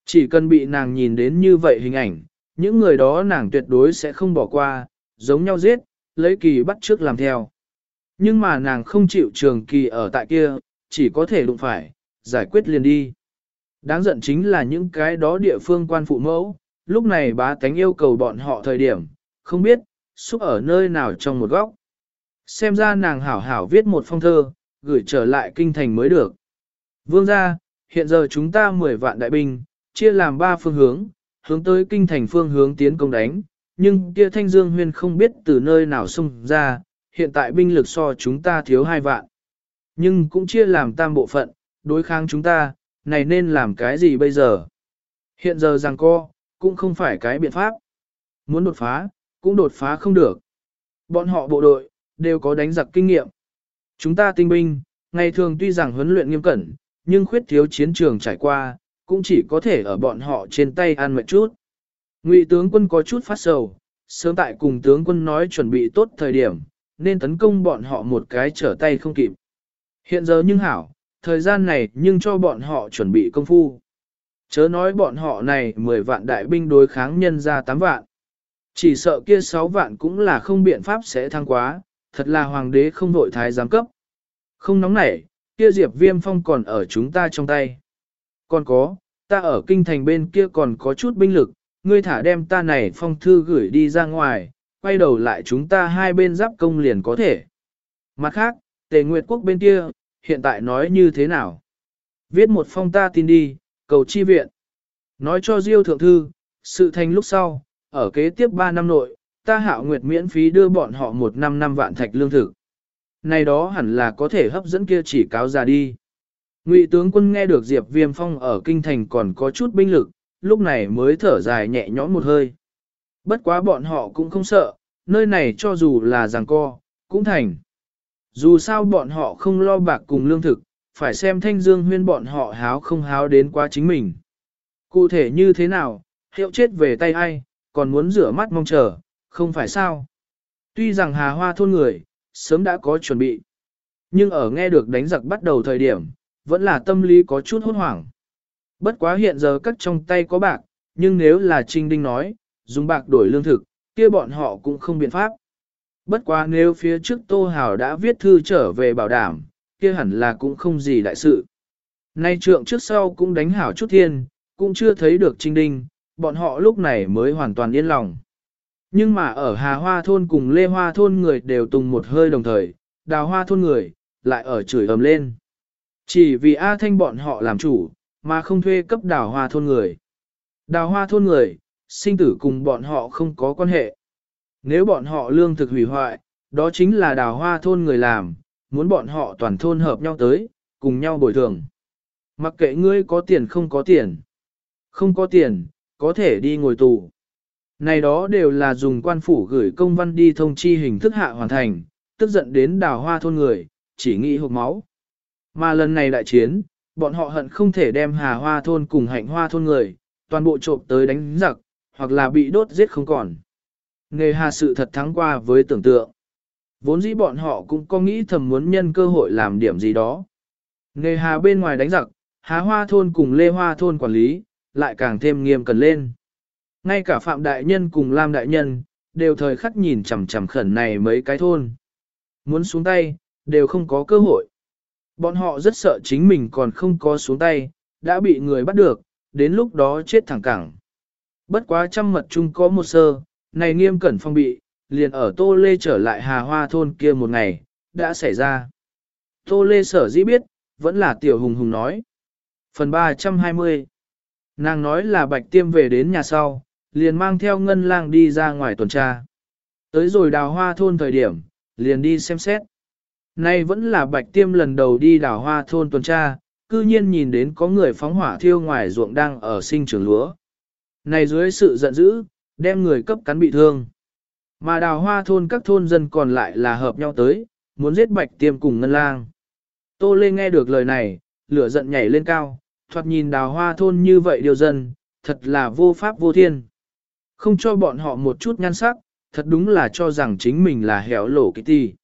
Chỉ cần bị nàng nhìn đến như vậy hình ảnh, những người đó nàng tuyệt đối sẽ không bỏ qua, giống nhau giết, lấy kỳ bắt trước làm theo. Nhưng mà nàng không chịu trường kỳ ở tại kia, chỉ có thể đụng phải, giải quyết liền đi. Đáng giận chính là những cái đó địa phương quan phụ mẫu, lúc này bá tánh yêu cầu bọn họ thời điểm, không biết, xúc ở nơi nào trong một góc. Xem ra nàng hảo hảo viết một phong thơ, gửi trở lại kinh thành mới được. Vương gia, hiện giờ chúng ta 10 vạn đại binh, chia làm 3 phương hướng, hướng tới kinh thành phương hướng tiến công đánh, nhưng kia thanh dương huyên không biết từ nơi nào xông ra, hiện tại binh lực so chúng ta thiếu 2 vạn. Nhưng cũng chia làm tam bộ phận, đối kháng chúng ta, này nên làm cái gì bây giờ? Hiện giờ rằng co, cũng không phải cái biện pháp. Muốn đột phá, cũng đột phá không được. Bọn họ bộ đội, đều có đánh giặc kinh nghiệm. Chúng ta tinh binh, ngày thường tuy rằng huấn luyện nghiêm cẩn, nhưng khuyết thiếu chiến trường trải qua, cũng chỉ có thể ở bọn họ trên tay ăn mệt chút. Ngụy tướng quân có chút phát sầu, sớm tại cùng tướng quân nói chuẩn bị tốt thời điểm, nên tấn công bọn họ một cái trở tay không kịp. Hiện giờ nhưng hảo, thời gian này nhưng cho bọn họ chuẩn bị công phu. Chớ nói bọn họ này 10 vạn đại binh đối kháng nhân ra 8 vạn. Chỉ sợ kia 6 vạn cũng là không biện pháp sẽ thăng quá, thật là hoàng đế không vội thái giám cấp. Không nóng nảy, kia diệp viêm phong còn ở chúng ta trong tay. Còn có, ta ở kinh thành bên kia còn có chút binh lực, ngươi thả đem ta này phong thư gửi đi ra ngoài, quay đầu lại chúng ta hai bên giáp công liền có thể. Mặt khác, tề nguyệt quốc bên kia, hiện tại nói như thế nào? Viết một phong ta tin đi, cầu chi viện. Nói cho Diêu thượng thư, sự thành lúc sau, ở kế tiếp 3 năm nội, ta hạo nguyệt miễn phí đưa bọn họ một năm năm vạn thạch lương thực. Này đó hẳn là có thể hấp dẫn kia chỉ cáo ra đi. Ngụy tướng quân nghe được Diệp Viêm Phong ở kinh thành còn có chút binh lực, lúc này mới thở dài nhẹ nhõm một hơi. Bất quá bọn họ cũng không sợ, nơi này cho dù là giằng co, cũng thành. Dù sao bọn họ không lo bạc cùng lương thực, phải xem thanh dương huyên bọn họ háo không háo đến quá chính mình. Cụ thể như thế nào, hiệu chết về tay ai, còn muốn rửa mắt mong chờ, không phải sao. Tuy rằng hà hoa thôn người, sớm đã có chuẩn bị. Nhưng ở nghe được đánh giặc bắt đầu thời điểm, vẫn là tâm lý có chút hốt hoảng. Bất quá hiện giờ các trong tay có bạc, nhưng nếu là Trinh Đinh nói, dùng bạc đổi lương thực, kia bọn họ cũng không biện pháp. Bất quá nếu phía trước Tô Hào đã viết thư trở về bảo đảm, kia hẳn là cũng không gì đại sự. Nay trượng trước sau cũng đánh hảo chút thiên, cũng chưa thấy được Trinh Đinh, bọn họ lúc này mới hoàn toàn yên lòng. Nhưng mà ở Hà Hoa thôn cùng Lê Hoa thôn người đều tùng một hơi đồng thời, đào hoa thôn người, lại ở chửi ầm lên. Chỉ vì A Thanh bọn họ làm chủ, mà không thuê cấp đào hoa thôn người. Đào hoa thôn người, sinh tử cùng bọn họ không có quan hệ. Nếu bọn họ lương thực hủy hoại, đó chính là đào hoa thôn người làm, muốn bọn họ toàn thôn hợp nhau tới, cùng nhau bồi thường. Mặc kệ ngươi có tiền không có tiền. Không có tiền, có thể đi ngồi tù. Này đó đều là dùng quan phủ gửi công văn đi thông chi hình thức hạ hoàn thành, tức giận đến đào hoa thôn người, chỉ nghĩ hộp máu. Mà lần này đại chiến, bọn họ hận không thể đem hà hoa thôn cùng hạnh hoa thôn người, toàn bộ trộm tới đánh giặc, hoặc là bị đốt giết không còn. Nghề hà sự thật thắng qua với tưởng tượng. Vốn dĩ bọn họ cũng có nghĩ thầm muốn nhân cơ hội làm điểm gì đó. Nghề hà bên ngoài đánh giặc, hà hoa thôn cùng lê hoa thôn quản lý, lại càng thêm nghiêm cần lên. Ngay cả Phạm Đại Nhân cùng Lam Đại Nhân, đều thời khắc nhìn chằm chằm khẩn này mấy cái thôn. Muốn xuống tay, đều không có cơ hội. Bọn họ rất sợ chính mình còn không có xuống tay, đã bị người bắt được, đến lúc đó chết thẳng cẳng. Bất quá trăm mật chung có một sơ, này nghiêm cẩn phong bị, liền ở Tô Lê trở lại Hà Hoa thôn kia một ngày, đã xảy ra. Tô Lê sở dĩ biết, vẫn là Tiểu Hùng Hùng nói. Phần 320 Nàng nói là Bạch Tiêm về đến nhà sau, liền mang theo ngân lang đi ra ngoài tuần tra. Tới rồi đào hoa thôn thời điểm, liền đi xem xét. Nay vẫn là Bạch Tiêm lần đầu đi đào hoa thôn tuần tra, cư nhiên nhìn đến có người phóng hỏa thiêu ngoài ruộng đang ở sinh trường lúa. Này dưới sự giận dữ, đem người cấp cắn bị thương. Mà đào hoa thôn các thôn dân còn lại là hợp nhau tới, muốn giết bạch tiêm cùng ngân lang. Tô Lê nghe được lời này, lửa giận nhảy lên cao, thoạt nhìn đào hoa thôn như vậy điều dân, thật là vô pháp vô thiên. Không cho bọn họ một chút nhan sắc, thật đúng là cho rằng chính mình là hẻo lổ kỳ ti.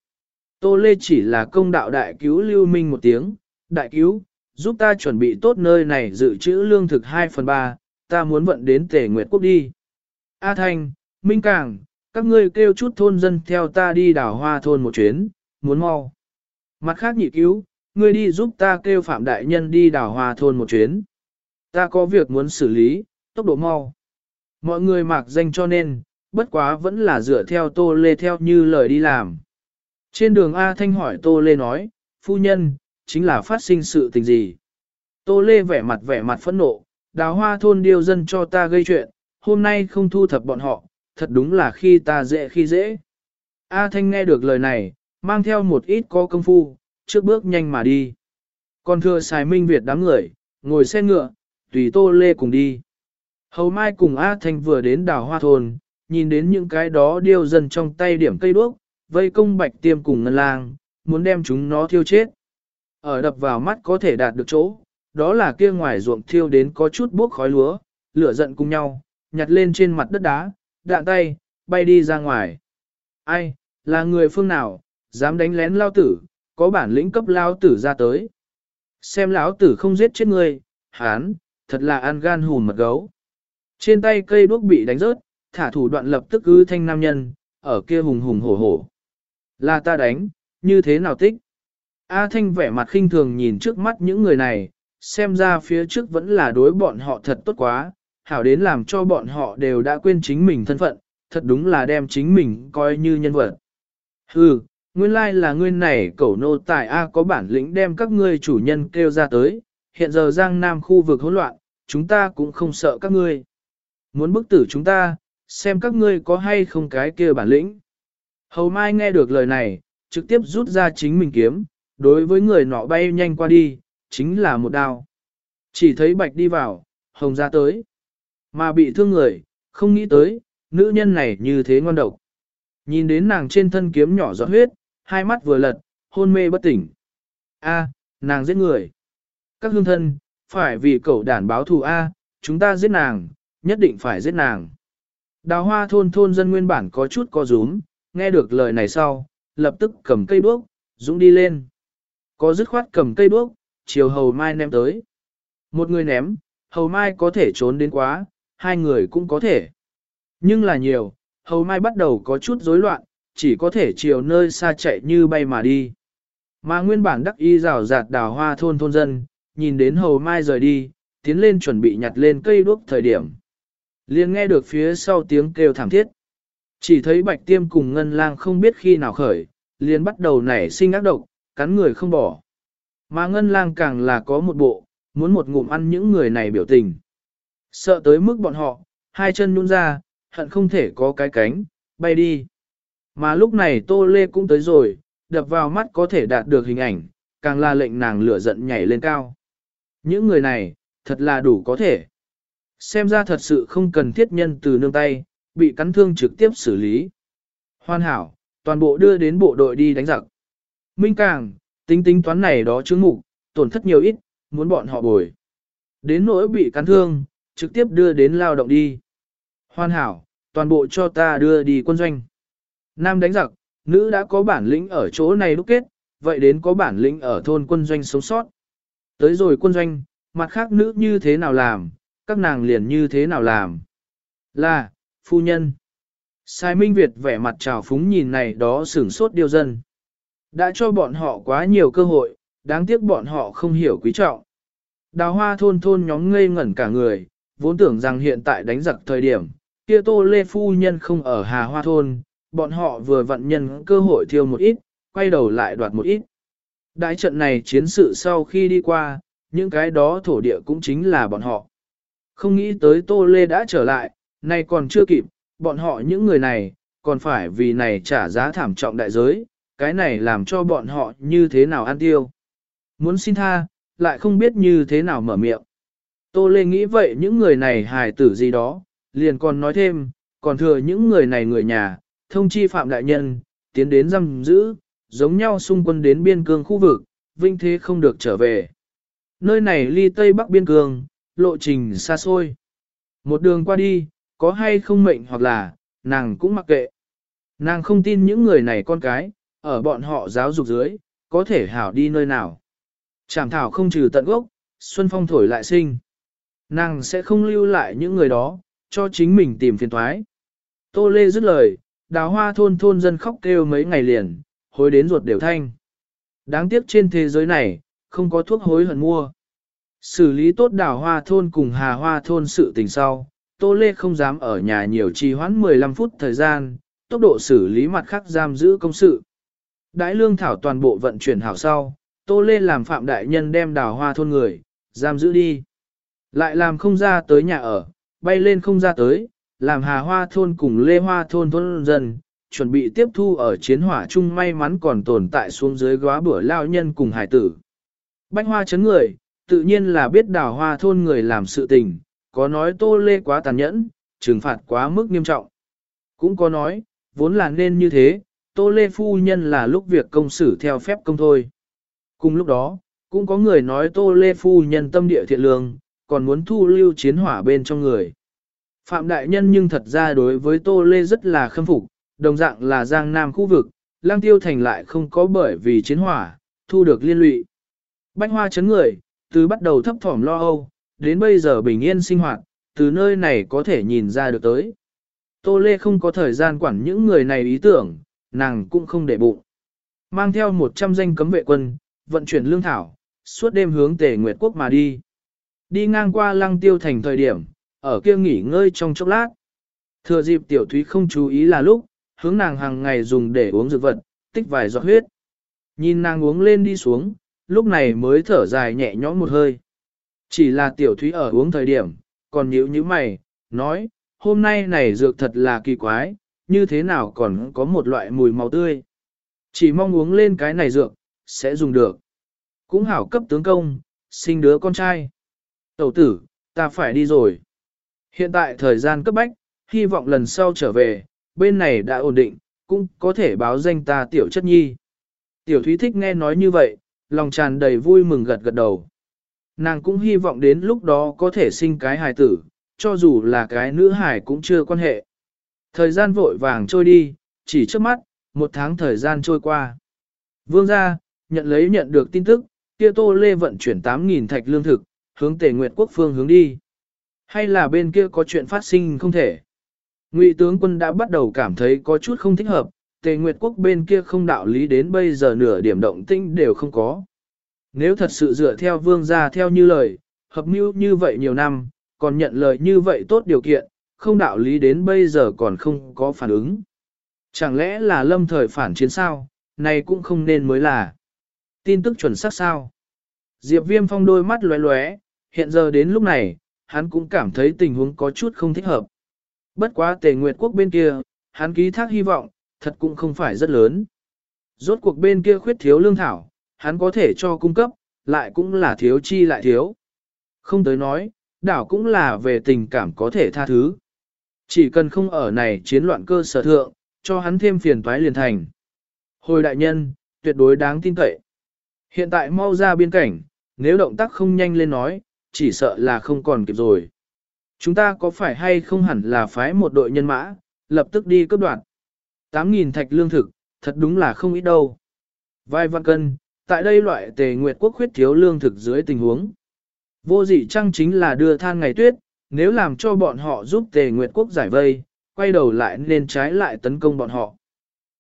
Tô Lê chỉ là công đạo đại cứu lưu minh một tiếng, đại cứu, giúp ta chuẩn bị tốt nơi này dự trữ lương thực 2 phần 3, ta muốn vận đến tề nguyệt quốc đi. A Thanh, Minh Càng, các ngươi kêu chút thôn dân theo ta đi đảo hoa thôn một chuyến, muốn mau. Mặt khác nhị cứu, ngươi đi giúp ta kêu Phạm Đại Nhân đi đảo hoa thôn một chuyến. Ta có việc muốn xử lý, tốc độ mau. Mọi người mặc danh cho nên, bất quá vẫn là dựa theo Tô Lê theo như lời đi làm. Trên đường A Thanh hỏi Tô Lê nói, phu nhân, chính là phát sinh sự tình gì? Tô Lê vẻ mặt vẻ mặt phẫn nộ, đào hoa thôn điêu dân cho ta gây chuyện, hôm nay không thu thập bọn họ, thật đúng là khi ta dễ khi dễ. A Thanh nghe được lời này, mang theo một ít có công phu, trước bước nhanh mà đi. Còn thưa xài minh Việt đám người, ngồi xe ngựa, tùy Tô Lê cùng đi. Hầu Mai cùng A Thanh vừa đến đảo Hoa Thôn, nhìn đến những cái đó điêu dần trong tay điểm cây đuốc, vây công bạch tiêm cùng ngân lang, muốn đem chúng nó thiêu chết. Ở đập vào mắt có thể đạt được chỗ, đó là kia ngoài ruộng thiêu đến có chút bốc khói lúa, lửa giận cùng nhau, nhặt lên trên mặt đất đá, đạn tay, bay đi ra ngoài. Ai, là người phương nào, dám đánh lén lao tử, có bản lĩnh cấp lao tử ra tới. Xem lão tử không giết chết người, hán, thật là ăn gan hùn mật gấu. Trên tay cây đuốc bị đánh rớt, thả thủ đoạn lập tức cứ thanh nam nhân, ở kia hùng hùng hổ hổ. Là ta đánh, như thế nào tích? A Thanh vẻ mặt khinh thường nhìn trước mắt những người này, xem ra phía trước vẫn là đối bọn họ thật tốt quá, hảo đến làm cho bọn họ đều đã quên chính mình thân phận, thật đúng là đem chính mình coi như nhân vật. Hừ, nguyên lai là ngươi này cẩu nô tài A có bản lĩnh đem các ngươi chủ nhân kêu ra tới, hiện giờ Giang Nam khu vực hỗn loạn, chúng ta cũng không sợ các ngươi. Muốn bức tử chúng ta, xem các ngươi có hay không cái kia bản lĩnh. Hầu Mai nghe được lời này, trực tiếp rút ra chính mình kiếm, đối với người nọ bay nhanh qua đi, chính là một đao. Chỉ thấy bạch đi vào, hồng ra tới. Mà bị thương người, không nghĩ tới, nữ nhân này như thế ngon độc. Nhìn đến nàng trên thân kiếm nhỏ giọt huyết, hai mắt vừa lật, hôn mê bất tỉnh. A, nàng giết người. Các hương thân, phải vì cậu đàn báo thù A, chúng ta giết nàng, nhất định phải giết nàng. Đào hoa thôn thôn dân nguyên bản có chút co rúm, nghe được lời này sau, lập tức cầm cây đuốc, dũng đi lên. Có dứt khoát cầm cây đuốc, chiều hầu mai ném tới. Một người ném, hầu mai có thể trốn đến quá, hai người cũng có thể. Nhưng là nhiều, hầu mai bắt đầu có chút rối loạn, chỉ có thể chiều nơi xa chạy như bay mà đi. Mà nguyên bản đắc y rào rạt đào hoa thôn thôn dân, nhìn đến hầu mai rời đi, tiến lên chuẩn bị nhặt lên cây đuốc thời điểm liền nghe được phía sau tiếng kêu thảm thiết. Chỉ thấy bạch tiêm cùng ngân lang không biết khi nào khởi, liền bắt đầu nảy sinh ác độc, cắn người không bỏ. Mà ngân lang càng là có một bộ, muốn một ngụm ăn những người này biểu tình. Sợ tới mức bọn họ, hai chân nhún ra, hận không thể có cái cánh, bay đi. Mà lúc này Tô Lê cũng tới rồi, đập vào mắt có thể đạt được hình ảnh, càng là lệnh nàng lửa giận nhảy lên cao. Những người này, thật là đủ có thể. Xem ra thật sự không cần thiết nhân từ nương tay, bị cắn thương trực tiếp xử lý. Hoàn hảo, toàn bộ đưa đến bộ đội đi đánh giặc. Minh Càng, tính tính toán này đó chứng mục, tổn thất nhiều ít, muốn bọn họ bồi. Đến nỗi bị cắn thương, trực tiếp đưa đến lao động đi. Hoàn hảo, toàn bộ cho ta đưa đi quân doanh. Nam đánh giặc, nữ đã có bản lĩnh ở chỗ này đúc kết, vậy đến có bản lĩnh ở thôn quân doanh sống sót. Tới rồi quân doanh, mặt khác nữ như thế nào làm, các nàng liền như thế nào làm. Là, phu nhân. Sai Minh Việt vẻ mặt trào phúng nhìn này đó sửng sốt điều dân. Đã cho bọn họ quá nhiều cơ hội, đáng tiếc bọn họ không hiểu quý trọng. Đào hoa thôn thôn nhóm ngây ngẩn cả người, vốn tưởng rằng hiện tại đánh giặc thời điểm, kia tô lê phu nhân không ở hà hoa thôn, bọn họ vừa vận nhân cơ hội thiêu một ít, quay đầu lại đoạt một ít. Đại trận này chiến sự sau khi đi qua, những cái đó thổ địa cũng chính là bọn họ. Không nghĩ tới Tô Lê đã trở lại, nay còn chưa kịp, bọn họ những người này, còn phải vì này trả giá thảm trọng đại giới, cái này làm cho bọn họ như thế nào ăn tiêu. Muốn xin tha, lại không biết như thế nào mở miệng. Tô Lê nghĩ vậy những người này hài tử gì đó, liền còn nói thêm, còn thừa những người này người nhà, thông chi phạm đại nhân, tiến đến giam giữ, giống nhau xung quân đến biên cương khu vực, vinh thế không được trở về. Nơi này ly tây bắc biên cương, lộ trình xa xôi. Một đường qua đi, có hay không mệnh hoặc là, nàng cũng mặc kệ. Nàng không tin những người này con cái, ở bọn họ giáo dục dưới, có thể hảo đi nơi nào. Chảm thảo không trừ tận gốc, xuân phong thổi lại sinh. Nàng sẽ không lưu lại những người đó, cho chính mình tìm phiền thoái. Tô Lê dứt lời, đào hoa thôn thôn dân khóc kêu mấy ngày liền, hối đến ruột đều thanh. Đáng tiếc trên thế giới này, không có thuốc hối hận mua. Xử lý tốt đào hoa thôn cùng hà hoa thôn sự tình sau, Tô Lê không dám ở nhà nhiều trì hoãn 15 phút thời gian, tốc độ xử lý mặt khác giam giữ công sự. Đãi lương thảo toàn bộ vận chuyển hảo sau, Tô Lê làm phạm đại nhân đem đào hoa thôn người, giam giữ đi. Lại làm không ra tới nhà ở, bay lên không ra tới, làm hà hoa thôn cùng lê hoa thôn thôn dân, chuẩn bị tiếp thu ở chiến hỏa chung may mắn còn tồn tại xuống dưới góa bữa lao nhân cùng hải tử. Bánh hoa chấn người, tự nhiên là biết đào hoa thôn người làm sự tình, có nói tô lê quá tàn nhẫn, trừng phạt quá mức nghiêm trọng. Cũng có nói, vốn là nên như thế, tô lê phu nhân là lúc việc công xử theo phép công thôi. Cùng lúc đó, cũng có người nói tô lê phu nhân tâm địa thiện lương, còn muốn thu lưu chiến hỏa bên trong người. Phạm Đại Nhân nhưng thật ra đối với Tô Lê rất là khâm phục, đồng dạng là Giang Nam khu vực, Lang Tiêu Thành lại không có bởi vì chiến hỏa, thu được liên lụy. Bánh hoa chấn người, từ bắt đầu thấp thỏm lo âu, đến bây giờ bình yên sinh hoạt, từ nơi này có thể nhìn ra được tới. Tô Lê không có thời gian quản những người này ý tưởng, nàng cũng không để bụng. Mang theo 100 danh cấm vệ quân, vận chuyển lương thảo, suốt đêm hướng tề Nguyệt Quốc mà đi. Đi ngang qua lăng tiêu thành thời điểm, ở kia nghỉ ngơi trong chốc lát. Thừa dịp tiểu thúy không chú ý là lúc, hướng nàng hàng ngày dùng để uống dược vật, tích vài giọt huyết. Nhìn nàng uống lên đi xuống, lúc này mới thở dài nhẹ nhõm một hơi. Chỉ là tiểu thúy ở uống thời điểm, còn nhíu như mày, nói, hôm nay này dược thật là kỳ quái, như thế nào còn có một loại mùi màu tươi. Chỉ mong uống lên cái này dược, sẽ dùng được. Cũng hảo cấp tướng công, sinh đứa con trai. Tẩu tử, ta phải đi rồi. Hiện tại thời gian cấp bách, hy vọng lần sau trở về, bên này đã ổn định, cũng có thể báo danh ta tiểu chất nhi. Tiểu thúy thích nghe nói như vậy, lòng tràn đầy vui mừng gật gật đầu. Nàng cũng hy vọng đến lúc đó có thể sinh cái hài tử, cho dù là cái nữ hài cũng chưa quan hệ. Thời gian vội vàng trôi đi, chỉ trước mắt, một tháng thời gian trôi qua. Vương gia, nhận lấy nhận được tin tức, kia tô lê vận chuyển 8.000 thạch lương thực, hướng tề nguyệt quốc phương hướng đi. Hay là bên kia có chuyện phát sinh không thể? Ngụy tướng quân đã bắt đầu cảm thấy có chút không thích hợp, tề nguyệt quốc bên kia không đạo lý đến bây giờ nửa điểm động tĩnh đều không có. Nếu thật sự dựa theo vương gia theo như lời, hợp mưu như vậy nhiều năm, còn nhận lời như vậy tốt điều kiện, không đạo lý đến bây giờ còn không có phản ứng. Chẳng lẽ là lâm thời phản chiến sao, này cũng không nên mới là. Tin tức chuẩn xác sao? Diệp viêm phong đôi mắt lóe lóe, hiện giờ đến lúc này, hắn cũng cảm thấy tình huống có chút không thích hợp. Bất quá tề nguyệt quốc bên kia, hắn ký thác hy vọng, thật cũng không phải rất lớn. Rốt cuộc bên kia khuyết thiếu lương thảo, hắn có thể cho cung cấp, lại cũng là thiếu chi lại thiếu. Không tới nói, đảo cũng là về tình cảm có thể tha thứ. Chỉ cần không ở này chiến loạn cơ sở thượng, cho hắn thêm phiền toái liền thành. Hồi đại nhân, tuyệt đối đáng tin cậy. Hiện tại mau ra biên cảnh, nếu động tác không nhanh lên nói, chỉ sợ là không còn kịp rồi. Chúng ta có phải hay không hẳn là phái một đội nhân mã, lập tức đi cướp đoạt. 8.000 thạch lương thực, thật đúng là không ít đâu. Vai văn cân, tại đây loại tề nguyệt quốc khuyết thiếu lương thực dưới tình huống. Vô dị trăng chính là đưa than ngày tuyết, nếu làm cho bọn họ giúp tề nguyệt quốc giải vây, quay đầu lại nên trái lại tấn công bọn họ.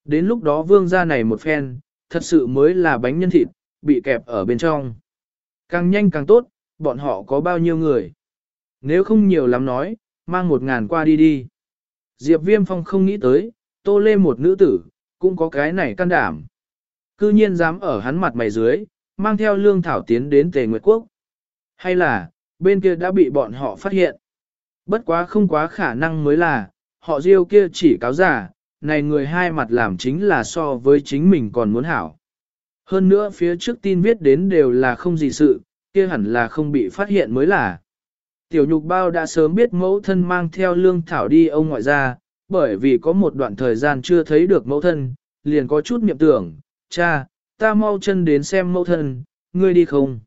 Đến lúc đó vương gia này một phen, thật sự mới là bánh nhân thịt, bị kẹp ở bên trong. Càng nhanh càng tốt, bọn họ có bao nhiêu người. Nếu không nhiều lắm nói, mang một ngàn qua đi đi. Diệp Viêm Phong không nghĩ tới, tô lê một nữ tử, cũng có cái này can đảm. Cư nhiên dám ở hắn mặt mày dưới, mang theo lương thảo tiến đến Tề Nguyệt Quốc. Hay là, bên kia đã bị bọn họ phát hiện. Bất quá không quá khả năng mới là, họ diêu kia chỉ cáo giả, này người hai mặt làm chính là so với chính mình còn muốn hảo. Hơn nữa phía trước tin viết đến đều là không gì sự, kia hẳn là không bị phát hiện mới là. Tiểu nhục bao đã sớm biết mẫu thân mang theo lương thảo đi ông ngoại gia, bởi vì có một đoạn thời gian chưa thấy được mẫu thân, liền có chút niệm tưởng, cha, ta mau chân đến xem mẫu thân, ngươi đi không?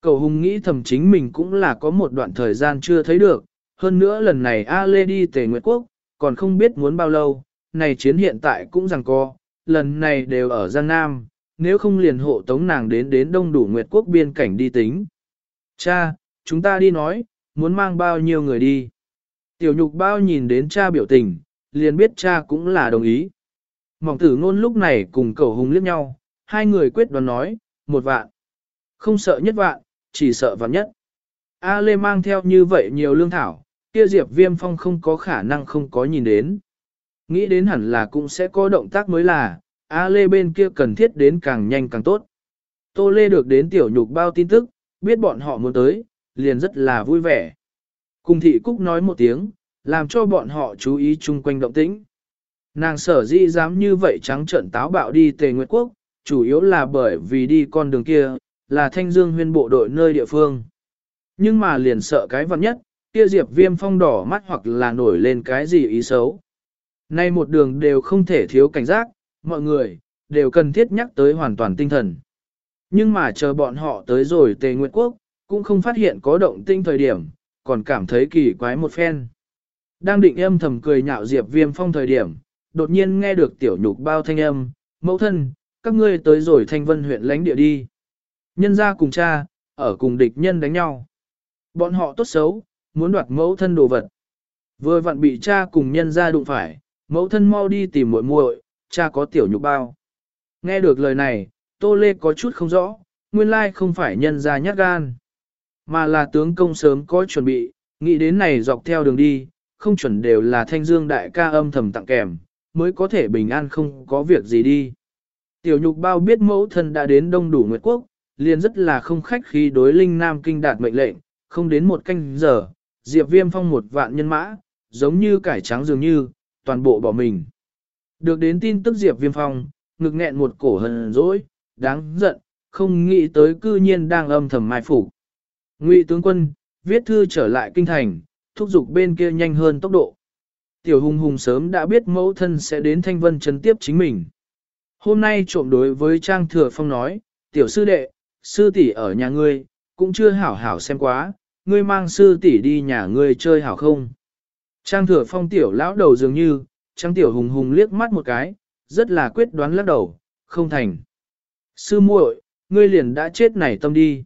Cầu hùng nghĩ thầm chính mình cũng là có một đoạn thời gian chưa thấy được, hơn nữa lần này A Lê đi tề Nguyệt Quốc, còn không biết muốn bao lâu, này chiến hiện tại cũng rằng co, lần này đều ở Giang Nam, nếu không liền hộ tống nàng đến đến đông đủ Nguyệt Quốc biên cảnh đi tính. Cha, chúng ta đi nói, muốn mang bao nhiêu người đi. Tiểu nhục bao nhìn đến cha biểu tình, liền biết cha cũng là đồng ý. Mỏng tử ngôn lúc này cùng cầu hùng liếc nhau, hai người quyết đoán nói, một vạn. Không sợ nhất vạn, chỉ sợ vạn nhất. A Lê mang theo như vậy nhiều lương thảo, kia Diệp Viêm Phong không có khả năng không có nhìn đến. Nghĩ đến hẳn là cũng sẽ có động tác mới là, A Lê bên kia cần thiết đến càng nhanh càng tốt. Tô Lê được đến tiểu nhục bao tin tức, biết bọn họ muốn tới, liền rất là vui vẻ. Cùng thị Cúc nói một tiếng, làm cho bọn họ chú ý chung quanh động tĩnh. Nàng sở dĩ dám như vậy trắng trợn táo bạo đi Tề Nguyệt Quốc, chủ yếu là bởi vì đi con đường kia, là thanh dương huyên bộ đội nơi địa phương. Nhưng mà liền sợ cái vật nhất, kia diệp viêm phong đỏ mắt hoặc là nổi lên cái gì ý xấu. Nay một đường đều không thể thiếu cảnh giác, mọi người, đều cần thiết nhắc tới hoàn toàn tinh thần. Nhưng mà chờ bọn họ tới rồi Tề Nguyệt Quốc, cũng không phát hiện có động tinh thời điểm, còn cảm thấy kỳ quái một phen. Đang định âm thầm cười nhạo Diệp Viêm Phong thời điểm, đột nhiên nghe được tiểu nhục bao thanh âm, mẫu thân, các ngươi tới rồi thanh vân huyện lãnh địa đi. Nhân ra cùng cha, ở cùng địch nhân đánh nhau. Bọn họ tốt xấu, muốn đoạt mẫu thân đồ vật. Vừa vặn bị cha cùng nhân ra đụng phải, mẫu thân mau đi tìm muội muội, cha có tiểu nhục bao. Nghe được lời này, Tô Lê có chút không rõ, nguyên lai không phải nhân ra nhát gan, mà là tướng công sớm có chuẩn bị, nghĩ đến này dọc theo đường đi, không chuẩn đều là thanh dương đại ca âm thầm tặng kèm, mới có thể bình an không có việc gì đi. Tiểu nhục bao biết mẫu thân đã đến đông đủ Nguyệt Quốc, liền rất là không khách khi đối linh nam kinh đạt mệnh lệnh, không đến một canh giờ, Diệp Viêm phong một vạn nhân mã, giống như cải trắng dường như, toàn bộ bỏ mình. Được đến tin tức Diệp Viêm phong, ngực nghẹn một cổ hờn dỗi, đáng giận, không nghĩ tới cư nhiên đang âm thầm mai phục. Ngụy tướng quân, viết thư trở lại kinh thành, thúc giục bên kia nhanh hơn tốc độ. Tiểu hùng hùng sớm đã biết mẫu thân sẽ đến thanh vân chấn tiếp chính mình. Hôm nay trộm đối với Trang Thừa Phong nói, tiểu sư đệ, sư tỷ ở nhà ngươi, cũng chưa hảo hảo xem quá, ngươi mang sư tỷ đi nhà ngươi chơi hảo không. Trang Thừa Phong tiểu lão đầu dường như, Trang tiểu hùng hùng liếc mắt một cái, rất là quyết đoán lắc đầu, không thành. Sư muội, ngươi liền đã chết nảy tâm đi.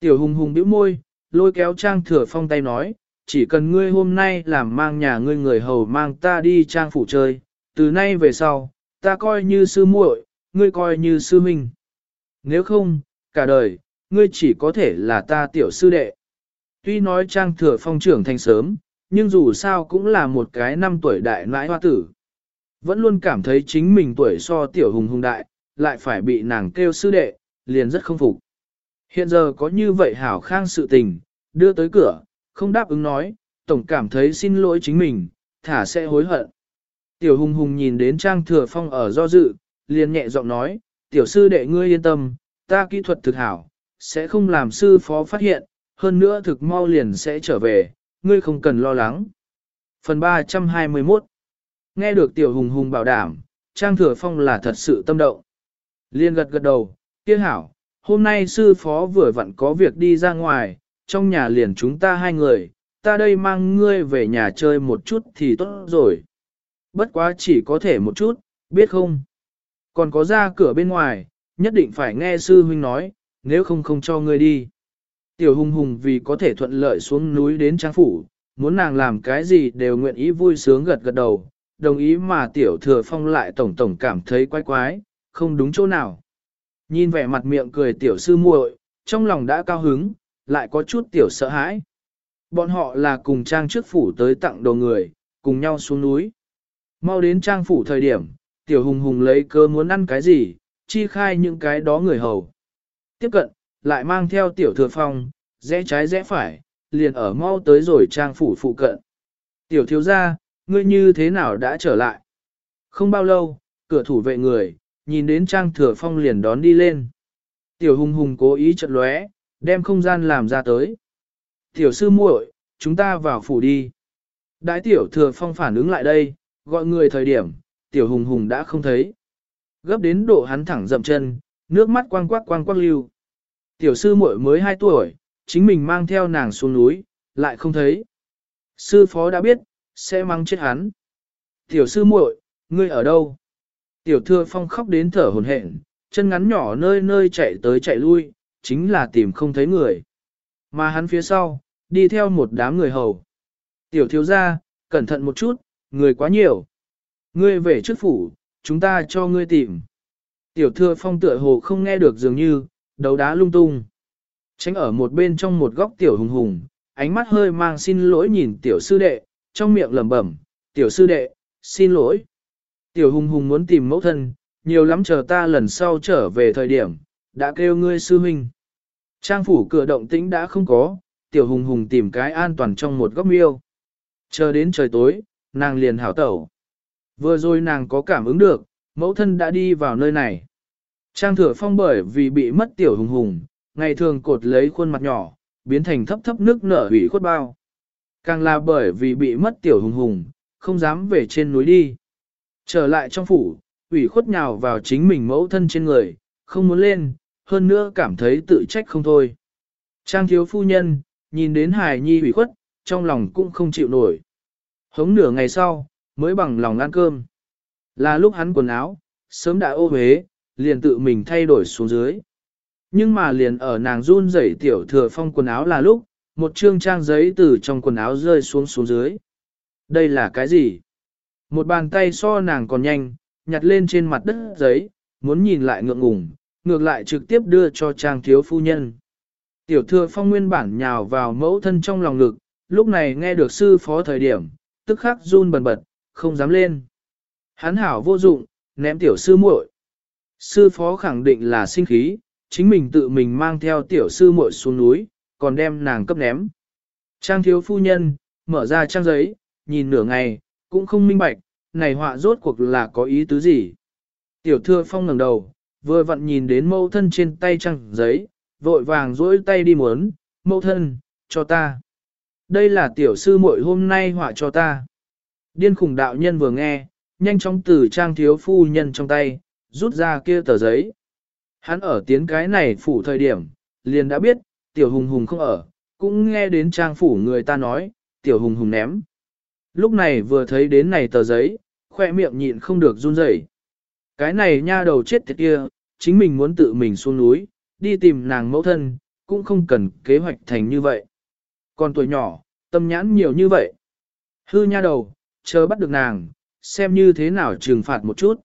Tiểu hùng hùng bĩu môi, lôi kéo Trang Thừa Phong tay nói, chỉ cần ngươi hôm nay làm mang nhà ngươi người hầu mang ta đi trang phủ chơi, từ nay về sau, ta coi như sư muội, ngươi coi như sư minh. Nếu không, cả đời, ngươi chỉ có thể là ta tiểu sư đệ. Tuy nói trang thừa phong trưởng thành sớm, nhưng dù sao cũng là một cái năm tuổi đại nãi hoa tử. Vẫn luôn cảm thấy chính mình tuổi so tiểu hùng hùng đại, lại phải bị nàng kêu sư đệ, liền rất không phục. Hiện giờ có như vậy hảo khang sự tình, đưa tới cửa, không đáp ứng nói, tổng cảm thấy xin lỗi chính mình, thả sẽ hối hận. Tiểu hùng hùng nhìn đến Trang Thừa Phong ở do dự, liền nhẹ giọng nói, tiểu sư đệ ngươi yên tâm, ta kỹ thuật thực hảo, sẽ không làm sư phó phát hiện, hơn nữa thực mau liền sẽ trở về, ngươi không cần lo lắng. Phần 321 Nghe được tiểu hùng hùng bảo đảm, Trang Thừa Phong là thật sự tâm động. Liên gật gật đầu, kia hảo, hôm nay sư phó vừa vặn có việc đi ra ngoài, trong nhà liền chúng ta hai người, ta đây mang ngươi về nhà chơi một chút thì tốt rồi. Bất quá chỉ có thể một chút, biết không? Còn có ra cửa bên ngoài, nhất định phải nghe sư huynh nói, nếu không không cho ngươi đi. Tiểu hùng hùng vì có thể thuận lợi xuống núi đến trang phủ, muốn nàng làm cái gì đều nguyện ý vui sướng gật gật đầu, đồng ý mà tiểu thừa phong lại tổng tổng cảm thấy quái quái, không đúng chỗ nào. Nhìn vẻ mặt miệng cười tiểu sư muội, trong lòng đã cao hứng, lại có chút tiểu sợ hãi. Bọn họ là cùng trang trước phủ tới tặng đồ người, cùng nhau xuống núi. Mau đến trang phủ thời điểm, tiểu hùng hùng lấy cơ muốn ăn cái gì, chi khai những cái đó người hầu. Tiếp cận, lại mang theo tiểu thừa phong, rẽ trái rẽ phải, liền ở mau tới rồi trang phủ phụ cận. Tiểu thiếu gia, ngươi như thế nào đã trở lại? Không bao lâu, cửa thủ vệ người, nhìn đến trang thừa phong liền đón đi lên. Tiểu hùng hùng cố ý chật lóe, đem không gian làm ra tới. Tiểu sư muội, chúng ta vào phủ đi. Đái tiểu thừa phong phản ứng lại đây, gọi người thời điểm, tiểu hùng hùng đã không thấy. Gấp đến độ hắn thẳng dậm chân, nước mắt quang quắc quang quắc lưu. Tiểu sư muội mới 2 tuổi, chính mình mang theo nàng xuống núi, lại không thấy. Sư phó đã biết, sẽ mang chết hắn. Tiểu sư muội, ngươi ở đâu? Tiểu thừa phong khóc đến thở hồn hển, chân ngắn nhỏ nơi nơi chạy tới chạy lui, chính là tìm không thấy người. Mà hắn phía sau, đi theo một đám người hầu. Tiểu thiếu gia, cẩn thận một chút, người quá nhiều. Ngươi về trước phủ, chúng ta cho ngươi tìm. Tiểu thừa phong tựa hồ không nghe được dường như, đấu đá lung tung. Tránh ở một bên trong một góc tiểu hùng hùng, ánh mắt hơi mang xin lỗi nhìn tiểu sư đệ, trong miệng lẩm bẩm, tiểu sư đệ, xin lỗi. Tiểu hùng hùng muốn tìm mẫu thân, nhiều lắm chờ ta lần sau trở về thời điểm, đã kêu ngươi sư huynh. Trang phủ cửa động tĩnh đã không có, tiểu hùng hùng tìm cái an toàn trong một góc miêu. Chờ đến trời tối, nàng liền hảo tẩu. Vừa rồi nàng có cảm ứng được, mẫu thân đã đi vào nơi này. Trang thừa phong bởi vì bị mất tiểu hùng hùng, ngày thường cột lấy khuôn mặt nhỏ, biến thành thấp thấp nước nở hủy khuất bao. Càng là bởi vì bị mất tiểu hùng hùng, không dám về trên núi đi. Trở lại trong phủ, ủy khuất nhào vào chính mình mẫu thân trên người, không muốn lên, hơn nữa cảm thấy tự trách không thôi. Trang thiếu phu nhân, nhìn đến hài nhi ủy khuất, trong lòng cũng không chịu nổi. Hống nửa ngày sau, mới bằng lòng ăn cơm. Là lúc hắn quần áo, sớm đã ô huế, liền tự mình thay đổi xuống dưới. Nhưng mà liền ở nàng run rẩy tiểu thừa phong quần áo là lúc, một chương trang giấy từ trong quần áo rơi xuống xuống dưới. Đây là cái gì? Một bàn tay so nàng còn nhanh, nhặt lên trên mặt đất giấy, muốn nhìn lại ngượng ngùng, ngược lại trực tiếp đưa cho trang thiếu phu nhân. Tiểu thừa phong nguyên bản nhào vào mẫu thân trong lòng ngực, lúc này nghe được sư phó thời điểm, tức khắc run bần bật, không dám lên. Hắn hảo vô dụng, ném tiểu sư muội. Sư phó khẳng định là sinh khí, chính mình tự mình mang theo tiểu sư muội xuống núi, còn đem nàng cấp ném. Trang thiếu phu nhân, mở ra trang giấy, nhìn nửa ngày, cũng không minh bạch, này họa rốt cuộc là có ý tứ gì. Tiểu thưa phong ngẩng đầu, vừa vặn nhìn đến mâu thân trên tay trang giấy, vội vàng duỗi tay đi muốn, mâu thân, cho ta. Đây là tiểu sư muội hôm nay họa cho ta. Điên khủng đạo nhân vừa nghe, nhanh chóng từ trang thiếu phu nhân trong tay, rút ra kia tờ giấy. Hắn ở tiến cái này phủ thời điểm, liền đã biết, tiểu hùng hùng không ở, cũng nghe đến trang phủ người ta nói, tiểu hùng hùng ném. Lúc này vừa thấy đến này tờ giấy, khoe miệng nhịn không được run rẩy. Cái này nha đầu chết tiệt kia, chính mình muốn tự mình xuống núi, đi tìm nàng mẫu thân, cũng không cần kế hoạch thành như vậy. Còn tuổi nhỏ, tâm nhãn nhiều như vậy. Hư nha đầu, chờ bắt được nàng, xem như thế nào trừng phạt một chút.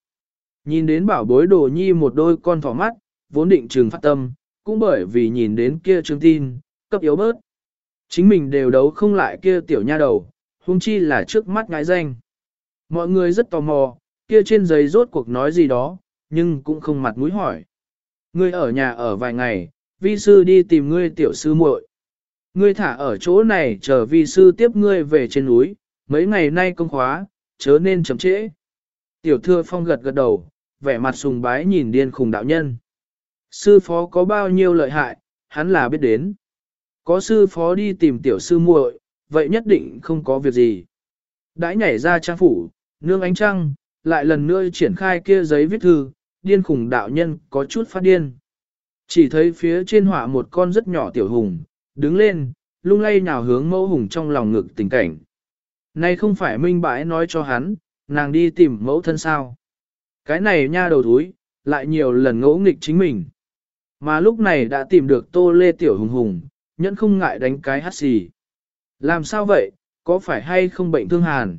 Nhìn đến bảo bối đồ nhi một đôi con thỏ mắt, vốn định trừng phát tâm, cũng bởi vì nhìn đến kia trương tin, cấp yếu bớt. Chính mình đều đấu không lại kia tiểu nha đầu, huống chi là trước mắt ngái danh. Mọi người rất tò mò, kia trên giấy rốt cuộc nói gì đó, nhưng cũng không mặt mũi hỏi. Ngươi ở nhà ở vài ngày, vi sư đi tìm ngươi tiểu sư muội. Ngươi thả ở chỗ này chờ vi sư tiếp ngươi về trên núi, mấy ngày nay công khóa, chớ nên chậm trễ. Tiểu thưa phong gật gật đầu, vẻ mặt sùng bái nhìn điên khùng đạo nhân. Sư phó có bao nhiêu lợi hại, hắn là biết đến. Có sư phó đi tìm tiểu sư muội, vậy nhất định không có việc gì. Đãi nhảy ra trang phủ, nương ánh trăng, lại lần nữa triển khai kia giấy viết thư, điên khủng đạo nhân có chút phát điên. Chỉ thấy phía trên họa một con rất nhỏ tiểu hùng, đứng lên, lung lay nhào hướng mẫu hùng trong lòng ngực tình cảnh. Này không phải minh bãi nói cho hắn, nàng đi tìm mẫu thân sao. Cái này nha đầu thúi, lại nhiều lần ngỗ nghịch chính mình. Mà lúc này đã tìm được tô lê tiểu hùng hùng, nhẫn không ngại đánh cái hát xì. Làm sao vậy, có phải hay không bệnh thương hàn?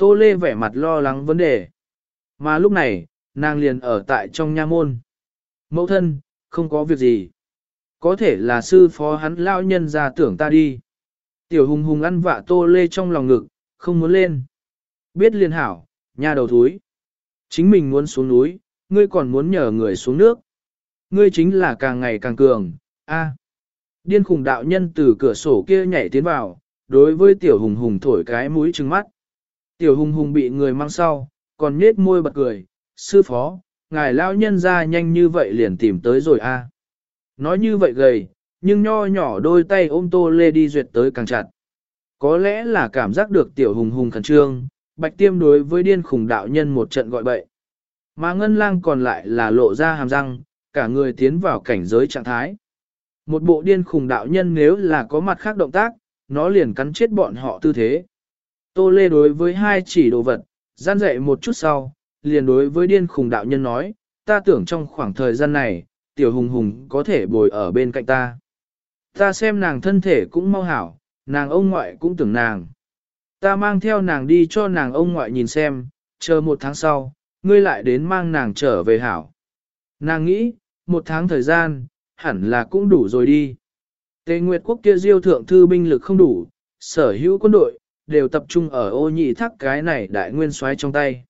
Tô lê vẻ mặt lo lắng vấn đề. Mà lúc này, nàng liền ở tại trong nha môn. Mẫu thân, không có việc gì. Có thể là sư phó hắn lão nhân ra tưởng ta đi. Tiểu hùng hùng ăn vạ tô lê trong lòng ngực, không muốn lên. Biết liên hảo, nhà đầu thúi. Chính mình muốn xuống núi, ngươi còn muốn nhờ người xuống nước. Ngươi chính là càng ngày càng cường, a. Điên khùng đạo nhân từ cửa sổ kia nhảy tiến vào, đối với tiểu hùng hùng thổi cái mũi trừng mắt. Tiểu hùng hùng bị người mang sau, còn nết môi bật cười, sư phó, ngài lao nhân ra nhanh như vậy liền tìm tới rồi a. Nói như vậy gầy, nhưng nho nhỏ đôi tay ôm tô lê đi duyệt tới càng chặt. Có lẽ là cảm giác được tiểu hùng hùng khẩn trương, bạch tiêm đối với điên khủng đạo nhân một trận gọi bậy. Mà ngân lang còn lại là lộ ra hàm răng, cả người tiến vào cảnh giới trạng thái. Một bộ điên khủng đạo nhân nếu là có mặt khác động tác, nó liền cắn chết bọn họ tư thế. Tô lê đối với hai chỉ đồ vật, gian dậy một chút sau, liền đối với điên khùng đạo nhân nói, ta tưởng trong khoảng thời gian này, tiểu hùng hùng có thể bồi ở bên cạnh ta. Ta xem nàng thân thể cũng mau hảo, nàng ông ngoại cũng tưởng nàng. Ta mang theo nàng đi cho nàng ông ngoại nhìn xem, chờ một tháng sau, ngươi lại đến mang nàng trở về hảo. Nàng nghĩ, một tháng thời gian, hẳn là cũng đủ rồi đi. Tề Nguyệt quốc kia diêu thượng thư binh lực không đủ, sở hữu quân đội, đều tập trung ở ô nhị thác cái này đại nguyên soái trong tay.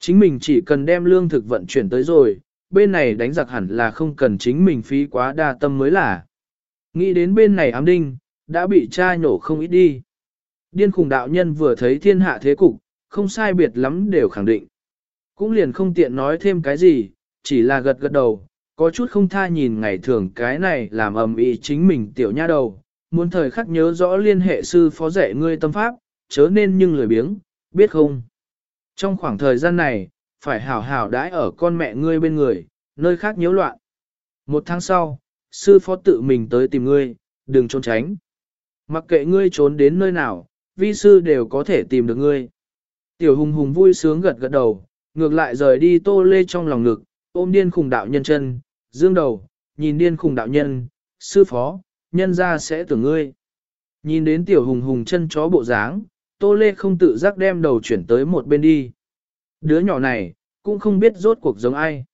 Chính mình chỉ cần đem lương thực vận chuyển tới rồi, bên này đánh giặc hẳn là không cần chính mình phí quá đa tâm mới là. Nghĩ đến bên này ám đinh, đã bị cha nhổ không ít đi. Điên khùng đạo nhân vừa thấy thiên hạ thế cục, không sai biệt lắm đều khẳng định. Cũng liền không tiện nói thêm cái gì, chỉ là gật gật đầu, có chút không tha nhìn ngày thường cái này làm ầm ĩ chính mình tiểu nha đầu, muốn thời khắc nhớ rõ liên hệ sư phó dạy ngươi tâm pháp, chớ nên nhưng lười biếng, biết không? Trong khoảng thời gian này, phải hảo hảo đãi ở con mẹ ngươi bên người, nơi khác nhiễu loạn. Một tháng sau, sư phó tự mình tới tìm ngươi, đừng trốn tránh. Mặc kệ ngươi trốn đến nơi nào, vi sư đều có thể tìm được ngươi. Tiểu hùng hùng vui sướng gật gật đầu, ngược lại rời đi tô lê trong lòng ngực, ôm điên khùng đạo nhân chân, dương đầu, nhìn điên khùng đạo nhân, sư phó, nhân ra sẽ tưởng ngươi. Nhìn đến tiểu hùng hùng chân chó bộ dáng, tô lê không tự giác đem đầu chuyển tới một bên đi. Đứa nhỏ này, cũng không biết rốt cuộc giống ai.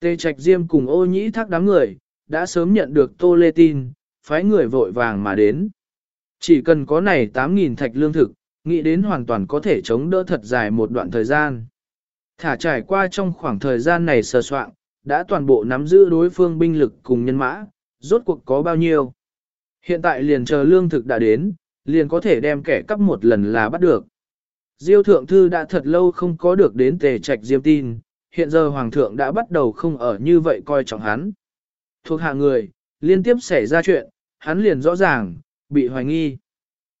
Tê Trạch Diêm cùng ô nhĩ thác đám người, đã sớm nhận được Tô Lê tin, phái người vội vàng mà đến. Chỉ cần có này 8.000 thạch lương thực, nghĩ đến hoàn toàn có thể chống đỡ thật dài một đoạn thời gian. Thả trải qua trong khoảng thời gian này sờ soạn, đã toàn bộ nắm giữ đối phương binh lực cùng nhân mã, rốt cuộc có bao nhiêu. Hiện tại liền chờ lương thực đã đến, liền có thể đem kẻ cắp một lần là bắt được. Diêu thượng thư đã thật lâu không có được đến tề trạch diêm tin, hiện giờ hoàng thượng đã bắt đầu không ở như vậy coi trọng hắn. Thuộc hạ người, liên tiếp xảy ra chuyện, hắn liền rõ ràng, bị hoài nghi.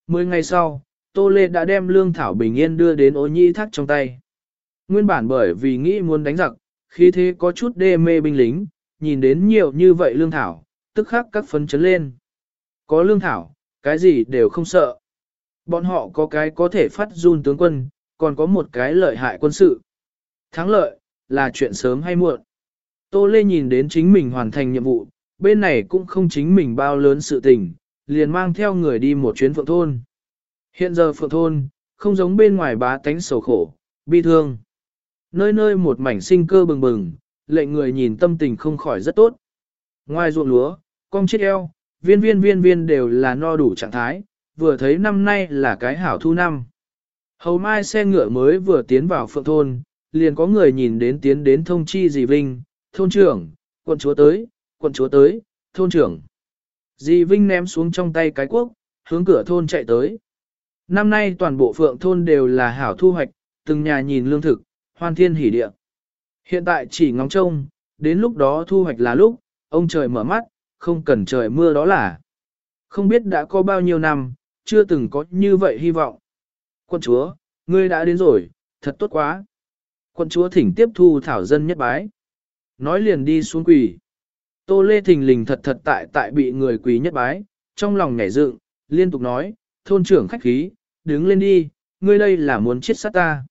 Mười ngày sau, Tô Lê đã đem lương thảo bình yên đưa đến ô nhi thác trong tay. Nguyên bản bởi vì nghĩ muốn đánh giặc, khi thế có chút đê mê binh lính, nhìn đến nhiều như vậy lương thảo, tức khắc các phấn chấn lên. Có lương thảo, cái gì đều không sợ. Bọn họ có cái có thể phát run tướng quân, còn có một cái lợi hại quân sự. Thắng lợi, là chuyện sớm hay muộn. Tô Lê nhìn đến chính mình hoàn thành nhiệm vụ, bên này cũng không chính mình bao lớn sự tình, liền mang theo người đi một chuyến phượng thôn. Hiện giờ phượng thôn, không giống bên ngoài bá tánh sầu khổ, bi thương. Nơi nơi một mảnh sinh cơ bừng bừng, lệnh người nhìn tâm tình không khỏi rất tốt. Ngoài ruộng lúa, cong chiếc eo, viên viên viên viên đều là no đủ trạng thái, vừa thấy năm nay là cái hảo thu năm. Hầu mai xe ngựa mới vừa tiến vào phượng thôn, liền có người nhìn đến tiến đến thông chi dì Vinh, thôn trưởng, quận chúa tới, quận chúa tới, thôn trưởng. Dì Vinh ném xuống trong tay cái quốc, hướng cửa thôn chạy tới. Năm nay toàn bộ phượng thôn đều là hảo thu hoạch, từng nhà nhìn lương thực, hoan thiên hỉ địa. Hiện tại chỉ ngóng trông, đến lúc đó thu hoạch là lúc, ông trời mở mắt, không cần trời mưa đó là. Không biết đã có bao nhiêu năm, chưa từng có như vậy hy vọng. Quân chúa, ngươi đã đến rồi, thật tốt quá. Quân chúa thỉnh tiếp thu thảo dân nhất bái. Nói liền đi xuống quỳ. Tô Lê Thình Lình thật thật tại tại bị người quỳ nhất bái, trong lòng nhảy dựng, liên tục nói, thôn trưởng khách khí, đứng lên đi, ngươi đây là muốn chết sát ta.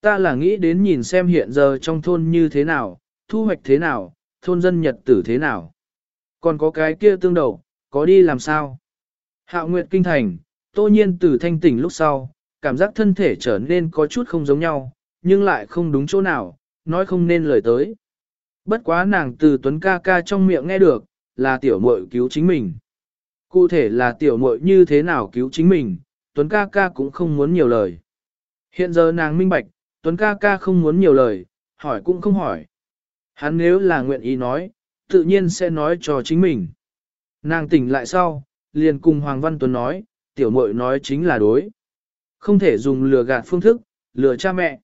Ta là nghĩ đến nhìn xem hiện giờ trong thôn như thế nào, thu hoạch thế nào, thôn dân nhật tử thế nào. Còn có cái kia tương đầu, có đi làm sao? Hạo Nguyệt Kinh Thành, tô nhiên từ thanh tỉnh lúc sau, cảm giác thân thể trở nên có chút không giống nhau, nhưng lại không đúng chỗ nào, nói không nên lời tới. Bất quá nàng từ Tuấn ca ca trong miệng nghe được, là tiểu muội cứu chính mình. Cụ thể là tiểu muội như thế nào cứu chính mình, Tuấn ca ca cũng không muốn nhiều lời. Hiện giờ nàng minh bạch, Tuấn ca ca không muốn nhiều lời, hỏi cũng không hỏi. Hắn nếu là nguyện ý nói, tự nhiên sẽ nói cho chính mình. Nàng tỉnh lại sau, liền cùng Hoàng Văn Tuấn nói, tiểu muội nói chính là đối. Không thể dùng lừa gạt phương thức, lừa cha mẹ.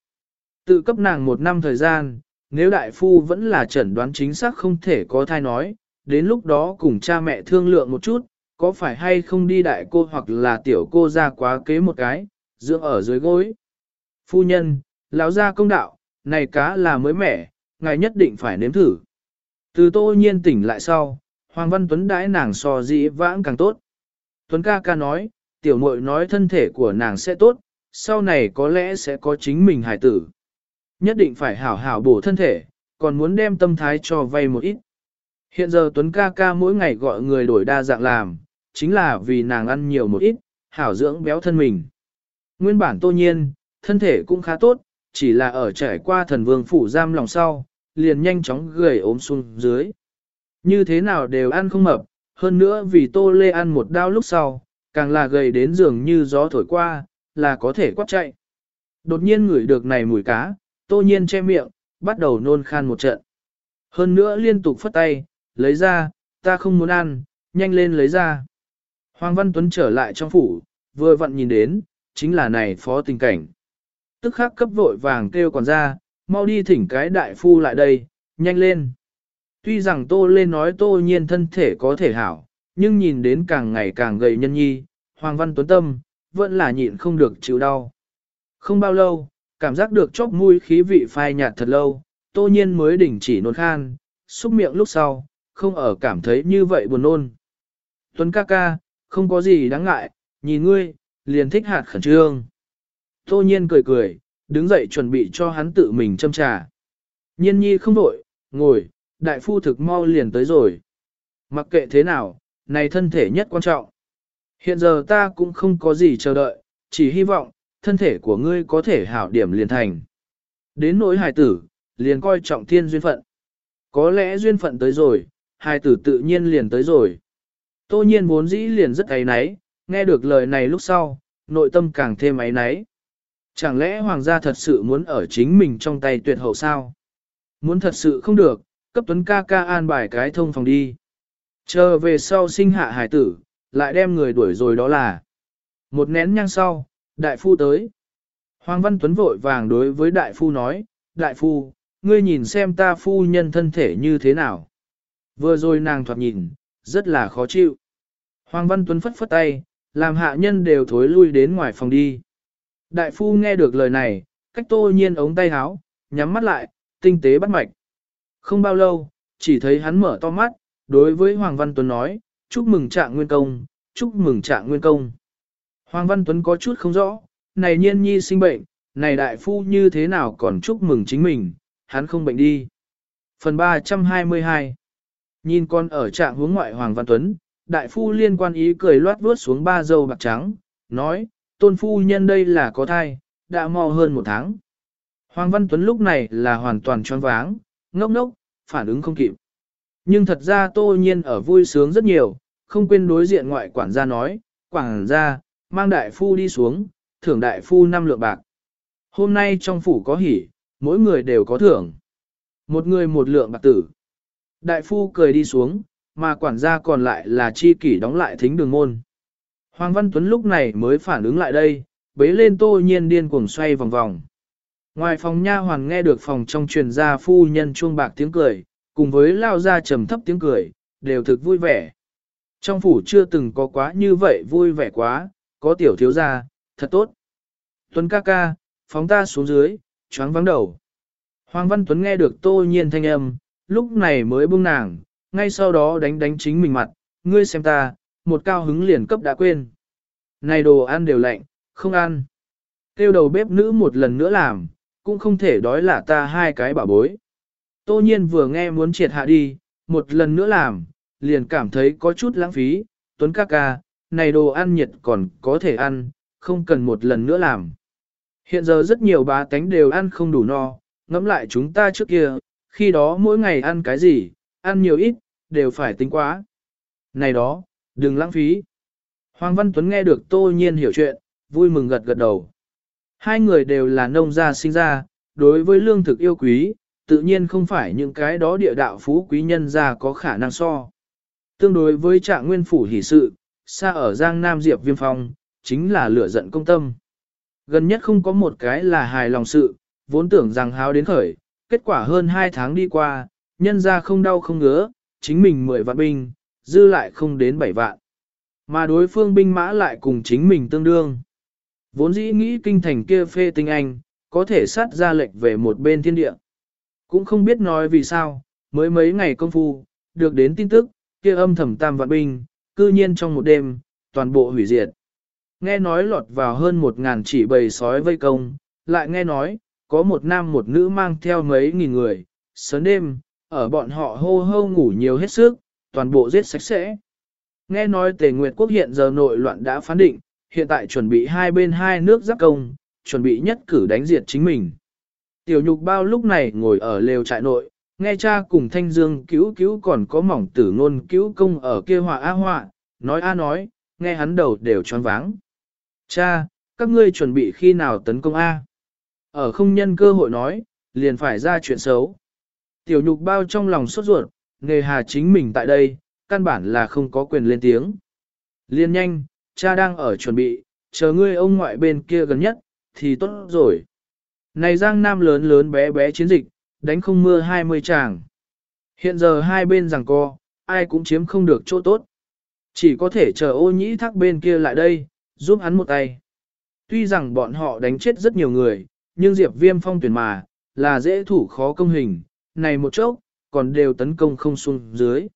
Tự cấp nàng một năm thời gian, nếu đại phu vẫn là chẩn đoán chính xác không thể có thai nói, đến lúc đó cùng cha mẹ thương lượng một chút, có phải hay không đi đại cô hoặc là tiểu cô ra quá kế một cái, dưỡng ở dưới gối. Phu nhân, lão gia công đạo, này cá là mới mẻ, ngài nhất định phải nếm thử. Từ tô nhiên tỉnh lại sau, Hoàng Văn Tuấn đãi nàng so dĩ vãng càng tốt. Tuấn ca ca nói, tiểu muội nói thân thể của nàng sẽ tốt, sau này có lẽ sẽ có chính mình hài tử. Nhất định phải hảo hảo bổ thân thể, còn muốn đem tâm thái cho vay một ít. Hiện giờ Tuấn ca ca mỗi ngày gọi người đổi đa dạng làm, chính là vì nàng ăn nhiều một ít, hảo dưỡng béo thân mình. Nguyên bản tô nhiên, thân thể cũng khá tốt, chỉ là ở trải qua thần vương phủ giam lòng sau, liền nhanh chóng gầy ốm xuống dưới. Như thế nào đều ăn không mập, hơn nữa vì tô lê ăn một đao lúc sau, càng là gầy đến giường như gió thổi qua, là có thể quát chạy. Đột nhiên ngửi được này mùi cá, tô nhiên che miệng, bắt đầu nôn khan một trận. Hơn nữa liên tục phất tay, lấy ra, ta không muốn ăn, nhanh lên lấy ra. Hoàng Văn Tuấn trở lại trong phủ, vừa vặn nhìn đến, chính là này phó tình cảnh. Tức khắc cấp vội vàng kêu còn ra, mau đi thỉnh cái đại phu lại đây, nhanh lên. Tuy rằng tô lên nói tô nhiên thân thể có thể hảo, nhưng nhìn đến càng ngày càng gầy nhân nhi, Hoàng Văn Tuấn tâm, vẫn là nhịn không được chịu đau. Không bao lâu, cảm giác được chóp mũi khí vị phai nhạt thật lâu, tô nhiên mới đỉnh chỉ nôn khan, xúc miệng lúc sau, không ở cảm thấy như vậy buồn nôn. Tuấn ca ca, không có gì đáng ngại, nhìn ngươi, liền thích hạt khẩn trương. Tô nhiên cười cười, đứng dậy chuẩn bị cho hắn tự mình châm trà. Nhiên nhi không đổi, ngồi, đại phu thực mau liền tới rồi. Mặc kệ thế nào, này thân thể nhất quan trọng. Hiện giờ ta cũng không có gì chờ đợi, chỉ hy vọng, thân thể của ngươi có thể hảo điểm liền thành. Đến nỗi hài tử, liền coi trọng thiên duyên phận. Có lẽ duyên phận tới rồi, hài tử tự nhiên liền tới rồi. Tô nhiên vốn dĩ liền rất ấy náy, nghe được lời này lúc sau, nội tâm càng thêm ấy náy. Chẳng lẽ hoàng gia thật sự muốn ở chính mình trong tay tuyệt hậu sao? Muốn thật sự không được, cấp tuấn ca ca an bài cái thông phòng đi. Chờ về sau sinh hạ hải tử, lại đem người đuổi rồi đó là. Một nén nhang sau, đại phu tới. Hoàng Văn Tuấn vội vàng đối với đại phu nói, đại phu, ngươi nhìn xem ta phu nhân thân thể như thế nào. Vừa rồi nàng thoạt nhìn, rất là khó chịu. Hoàng Văn Tuấn phất phất tay, làm hạ nhân đều thối lui đến ngoài phòng đi. Đại phu nghe được lời này, cách tô nhiên ống tay háo, nhắm mắt lại, tinh tế bắt mạch. Không bao lâu, chỉ thấy hắn mở to mắt, đối với Hoàng Văn Tuấn nói, chúc mừng trạng nguyên công, chúc mừng trạng nguyên công. Hoàng Văn Tuấn có chút không rõ, này nhiên nhi sinh bệnh, này đại phu như thế nào còn chúc mừng chính mình, hắn không bệnh đi. Phần 322 Nhìn con ở trạng hướng ngoại Hoàng Văn Tuấn, đại phu liên quan ý cười loát vuốt xuống ba dâu bạc trắng, nói, tôn phu nhân đây là có thai, đã mò hơn một tháng. Hoàng Văn Tuấn lúc này là hoàn toàn choáng váng, ngốc ngốc, phản ứng không kịp. Nhưng thật ra tô nhiên ở vui sướng rất nhiều, không quên đối diện ngoại quản gia nói, quản gia, mang đại phu đi xuống, thưởng đại phu năm lượng bạc. Hôm nay trong phủ có hỉ, mỗi người đều có thưởng. Một người một lượng bạc tử. Đại phu cười đi xuống, mà quản gia còn lại là chi kỷ đóng lại thính đường môn. Hoàng Văn Tuấn lúc này mới phản ứng lại đây, bế lên tô nhiên điên cuồng xoay vòng vòng. Ngoài phòng nha hoàn nghe được phòng trong truyền ra phu nhân chuông bạc tiếng cười, cùng với lao ra trầm thấp tiếng cười, đều thực vui vẻ. Trong phủ chưa từng có quá như vậy vui vẻ quá, có tiểu thiếu gia, thật tốt. Tuấn ca ca, phóng ta xuống dưới, choáng vắng đầu. Hoàng Văn Tuấn nghe được tô nhiên thanh âm, lúc này mới buông nàng, ngay sau đó đánh đánh chính mình mặt, ngươi xem ta, một cao hứng liền cấp đã quên. Này đồ ăn đều lạnh, không ăn. Kêu đầu bếp nữ một lần nữa làm, cũng không thể đói là ta hai cái bảo bối. Tô nhiên vừa nghe muốn triệt hạ đi, một lần nữa làm, liền cảm thấy có chút lãng phí, tuấn ca ca, này đồ ăn nhiệt còn có thể ăn, không cần một lần nữa làm. Hiện giờ rất nhiều bá tánh đều ăn không đủ no, ngẫm lại chúng ta trước kia, khi đó mỗi ngày ăn cái gì, ăn nhiều ít, đều phải tính quá. Này đó, đừng lãng phí. Hoàng Văn Tuấn nghe được Tô Nhiên hiểu chuyện, vui mừng gật gật đầu. Hai người đều là nông gia sinh ra, đối với lương thực yêu quý, tự nhiên không phải những cái đó địa đạo phú quý nhân gia có khả năng so. Tương đối với trạng nguyên phủ hỷ sự, xa ở Giang Nam Diệp Viêm Phong, chính là lửa giận công tâm. Gần nhất không có một cái là hài lòng sự, vốn tưởng rằng háo đến khởi, kết quả hơn hai tháng đi qua, nhân ra không đau không ngứa, chính mình mười vạn binh, dư lại không đến bảy vạn. Mà đối phương binh mã lại cùng chính mình tương đương. Vốn dĩ nghĩ kinh thành kia phê tinh anh, có thể sát ra lệnh về một bên thiên địa. Cũng không biết nói vì sao, mới mấy ngày công phu, được đến tin tức, kia âm thầm tam vạn binh, cư nhiên trong một đêm, toàn bộ hủy diệt. Nghe nói lọt vào hơn một ngàn chỉ bầy sói vây công, lại nghe nói, có một nam một nữ mang theo mấy nghìn người, sớm đêm, ở bọn họ hô hô ngủ nhiều hết sức, toàn bộ giết sạch sẽ. Nghe nói Tề Nguyệt Quốc hiện giờ nội loạn đã phán định, hiện tại chuẩn bị hai bên hai nước giáp công, chuẩn bị nhất cử đánh diệt chính mình. Tiểu nhục bao lúc này ngồi ở lều trại nội, nghe cha cùng thanh dương cứu cứu còn có mỏng tử ngôn cứu công ở kia họa a họa, nói a nói, nghe hắn đầu đều tròn váng. Cha, các ngươi chuẩn bị khi nào tấn công A? Ở không nhân cơ hội nói, liền phải ra chuyện xấu. Tiểu nhục bao trong lòng sốt ruột, nghề hà chính mình tại đây, căn bản là không có quyền lên tiếng. Liên nhanh, cha đang ở chuẩn bị, chờ ngươi ông ngoại bên kia gần nhất, thì tốt rồi. Này giang nam lớn lớn bé bé chiến dịch, đánh không mưa 20 tràng. Hiện giờ hai bên rằng co, ai cũng chiếm không được chỗ tốt. Chỉ có thể chờ ô nhĩ thác bên kia lại đây, giúp hắn một tay. Tuy rằng bọn họ đánh chết rất nhiều người, nhưng Diệp Viêm phong tuyển mà, là dễ thủ khó công hình, này một chốc, còn đều tấn công không xuống dưới.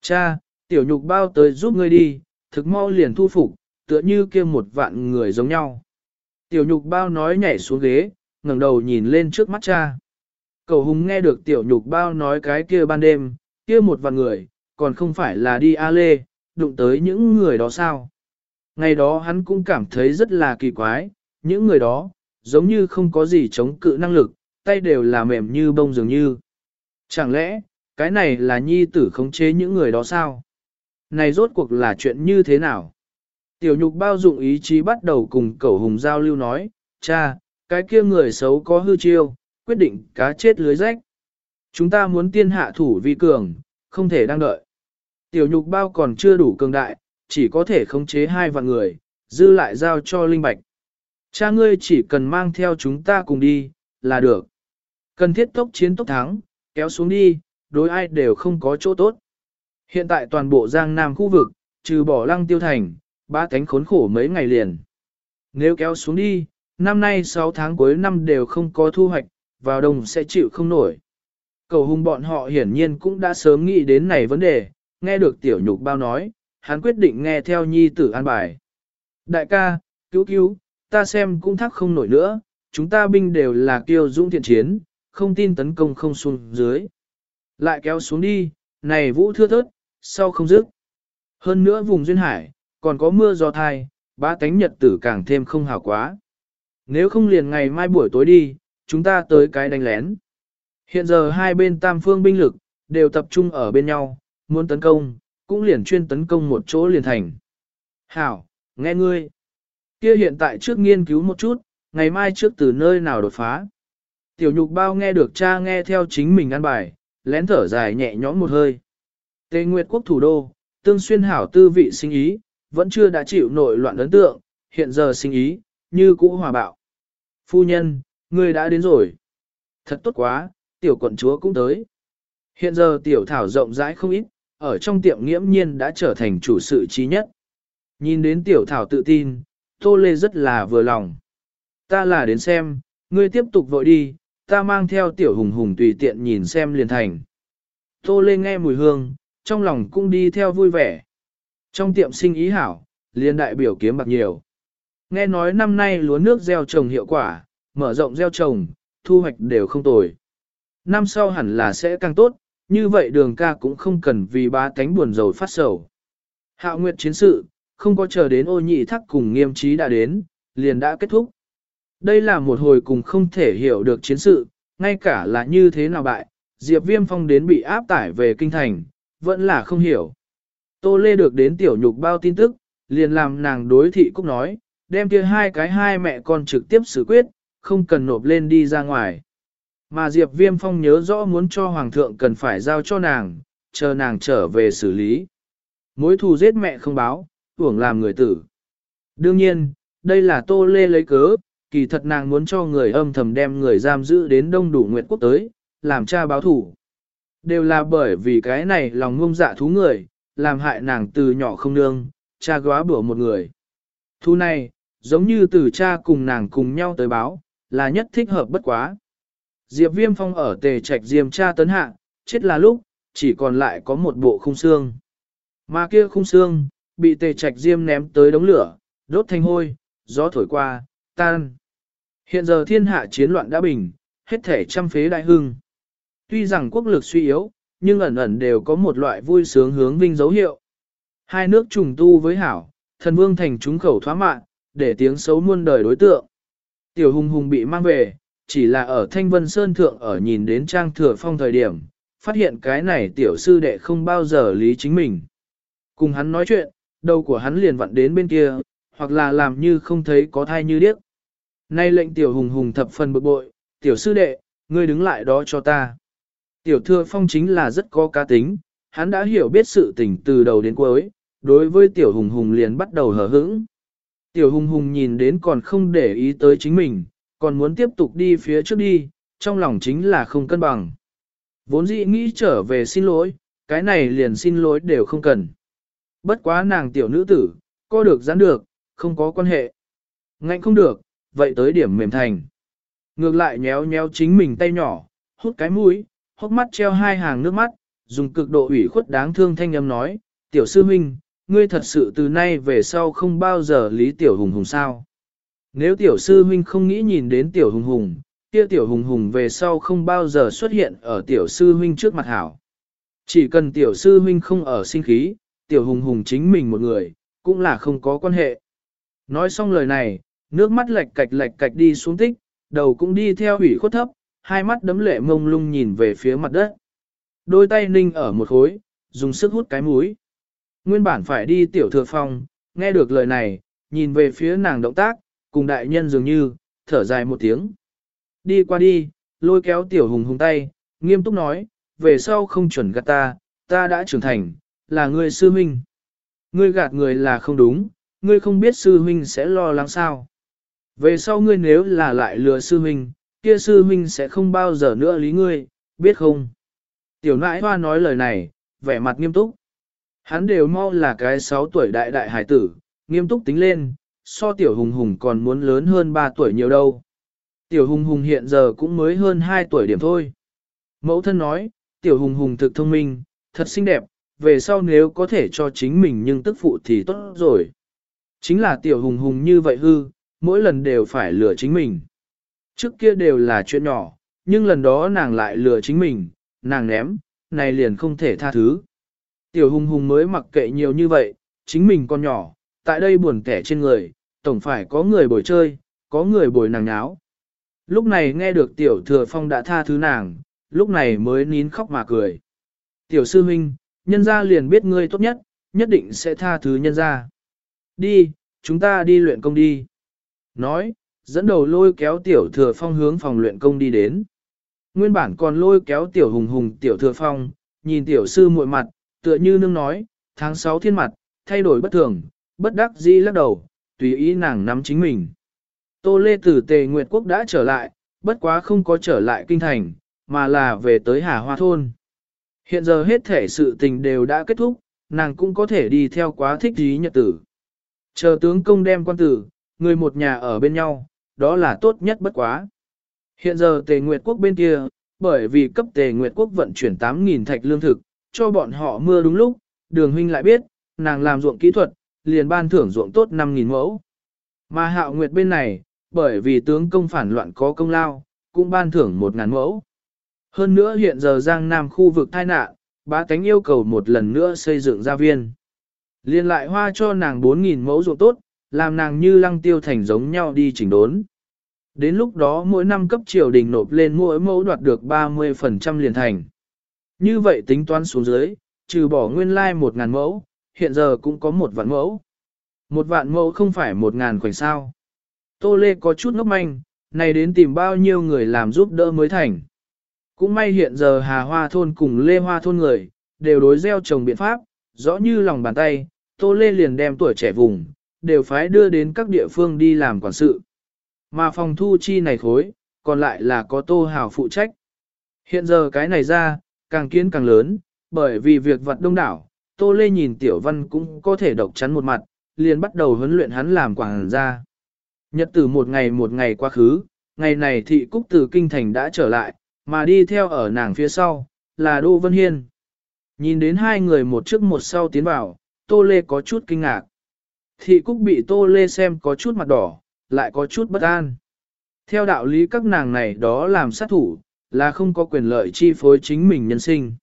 Cha, tiểu nhục bao tới giúp ngươi đi, thực mau liền thu phục, tựa như kia một vạn người giống nhau. Tiểu nhục bao nói nhảy xuống ghế, ngẩng đầu nhìn lên trước mắt cha. Cầu hùng nghe được tiểu nhục bao nói cái kia ban đêm, kia một vạn người, còn không phải là đi A Lê, đụng tới những người đó sao. Ngày đó hắn cũng cảm thấy rất là kỳ quái, những người đó, giống như không có gì chống cự năng lực, tay đều là mềm như bông dường như. Chẳng lẽ, cái này là nhi tử khống chế những người đó sao? Này rốt cuộc là chuyện như thế nào? Tiểu nhục bao dụng ý chí bắt đầu cùng cẩu hùng giao lưu nói, cha, cái kia người xấu có hư chiêu, quyết định cá chết lưới rách. Chúng ta muốn tiên hạ thủ vi cường, không thể đang đợi. Tiểu nhục bao còn chưa đủ cường đại, chỉ có thể khống chế hai vạn người, dư lại giao cho Linh Bạch. Cha ngươi chỉ cần mang theo chúng ta cùng đi, là được. Cần thiết tốc chiến tốc thắng, kéo xuống đi, đối ai đều không có chỗ tốt. Hiện tại toàn bộ Giang Nam khu vực, trừ bỏ lăng tiêu thành, ba cánh khốn khổ mấy ngày liền. Nếu kéo xuống đi, năm nay 6 tháng cuối năm đều không có thu hoạch, vào đông sẽ chịu không nổi. Cầu hùng bọn họ hiển nhiên cũng đã sớm nghĩ đến này vấn đề, nghe được tiểu nhục bao nói, hắn quyết định nghe theo nhi tử an bài. Đại ca, cứu cứu, ta xem cũng thắc không nổi nữa, chúng ta binh đều là kiêu dũng thiện chiến, không tin tấn công không xuống dưới. Lại kéo xuống đi, này vũ thưa thớt, sau không dứt. Hơn nữa vùng duyên hải, còn có mưa gió thai, ba tánh nhật tử càng thêm không hảo quá. Nếu không liền ngày mai buổi tối đi, chúng ta tới cái đánh lén. Hiện giờ hai bên tam phương binh lực, đều tập trung ở bên nhau, muốn tấn công, cũng liền chuyên tấn công một chỗ liền thành. Hảo, nghe ngươi. Kia hiện tại trước nghiên cứu một chút, ngày mai trước từ nơi nào đột phá. Tiểu nhục bao nghe được cha nghe theo chính mình ăn bài, lén thở dài nhẹ nhõm một hơi. Tề Nguyệt quốc thủ đô, tương xuyên hảo tư vị sinh ý, vẫn chưa đã chịu nội loạn ấn tượng, hiện giờ sinh ý, như cũ hòa bạo. Phu nhân, ngươi đã đến rồi. Thật tốt quá, tiểu quận chúa cũng tới. Hiện giờ tiểu thảo rộng rãi không ít, ở trong tiệm nghiễm nhiên đã trở thành chủ sự trí nhất. Nhìn đến tiểu thảo tự tin, Tô Lê rất là vừa lòng. Ta là đến xem, ngươi tiếp tục vội đi, ta mang theo tiểu hùng hùng tùy tiện nhìn xem liền thành. Tô Lê nghe mùi hương, trong lòng cũng đi theo vui vẻ. Trong tiệm sinh ý hảo, liền đại biểu kiếm bạc nhiều. Nghe nói năm nay lúa nước gieo trồng hiệu quả, mở rộng gieo trồng, thu hoạch đều không tồi. Năm sau hẳn là sẽ càng tốt, như vậy đường ca cũng không cần vì ba cánh buồn rầu phát sầu. Hạo nguyệt chiến sự, không có chờ đến ô nhị thắc cùng nghiêm trí đã đến, liền đã kết thúc. Đây là một hồi cùng không thể hiểu được chiến sự, ngay cả là như thế nào bại, Diệp Viêm Phong đến bị áp tải về kinh thành, vẫn là không hiểu. Tô Lê được đến tiểu nhục bao tin tức, liền làm nàng đối thị cúc nói, đem kia hai cái hai mẹ con trực tiếp xử quyết, không cần nộp lên đi ra ngoài. Mà Diệp Viêm Phong nhớ rõ muốn cho Hoàng thượng cần phải giao cho nàng, chờ nàng trở về xử lý. Mối thù giết mẹ không báo, tưởng làm người tử. Đương nhiên, đây là Tô Lê lấy cớ, kỳ thật nàng muốn cho người âm thầm đem người giam giữ đến đông đủ nguyệt quốc tới, làm cha báo thủ. Đều là bởi vì cái này lòng ngông dạ thú người, làm hại nàng từ nhỏ không nương, cha góa bữa một người. Thú này, giống như từ cha cùng nàng cùng nhau tới báo, là nhất thích hợp bất quá. Diệp Viêm Phong ở tề trạch diêm cha tấn hạ, chết là lúc, chỉ còn lại có một bộ khung xương. Mà kia khung xương, bị tề trạch diêm ném tới đống lửa, đốt thanh hôi, gió thổi qua, tan. Hiện giờ thiên hạ chiến loạn đã bình, hết thể trăm phế đại hưng. Tuy rằng quốc lực suy yếu, nhưng ẩn ẩn đều có một loại vui sướng hướng vinh dấu hiệu. Hai nước trùng tu với hảo, thần vương thành chúng khẩu thoá mạng, để tiếng xấu muôn đời đối tượng. Tiểu hùng hùng bị mang về, chỉ là ở Thanh Vân Sơn Thượng ở nhìn đến Trang Thừa Phong thời điểm, phát hiện cái này tiểu sư đệ không bao giờ lý chính mình. Cùng hắn nói chuyện, đầu của hắn liền vặn đến bên kia, hoặc là làm như không thấy có thai như điếc. Nay lệnh tiểu hùng hùng thập phần bực bội, tiểu sư đệ, ngươi đứng lại đó cho ta. Tiểu thừa phong chính là rất có cá tính, hắn đã hiểu biết sự tình từ đầu đến cuối, đối với tiểu hùng hùng liền bắt đầu hờ hững. Tiểu hùng hùng nhìn đến còn không để ý tới chính mình, còn muốn tiếp tục đi phía trước đi, trong lòng chính là không cân bằng. Vốn dĩ nghĩ trở về xin lỗi, cái này liền xin lỗi đều không cần. Bất quá nàng tiểu nữ tử, có được gián được, không có quan hệ. Ngạnh không được, vậy tới điểm mềm thành. Ngược lại nhéo nhéo chính mình tay nhỏ, hút cái mũi, hốc mắt treo hai hàng nước mắt, dùng cực độ ủy khuất đáng thương thanh âm nói, tiểu sư huynh, ngươi thật sự từ nay về sau không bao giờ lý tiểu hùng hùng sao. Nếu tiểu sư huynh không nghĩ nhìn đến tiểu hùng hùng, kia tiểu hùng hùng về sau không bao giờ xuất hiện ở tiểu sư huynh trước mặt hảo. Chỉ cần tiểu sư huynh không ở sinh khí, tiểu hùng hùng chính mình một người, cũng là không có quan hệ. Nói xong lời này, nước mắt lệch cạch lệch cạch đi xuống tích, đầu cũng đi theo ủy khuất thấp, hai mắt đấm lệ mông lung nhìn về phía mặt đất. Đôi tay ninh ở một khối, dùng sức hút cái mũi. Nguyên bản phải đi tiểu thừa phòng, nghe được lời này, nhìn về phía nàng động tác, cùng đại nhân dường như, thở dài một tiếng. Đi qua đi, lôi kéo tiểu hùng hùng tay, nghiêm túc nói, về sau không chuẩn gạt ta, ta đã trưởng thành, là người sư huynh. Ngươi gạt người là không đúng, ngươi không biết sư huynh sẽ lo lắng sao. Về sau ngươi nếu là lại lừa sư huynh, kia sư huynh sẽ không bao giờ nữa lý ngươi, biết không? Tiểu nãi hoa nói lời này, vẻ mặt nghiêm túc. Hắn đều mau là cái 6 tuổi đại đại hải tử, nghiêm túc tính lên, so tiểu hùng hùng còn muốn lớn hơn 3 tuổi nhiều đâu. Tiểu hùng hùng hiện giờ cũng mới hơn 2 tuổi điểm thôi. Mẫu thân nói, tiểu hùng hùng thực thông minh, thật xinh đẹp, về sau nếu có thể cho chính mình nhưng tức phụ thì tốt rồi. Chính là tiểu hùng hùng như vậy hư, mỗi lần đều phải lừa chính mình. Trước kia đều là chuyện nhỏ, nhưng lần đó nàng lại lừa chính mình, nàng ném, này liền không thể tha thứ. Tiểu hùng hùng mới mặc kệ nhiều như vậy, chính mình con nhỏ, tại đây buồn kẻ trên người, tổng phải có người bồi chơi, có người bồi nàng nháo. Lúc này nghe được tiểu thừa phong đã tha thứ nàng, lúc này mới nín khóc mà cười. Tiểu sư huynh, nhân gia liền biết ngươi tốt nhất, nhất định sẽ tha thứ nhân gia. Đi, chúng ta đi luyện công đi. Nói, dẫn đầu lôi kéo tiểu thừa phong hướng phòng luyện công đi đến. Nguyên bản còn lôi kéo tiểu hùng hùng tiểu thừa phong, nhìn tiểu sư muội mặt, tựa như nương nói, tháng 6 thiên mặt, thay đổi bất thường, bất đắc dĩ lắc đầu, tùy ý nàng nắm chính mình. Tô Lê từ Tề Nguyệt Quốc đã trở lại, bất quá không có trở lại kinh thành, mà là về tới Hà Hoa Thôn. Hiện giờ hết thể sự tình đều đã kết thúc, nàng cũng có thể đi theo quá thích ý nhật tử. Chờ tướng công đem quan tử, người một nhà ở bên nhau, đó là tốt nhất bất quá. Hiện giờ Tề Nguyệt Quốc bên kia, bởi vì cấp Tề Nguyệt Quốc vận chuyển 8.000 thạch lương thực, cho bọn họ mưa đúng lúc, đường huynh lại biết, nàng làm ruộng kỹ thuật, liền ban thưởng ruộng tốt 5.000 mẫu. Mà hạo nguyệt bên này, bởi vì tướng công phản loạn có công lao, cũng ban thưởng 1.000 mẫu. Hơn nữa hiện giờ Giang Nam khu vực tai nạn, bá tánh yêu cầu một lần nữa xây dựng gia viên. Liên lại hoa cho nàng 4.000 mẫu ruộng tốt, làm nàng như lăng tiêu thành giống nhau đi chỉnh đốn. Đến lúc đó mỗi năm cấp triều đình nộp lên mỗi mẫu đoạt được 30% liền thành. Như vậy tính toán xuống dưới, trừ bỏ nguyên lai like 1.000 mẫu, hiện giờ cũng có một vạn mẫu. Một vạn mẫu không phải một ngàn khoảnh sao. Tô Lê có chút ngốc manh, này đến tìm bao nhiêu người làm giúp đỡ mới thành. Cũng may hiện giờ Hà Hoa Thôn cùng Lê Hoa Thôn người, đều đối gieo trồng biện pháp, rõ như lòng bàn tay, Tô Lê liền đem tuổi trẻ vùng, đều phải đưa đến các địa phương đi làm quản sự. Mà phòng thu chi này khối, còn lại là có Tô Hào phụ trách. Hiện giờ cái này ra, càng kiến càng lớn, bởi vì việc vật đông đảo, Tô Lê nhìn Tiểu Văn cũng có thể độc chắn một mặt, liền bắt đầu huấn luyện hắn làm quảng gia. Nhật từ một ngày một ngày quá khứ, ngày này thị cúc từ kinh thành đã trở lại, mà đi theo ở nàng phía sau, là Đô Vân Hiên. Nhìn đến hai người một trước một sau tiến vào, Tô Lê có chút kinh ngạc. Thị Cúc bị Tô Lê xem có chút mặt đỏ, lại có chút bất an. Theo đạo lý các nàng này đó làm sát thủ, là không có quyền lợi chi phối chính mình nhân sinh.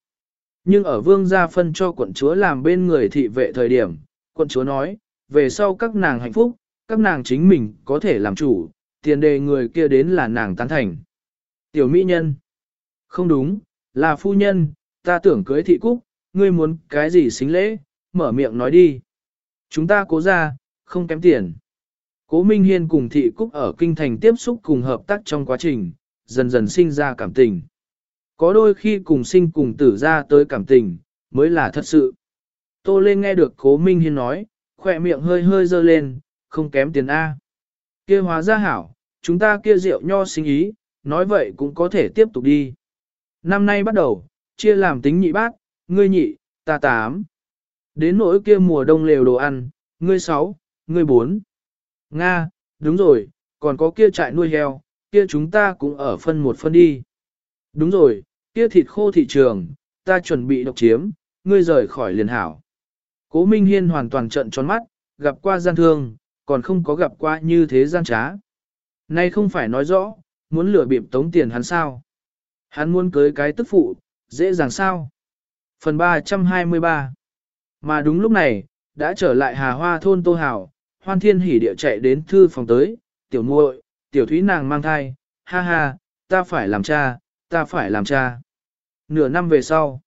Nhưng ở vương gia phân cho quận chúa làm bên người thị vệ thời điểm, quận chúa nói, về sau các nàng hạnh phúc, các nàng chính mình có thể làm chủ, tiền đề người kia đến là nàng tán thành. Tiểu mỹ nhân. Không đúng, là phu nhân, ta tưởng cưới thị cúc, ngươi muốn cái gì xính lễ, mở miệng nói đi. Chúng ta cố ra, không kém tiền. Cố Minh Hiên cùng thị cúc ở kinh thành tiếp xúc cùng hợp tác trong quá trình, dần dần sinh ra cảm tình. Có đôi khi cùng sinh cùng tử ra tới cảm tình, mới là thật sự. Tô lên nghe được cố Minh Hiên nói, khỏe miệng hơi hơi dơ lên, không kém tiền A. kia hóa ra hảo, chúng ta kia rượu nho sinh ý, nói vậy cũng có thể tiếp tục đi. Năm nay bắt đầu, chia làm tính nhị bác, ngươi nhị, ta tám. Đến nỗi kia mùa đông lều đồ ăn, ngươi sáu, ngươi bốn. Nga, đúng rồi, còn có kia trại nuôi heo, kia chúng ta cũng ở phân một phân đi. Đúng rồi, kia thịt khô thị trường, ta chuẩn bị độc chiếm, ngươi rời khỏi liền hảo. Cố Minh Hiên hoàn toàn trận tròn mắt, gặp qua gian thương, còn không có gặp qua như thế gian trá. Nay không phải nói rõ, muốn lừa bịp tống tiền hắn sao. Hắn muốn cưới cái tức phụ, dễ dàng sao. Phần 323 mà đúng lúc này, đã trở lại Hà Hoa thôn Tô Hảo, Hoan Thiên hỉ địa chạy đến thư phòng tới, tiểu muội, tiểu thúy nàng mang thai, ha ha, ta phải làm cha, ta phải làm cha. Nửa năm về sau,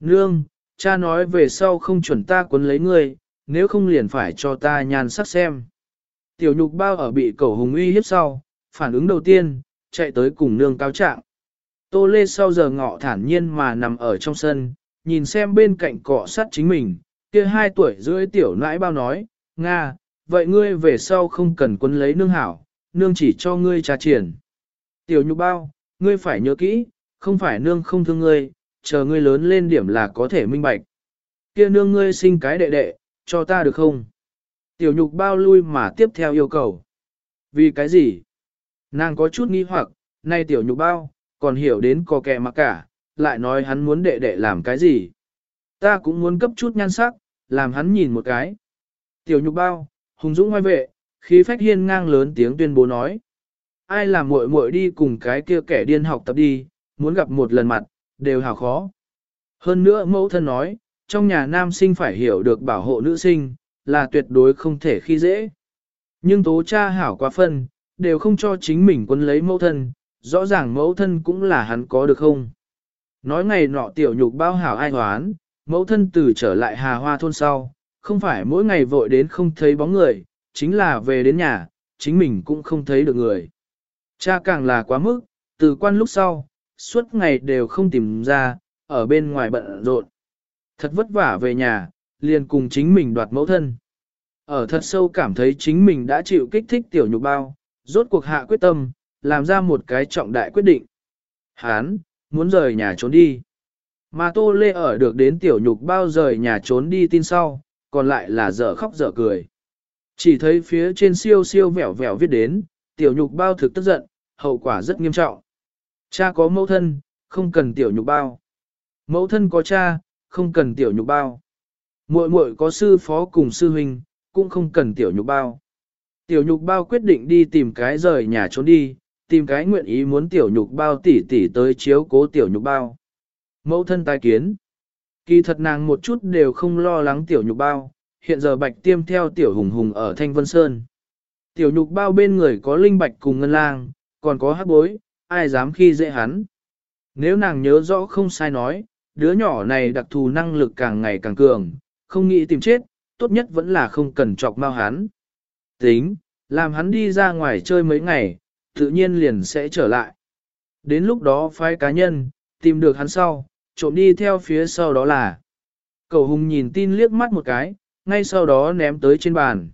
nương, cha nói về sau không chuẩn ta quấn lấy ngươi, nếu không liền phải cho ta nhàn sắc xem. Tiểu nhục bao ở bị cẩu hùng uy hiếp sau, phản ứng đầu tiên, chạy tới cùng nương cáo trạng. Tô Lê sau giờ ngọ thản nhiên mà nằm ở trong sân, nhìn xem bên cạnh cọ sắt chính mình, kia hai tuổi rưỡi tiểu nãi bao nói, Nga, vậy ngươi về sau không cần quân lấy nương hảo, nương chỉ cho ngươi trà triển. Tiểu nhục bao, ngươi phải nhớ kỹ, không phải nương không thương ngươi, chờ ngươi lớn lên điểm là có thể minh bạch. Kia nương ngươi sinh cái đệ đệ, cho ta được không? Tiểu nhục bao lui mà tiếp theo yêu cầu. Vì cái gì? Nàng có chút nghi hoặc, nay tiểu nhục bao, còn hiểu đến có kẻ mà cả, lại nói hắn muốn đệ đệ làm cái gì. Ta cũng muốn cấp chút nhan sắc, làm hắn nhìn một cái. Tiểu nhục bao, hùng dũng ngoài vệ, khí phách hiên ngang lớn tiếng tuyên bố nói. Ai làm muội muội đi cùng cái kia kẻ điên học tập đi, muốn gặp một lần mặt, đều hào khó. Hơn nữa mẫu thân nói, trong nhà nam sinh phải hiểu được bảo hộ nữ sinh, là tuyệt đối không thể khi dễ. Nhưng tố cha hảo quá phân, đều không cho chính mình quân lấy mẫu thân, rõ ràng mẫu thân cũng là hắn có được không. Nói ngày nọ tiểu nhục bao hảo ai hoán, mẫu thân từ trở lại hà hoa thôn sau, không phải mỗi ngày vội đến không thấy bóng người, chính là về đến nhà, chính mình cũng không thấy được người. Cha càng là quá mức, từ quan lúc sau, suốt ngày đều không tìm ra, ở bên ngoài bận rộn. Thật vất vả về nhà, liền cùng chính mình đoạt mẫu thân. Ở thật sâu cảm thấy chính mình đã chịu kích thích tiểu nhục bao, rốt cuộc hạ quyết tâm, làm ra một cái trọng đại quyết định. Hán, muốn rời nhà trốn đi. Mà Tô Lê ở được đến tiểu nhục bao rời nhà trốn đi tin sau, còn lại là dở khóc dở cười. Chỉ thấy phía trên siêu siêu vẻo vẻo viết đến, tiểu nhục bao thực tức giận, hậu quả rất nghiêm trọng. Cha có mẫu thân, không cần tiểu nhục bao. Mẫu thân có cha, không cần tiểu nhục bao. Muội muội có sư phó cùng sư huynh, cũng không cần tiểu nhục bao. Tiểu nhục bao quyết định đi tìm cái rời nhà trốn đi, tìm cái nguyện ý muốn tiểu nhục bao tỉ tỉ tới chiếu cố tiểu nhục bao. Mẫu thân tai kiến. Kỳ thật nàng một chút đều không lo lắng tiểu nhục bao, hiện giờ bạch tiêm theo tiểu hùng hùng ở Thanh Vân Sơn. Tiểu nhục bao bên người có linh bạch cùng ngân lang, còn có hát bối, ai dám khi dễ hắn. Nếu nàng nhớ rõ không sai nói, đứa nhỏ này đặc thù năng lực càng ngày càng cường, không nghĩ tìm chết, tốt nhất vẫn là không cần chọc mau hắn. Tính, làm hắn đi ra ngoài chơi mấy ngày, tự nhiên liền sẽ trở lại. Đến lúc đó phái cá nhân, tìm được hắn sau, trộm đi theo phía sau đó là. Cầu hùng nhìn tin liếc mắt một cái, ngay sau đó ném tới trên bàn.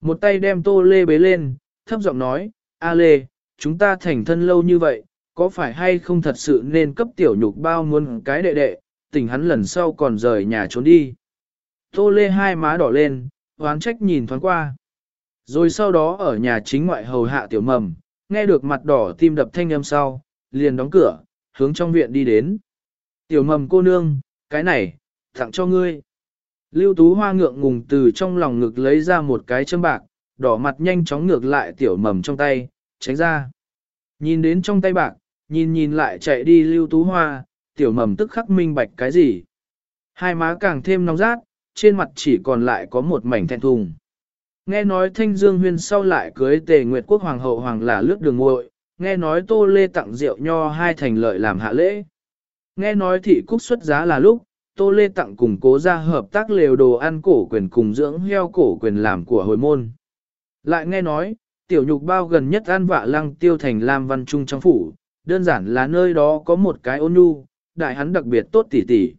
Một tay đem tô lê bế lên, thấp giọng nói, A lê, chúng ta thành thân lâu như vậy, có phải hay không thật sự nên cấp tiểu nhục bao muốn cái đệ đệ, tỉnh hắn lần sau còn rời nhà trốn đi. Tô lê hai má đỏ lên, hoán trách nhìn thoáng qua. Rồi sau đó ở nhà chính ngoại hầu hạ tiểu mầm, nghe được mặt đỏ tim đập thanh âm sau, liền đóng cửa, hướng trong viện đi đến. Tiểu mầm cô nương, cái này, tặng cho ngươi. Lưu Tú Hoa ngượng ngùng từ trong lòng ngực lấy ra một cái châm bạc, đỏ mặt nhanh chóng ngược lại tiểu mầm trong tay, tránh ra. Nhìn đến trong tay bạc, nhìn nhìn lại chạy đi Lưu Tú Hoa, tiểu mầm tức khắc minh bạch cái gì. Hai má càng thêm nóng rát, trên mặt chỉ còn lại có một mảnh thẹn thùng. Nghe nói Thanh Dương Huyên sau lại cưới Tề Nguyệt Quốc Hoàng hậu Hoàng là lướt đường muội, nghe nói Tô Lê tặng rượu nho hai thành lợi làm hạ lễ. Nghe nói thị cúc xuất giá là lúc, Tô Lê tặng cùng cố ra hợp tác lều đồ ăn cổ quyền cùng dưỡng heo cổ quyền làm của hồi môn. Lại nghe nói, tiểu nhục bao gần nhất an vạ lăng tiêu thành Lam Văn Trung trong phủ, đơn giản là nơi đó có một cái ôn nhu, đại hắn đặc biệt tốt tỉ tỉ.